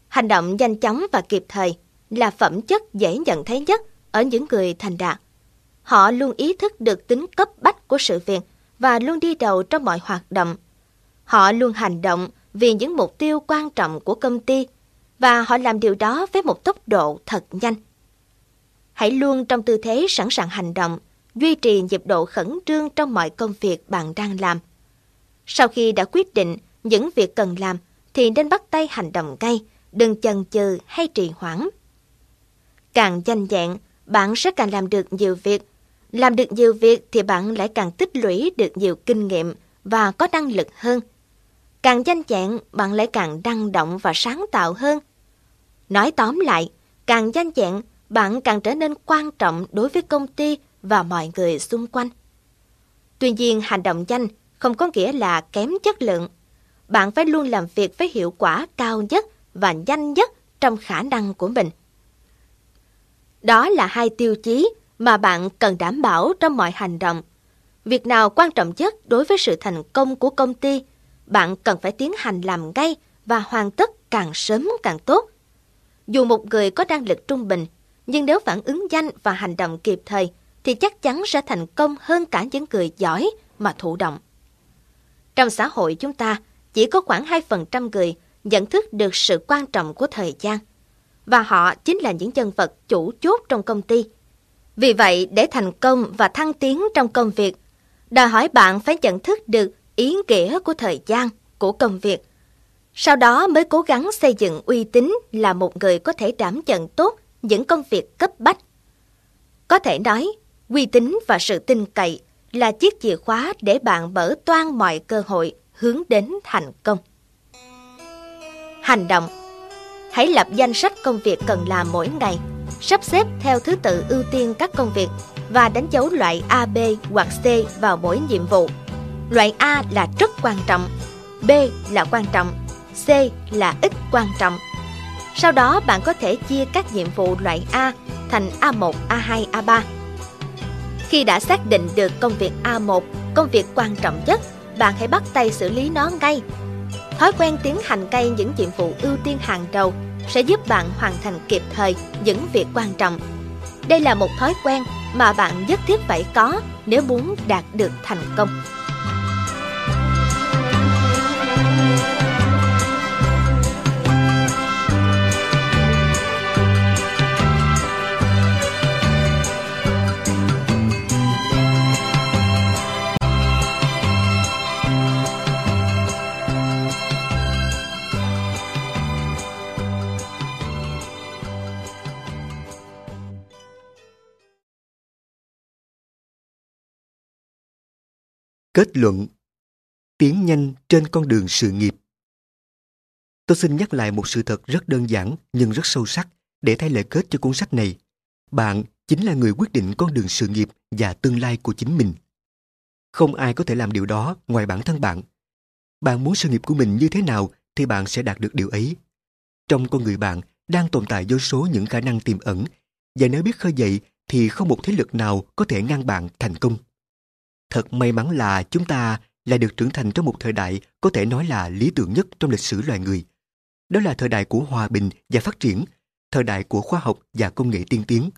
Hành động nhanh chóng và kịp thời là phẩm chất dễ nhận thấy nhất ở những người thành đạt. Họ luôn ý thức được tính cấp bách của sự việc và luôn đi đầu trong mọi hoạt động. Họ luôn hành động vì những mục tiêu quan trọng của công ty và họ làm điều đó với một tốc độ thật nhanh. Hãy luôn trong tư thế sẵn sàng hành động, duy trì nhịp độ khẩn trương trong mọi công việc bạn đang làm. Sau khi đã quyết định những việc cần làm thì nên bắt tay hành động ngay, đừng chần chừ hay trì hoãn. Càng danh dạng bạn sẽ càng làm được nhiều việc. Làm được nhiều việc thì bạn lại càng tích lũy được nhiều kinh nghiệm và có năng lực hơn. Càng danh dạng bạn lại càng năng động và sáng tạo hơn. Nói tóm lại, càng danh dạng bạn càng trở nên quan trọng đối với công ty và mọi người xung quanh. Tuy nhiên, hành động nhanh không có nghĩa là kém chất lượng. Bạn phải luôn làm việc với hiệu quả cao nhất và nhanh nhất trong khả năng của mình. Đó là hai tiêu chí mà bạn cần đảm bảo trong mọi hành động. Việc nào quan trọng nhất đối với sự thành công của công ty, bạn cần phải tiến hành làm ngay và hoàn tất càng sớm càng tốt. Dù một người có năng lực trung bình, nhưng nếu phản ứng nhanh và hành động kịp thời, thì chắc chắn sẽ thành công hơn cả những người giỏi mà thụ động. Trong xã hội chúng ta, chỉ có khoảng 2% người nhận thức được sự quan trọng của thời gian – và họ chính là những nhân vật chủ chốt trong công ty. Vì vậy, để thành công và thăng tiến trong công việc, đòi hỏi bạn phải nhận thức được ý nghĩa của thời gian, của công việc. Sau đó mới cố gắng xây dựng uy tín là một người có thể đảm nhận tốt những công việc cấp bách. Có thể nói, uy tín và sự tin cậy là chiếc chìa khóa để bạn mở toan mọi cơ hội hướng đến thành công. Hành động Hãy lập danh sách công việc cần làm mỗi ngày, sắp xếp theo thứ tự ưu tiên các công việc và đánh dấu loại A, B hoặc C vào mỗi nhiệm vụ. Loại A là rất quan trọng, B là quan trọng, C là ít quan trọng. Sau đó bạn có thể chia các nhiệm vụ loại A thành A1, A2, A3. Khi đã xác định được công việc A1, công việc quan trọng nhất, bạn hãy bắt tay xử lý nó ngay. Thói quen tiến hành ngay những nhiệm vụ ưu tiên hàng đầu sẽ giúp bạn hoàn thành kịp thời những việc quan trọng. Đây là một thói quen mà bạn nhất thiết phải có nếu muốn đạt được thành công. Kết luận Tiến nhanh trên con đường sự nghiệp Tôi xin nhắc lại một sự thật rất đơn giản nhưng rất sâu sắc để thay lời kết cho cuốn sách này. Bạn chính là người quyết định con đường sự nghiệp và tương lai của chính mình. Không ai có thể làm điều đó ngoài bản thân bạn. Bạn muốn sự nghiệp của mình như thế nào thì bạn sẽ đạt được điều ấy. Trong con người bạn đang tồn tại vô số những khả năng tiềm ẩn và nếu biết khơi dậy thì không một thế lực nào có thể ngăn bạn thành công. Thật may mắn là chúng ta lại được trưởng thành trong một thời đại có thể nói là lý tưởng nhất trong lịch sử loài người. Đó là thời đại của hòa bình và phát triển, thời đại của khoa học và công nghệ tiên tiến.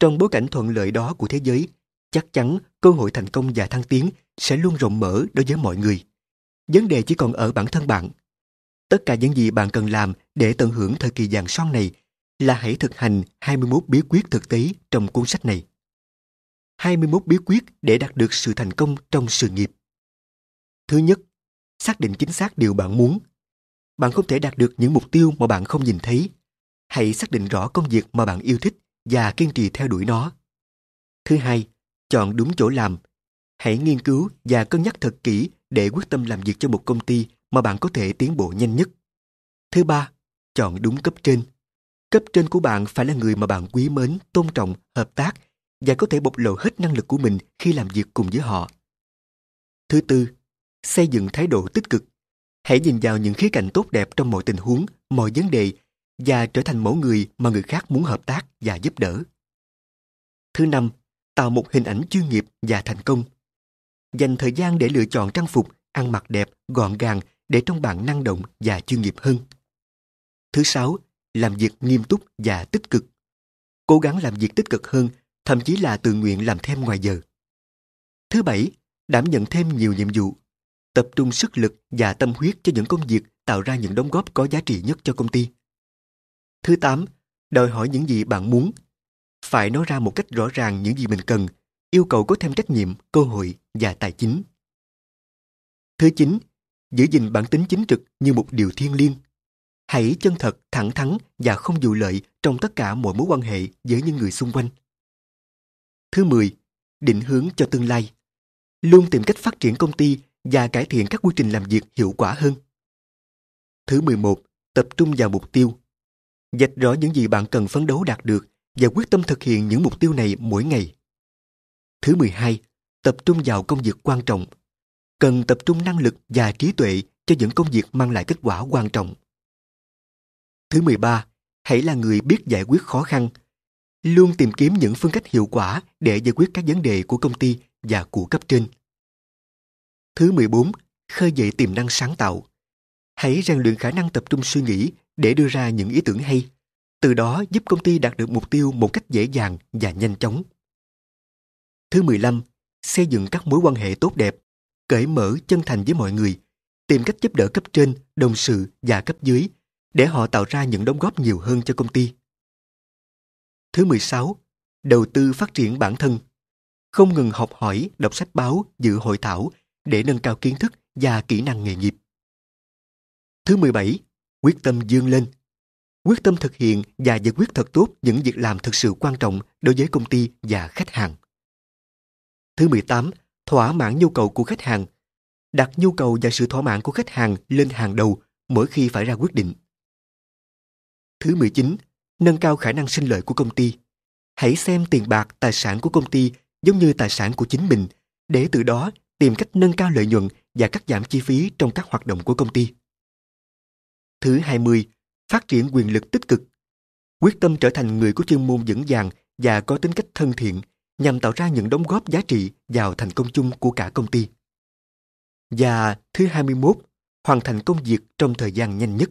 Trong bối cảnh thuận lợi đó của thế giới, chắc chắn cơ hội thành công và thăng tiến sẽ luôn rộng mở đối với mọi người. Vấn đề chỉ còn ở bản thân bạn. Tất cả những gì bạn cần làm để tận hưởng thời kỳ vàng son này là hãy thực hành 21 bí quyết thực tế trong cuốn sách này. 21 bí quyết để đạt được sự thành công trong sự nghiệp. Thứ nhất, xác định chính xác điều bạn muốn. Bạn không thể đạt được những mục tiêu mà bạn không nhìn thấy. Hãy xác định rõ công việc mà bạn yêu thích và kiên trì theo đuổi nó. Thứ hai, chọn đúng chỗ làm. Hãy nghiên cứu và cân nhắc thật kỹ để quyết tâm làm việc cho một công ty mà bạn có thể tiến bộ nhanh nhất. Thứ ba, chọn đúng cấp trên. Cấp trên của bạn phải là người mà bạn quý mến, tôn trọng, hợp tác và có thể bộc lộ hết năng lực của mình khi làm việc cùng với họ. Thứ tư, xây dựng thái độ tích cực. Hãy nhìn vào những khía cạnh tốt đẹp trong mọi tình huống, mọi vấn đề và trở thành mẫu người mà người khác muốn hợp tác và giúp đỡ. Thứ năm, tạo một hình ảnh chuyên nghiệp và thành công. Dành thời gian để lựa chọn trang phục, ăn mặc đẹp, gọn gàng để trông bạn năng động và chuyên nghiệp hơn. Thứ sáu, làm việc nghiêm túc và tích cực. Cố gắng làm việc tích cực hơn thậm chí là tự nguyện làm thêm ngoài giờ. Thứ bảy, đảm nhận thêm nhiều nhiệm vụ, tập trung sức lực và tâm huyết cho những công việc tạo ra những đóng góp có giá trị nhất cho công ty. Thứ tám Đòi hỏi những gì bạn muốn. Phải nói ra một cách rõ ràng những gì mình cần, yêu cầu có thêm trách nhiệm, cơ hội và tài chính. Thứ chín Giữ gìn bản tính chính trực như một điều thiêng liêng. Hãy chân thật, thẳng thắn và không vụ lợi trong tất cả mọi mối quan hệ với những người xung quanh. Thứ 10. Định hướng cho tương lai. Luôn tìm cách phát triển công ty và cải thiện các quy trình làm việc hiệu quả hơn. Thứ 11. Tập trung vào mục tiêu. Dạch rõ những gì bạn cần phấn đấu đạt được và quyết tâm thực hiện những mục tiêu này mỗi ngày. Thứ 12. Tập trung vào công việc quan trọng. Cần tập trung năng lực và trí tuệ cho những công việc mang lại kết quả quan trọng. Thứ 13. Hãy là người biết giải quyết khó khăn. Luôn tìm kiếm những phương cách hiệu quả để giải quyết các vấn đề của công ty và của cấp trên. Thứ 14. Khơi dậy tiềm năng sáng tạo. Hãy rèn luyện khả năng tập trung suy nghĩ để đưa ra những ý tưởng hay. Từ đó giúp công ty đạt được mục tiêu một cách dễ dàng và nhanh chóng. Thứ 15. Xây dựng các mối quan hệ tốt đẹp, cởi mở chân thành với mọi người, tìm cách giúp đỡ cấp trên, đồng sự và cấp dưới để họ tạo ra những đóng góp nhiều hơn cho công ty. Thứ 16. Đầu tư phát triển bản thân. Không ngừng học hỏi, đọc sách báo, dự hội thảo để nâng cao kiến thức và kỹ năng nghề nghiệp. Thứ 17. Quyết tâm dương lên. Quyết tâm thực hiện và giải quyết thật tốt những việc làm thực sự quan trọng đối với công ty và khách hàng. Thứ 18. Thỏa mãn nhu cầu của khách hàng. Đặt nhu cầu và sự thỏa mãn của khách hàng lên hàng đầu mỗi khi phải ra quyết định. Thứ 19. Nâng cao khả năng sinh lợi của công ty. Hãy xem tiền bạc, tài sản của công ty giống như tài sản của chính mình để từ đó tìm cách nâng cao lợi nhuận và cắt giảm chi phí trong các hoạt động của công ty. Thứ 20. Phát triển quyền lực tích cực. Quyết tâm trở thành người có chuyên môn vững vàng và có tính cách thân thiện nhằm tạo ra những đóng góp giá trị vào thành công chung của cả công ty. Và thứ 21. Hoàn thành công việc trong thời gian nhanh nhất.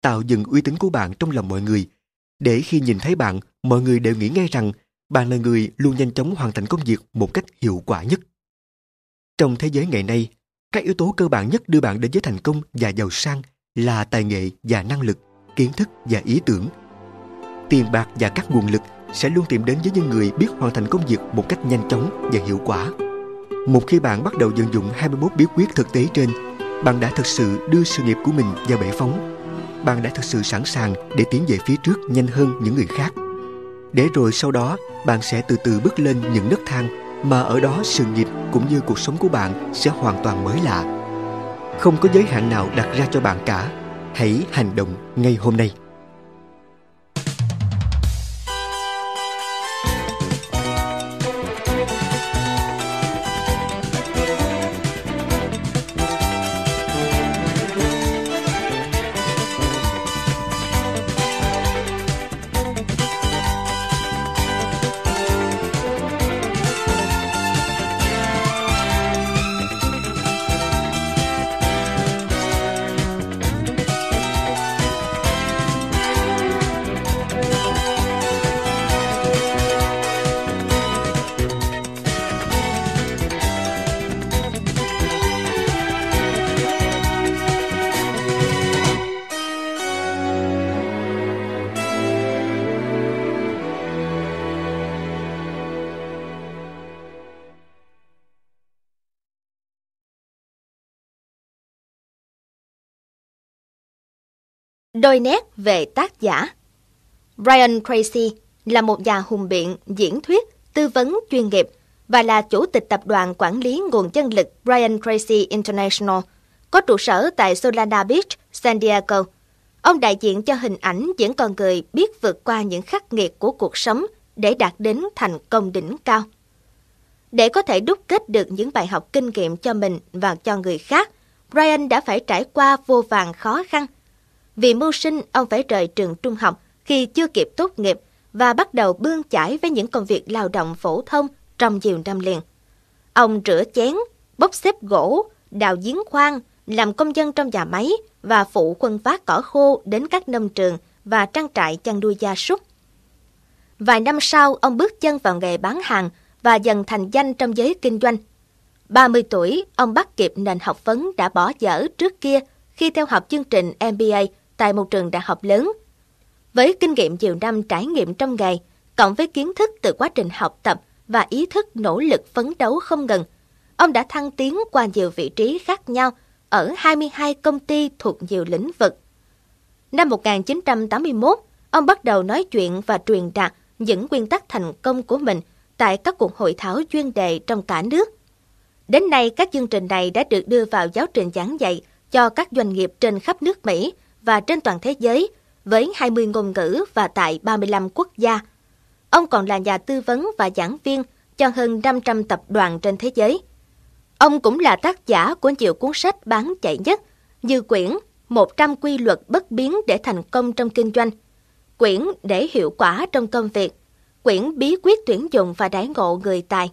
Tạo dựng uy tín của bạn trong lòng mọi người, để khi nhìn thấy bạn, mọi người đều nghĩ ngay rằng bạn là người luôn nhanh chóng hoàn thành công việc một cách hiệu quả nhất. Trong thế giới ngày nay, các yếu tố cơ bản nhất đưa bạn đến với thành công và giàu sang là tài nghệ và năng lực, kiến thức và ý tưởng. Tiền bạc và các nguồn lực sẽ luôn tìm đến với những người biết hoàn thành công việc một cách nhanh chóng và hiệu quả. Một khi bạn bắt đầu vận dụng 21 bí quyết thực tế trên, bạn đã thực sự đưa sự nghiệp của mình vào bể phóng. Bạn đã thực sự sẵn sàng để tiến về phía trước nhanh hơn những người khác. Để rồi sau đó, bạn sẽ từ từ bước lên những nấc thang mà ở đó sự nghiệp cũng như cuộc sống của bạn sẽ hoàn toàn mới lạ. Không có giới hạn nào đặt ra cho bạn cả. Hãy hành động ngay hôm nay. Đôi nét về tác giả Brian Tracy là một nhà hùng biện, diễn thuyết, tư vấn chuyên nghiệp và là chủ tịch tập đoàn quản lý nguồn nhân lực Brian Tracy International, có trụ sở tại Solana Beach, San Diego. Ông đại diện cho hình ảnh những con người biết vượt qua những khắc nghiệt của cuộc sống để đạt đến thành công đỉnh cao. Để có thể đúc kết được những bài học kinh nghiệm cho mình và cho người khác, Brian đã phải trải qua vô vàng khó khăn – vì mưu sinh, ông phải rời trường trung học khi chưa kịp tốt nghiệp và bắt đầu bươn chải với những công việc lao động phổ thông trong nhiều năm liền. Ông rửa chén, bốc xếp gỗ, đào giếng khoan, làm công dân trong nhà máy và phụ quân vác cỏ khô đến các nông trường và trang trại chăn nuôi gia súc. Vài năm sau, ông bước chân vào nghề bán hàng và dần thành danh trong giới kinh doanh. 30 tuổi, ông bắt kịp nền học vấn đã bỏ dở trước kia khi theo học chương trình MBA tại một trường đại học lớn. Với kinh nghiệm nhiều năm trải nghiệm trong nghề, cộng với kiến thức từ quá trình học tập và ý thức nỗ lực phấn đấu không ngừng, ông đã thăng tiến qua nhiều vị trí khác nhau ở 22 công ty thuộc nhiều lĩnh vực. Năm 1981, ông bắt đầu nói chuyện và truyền đạt những nguyên tắc thành công của mình tại các cuộc hội thảo chuyên đề trong cả nước. Đến nay, các chương trình này đã được đưa vào giáo trình giảng dạy cho các doanh nghiệp trên khắp nước Mỹ và trên toàn thế giới với 20 ngôn ngữ và tại 35 quốc gia. Ông còn là nhà tư vấn và giảng viên cho hơn 500 tập đoàn trên thế giới. Ông cũng là tác giả của nhiều cuốn sách bán chạy nhất như quyển 100 quy luật bất biến để thành công trong kinh doanh, quyển để hiệu quả trong công việc, quyển bí quyết tuyển dụng và đãi ngộ người tài.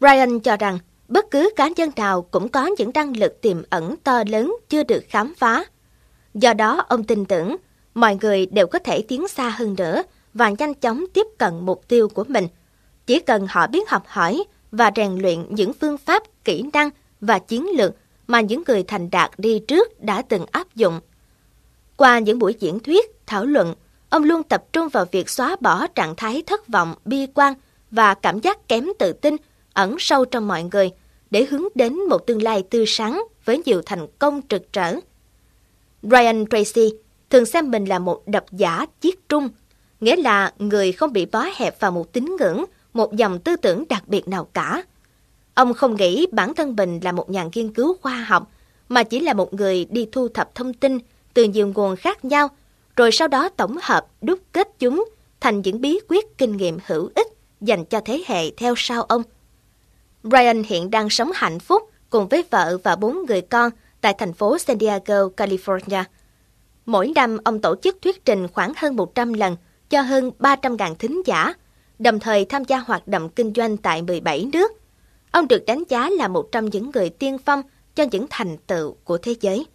Brian cho rằng bất cứ cá nhân nào cũng có những năng lực tiềm ẩn to lớn chưa được khám phá. Do đó, ông tin tưởng mọi người đều có thể tiến xa hơn nữa và nhanh chóng tiếp cận mục tiêu của mình. Chỉ cần họ biết học hỏi và rèn luyện những phương pháp, kỹ năng và chiến lược mà những người thành đạt đi trước đã từng áp dụng. Qua những buổi diễn thuyết, thảo luận, ông luôn tập trung vào việc xóa bỏ trạng thái thất vọng, bi quan và cảm giác kém tự tin ẩn sâu trong mọi người để hướng đến một tương lai tươi sáng với nhiều thành công trực trở. Brian Tracy thường xem mình là một độc giả chiết trung, nghĩa là người không bị bó hẹp vào một tín ngưỡng, một dòng tư tưởng đặc biệt nào cả. Ông không nghĩ bản thân mình là một nhà nghiên cứu khoa học, mà chỉ là một người đi thu thập thông tin từ nhiều nguồn khác nhau, rồi sau đó tổng hợp đúc kết chúng thành những bí quyết kinh nghiệm hữu ích dành cho thế hệ theo sau ông. Brian hiện đang sống hạnh phúc cùng với vợ và bốn người con tại thành phố San Diego, California. Mỗi năm, ông tổ chức thuyết trình khoảng hơn 100 lần cho hơn 300.000 thính giả, đồng thời tham gia hoạt động kinh doanh tại 17 nước. Ông được đánh giá là một trong những người tiên phong cho những thành tựu của thế giới.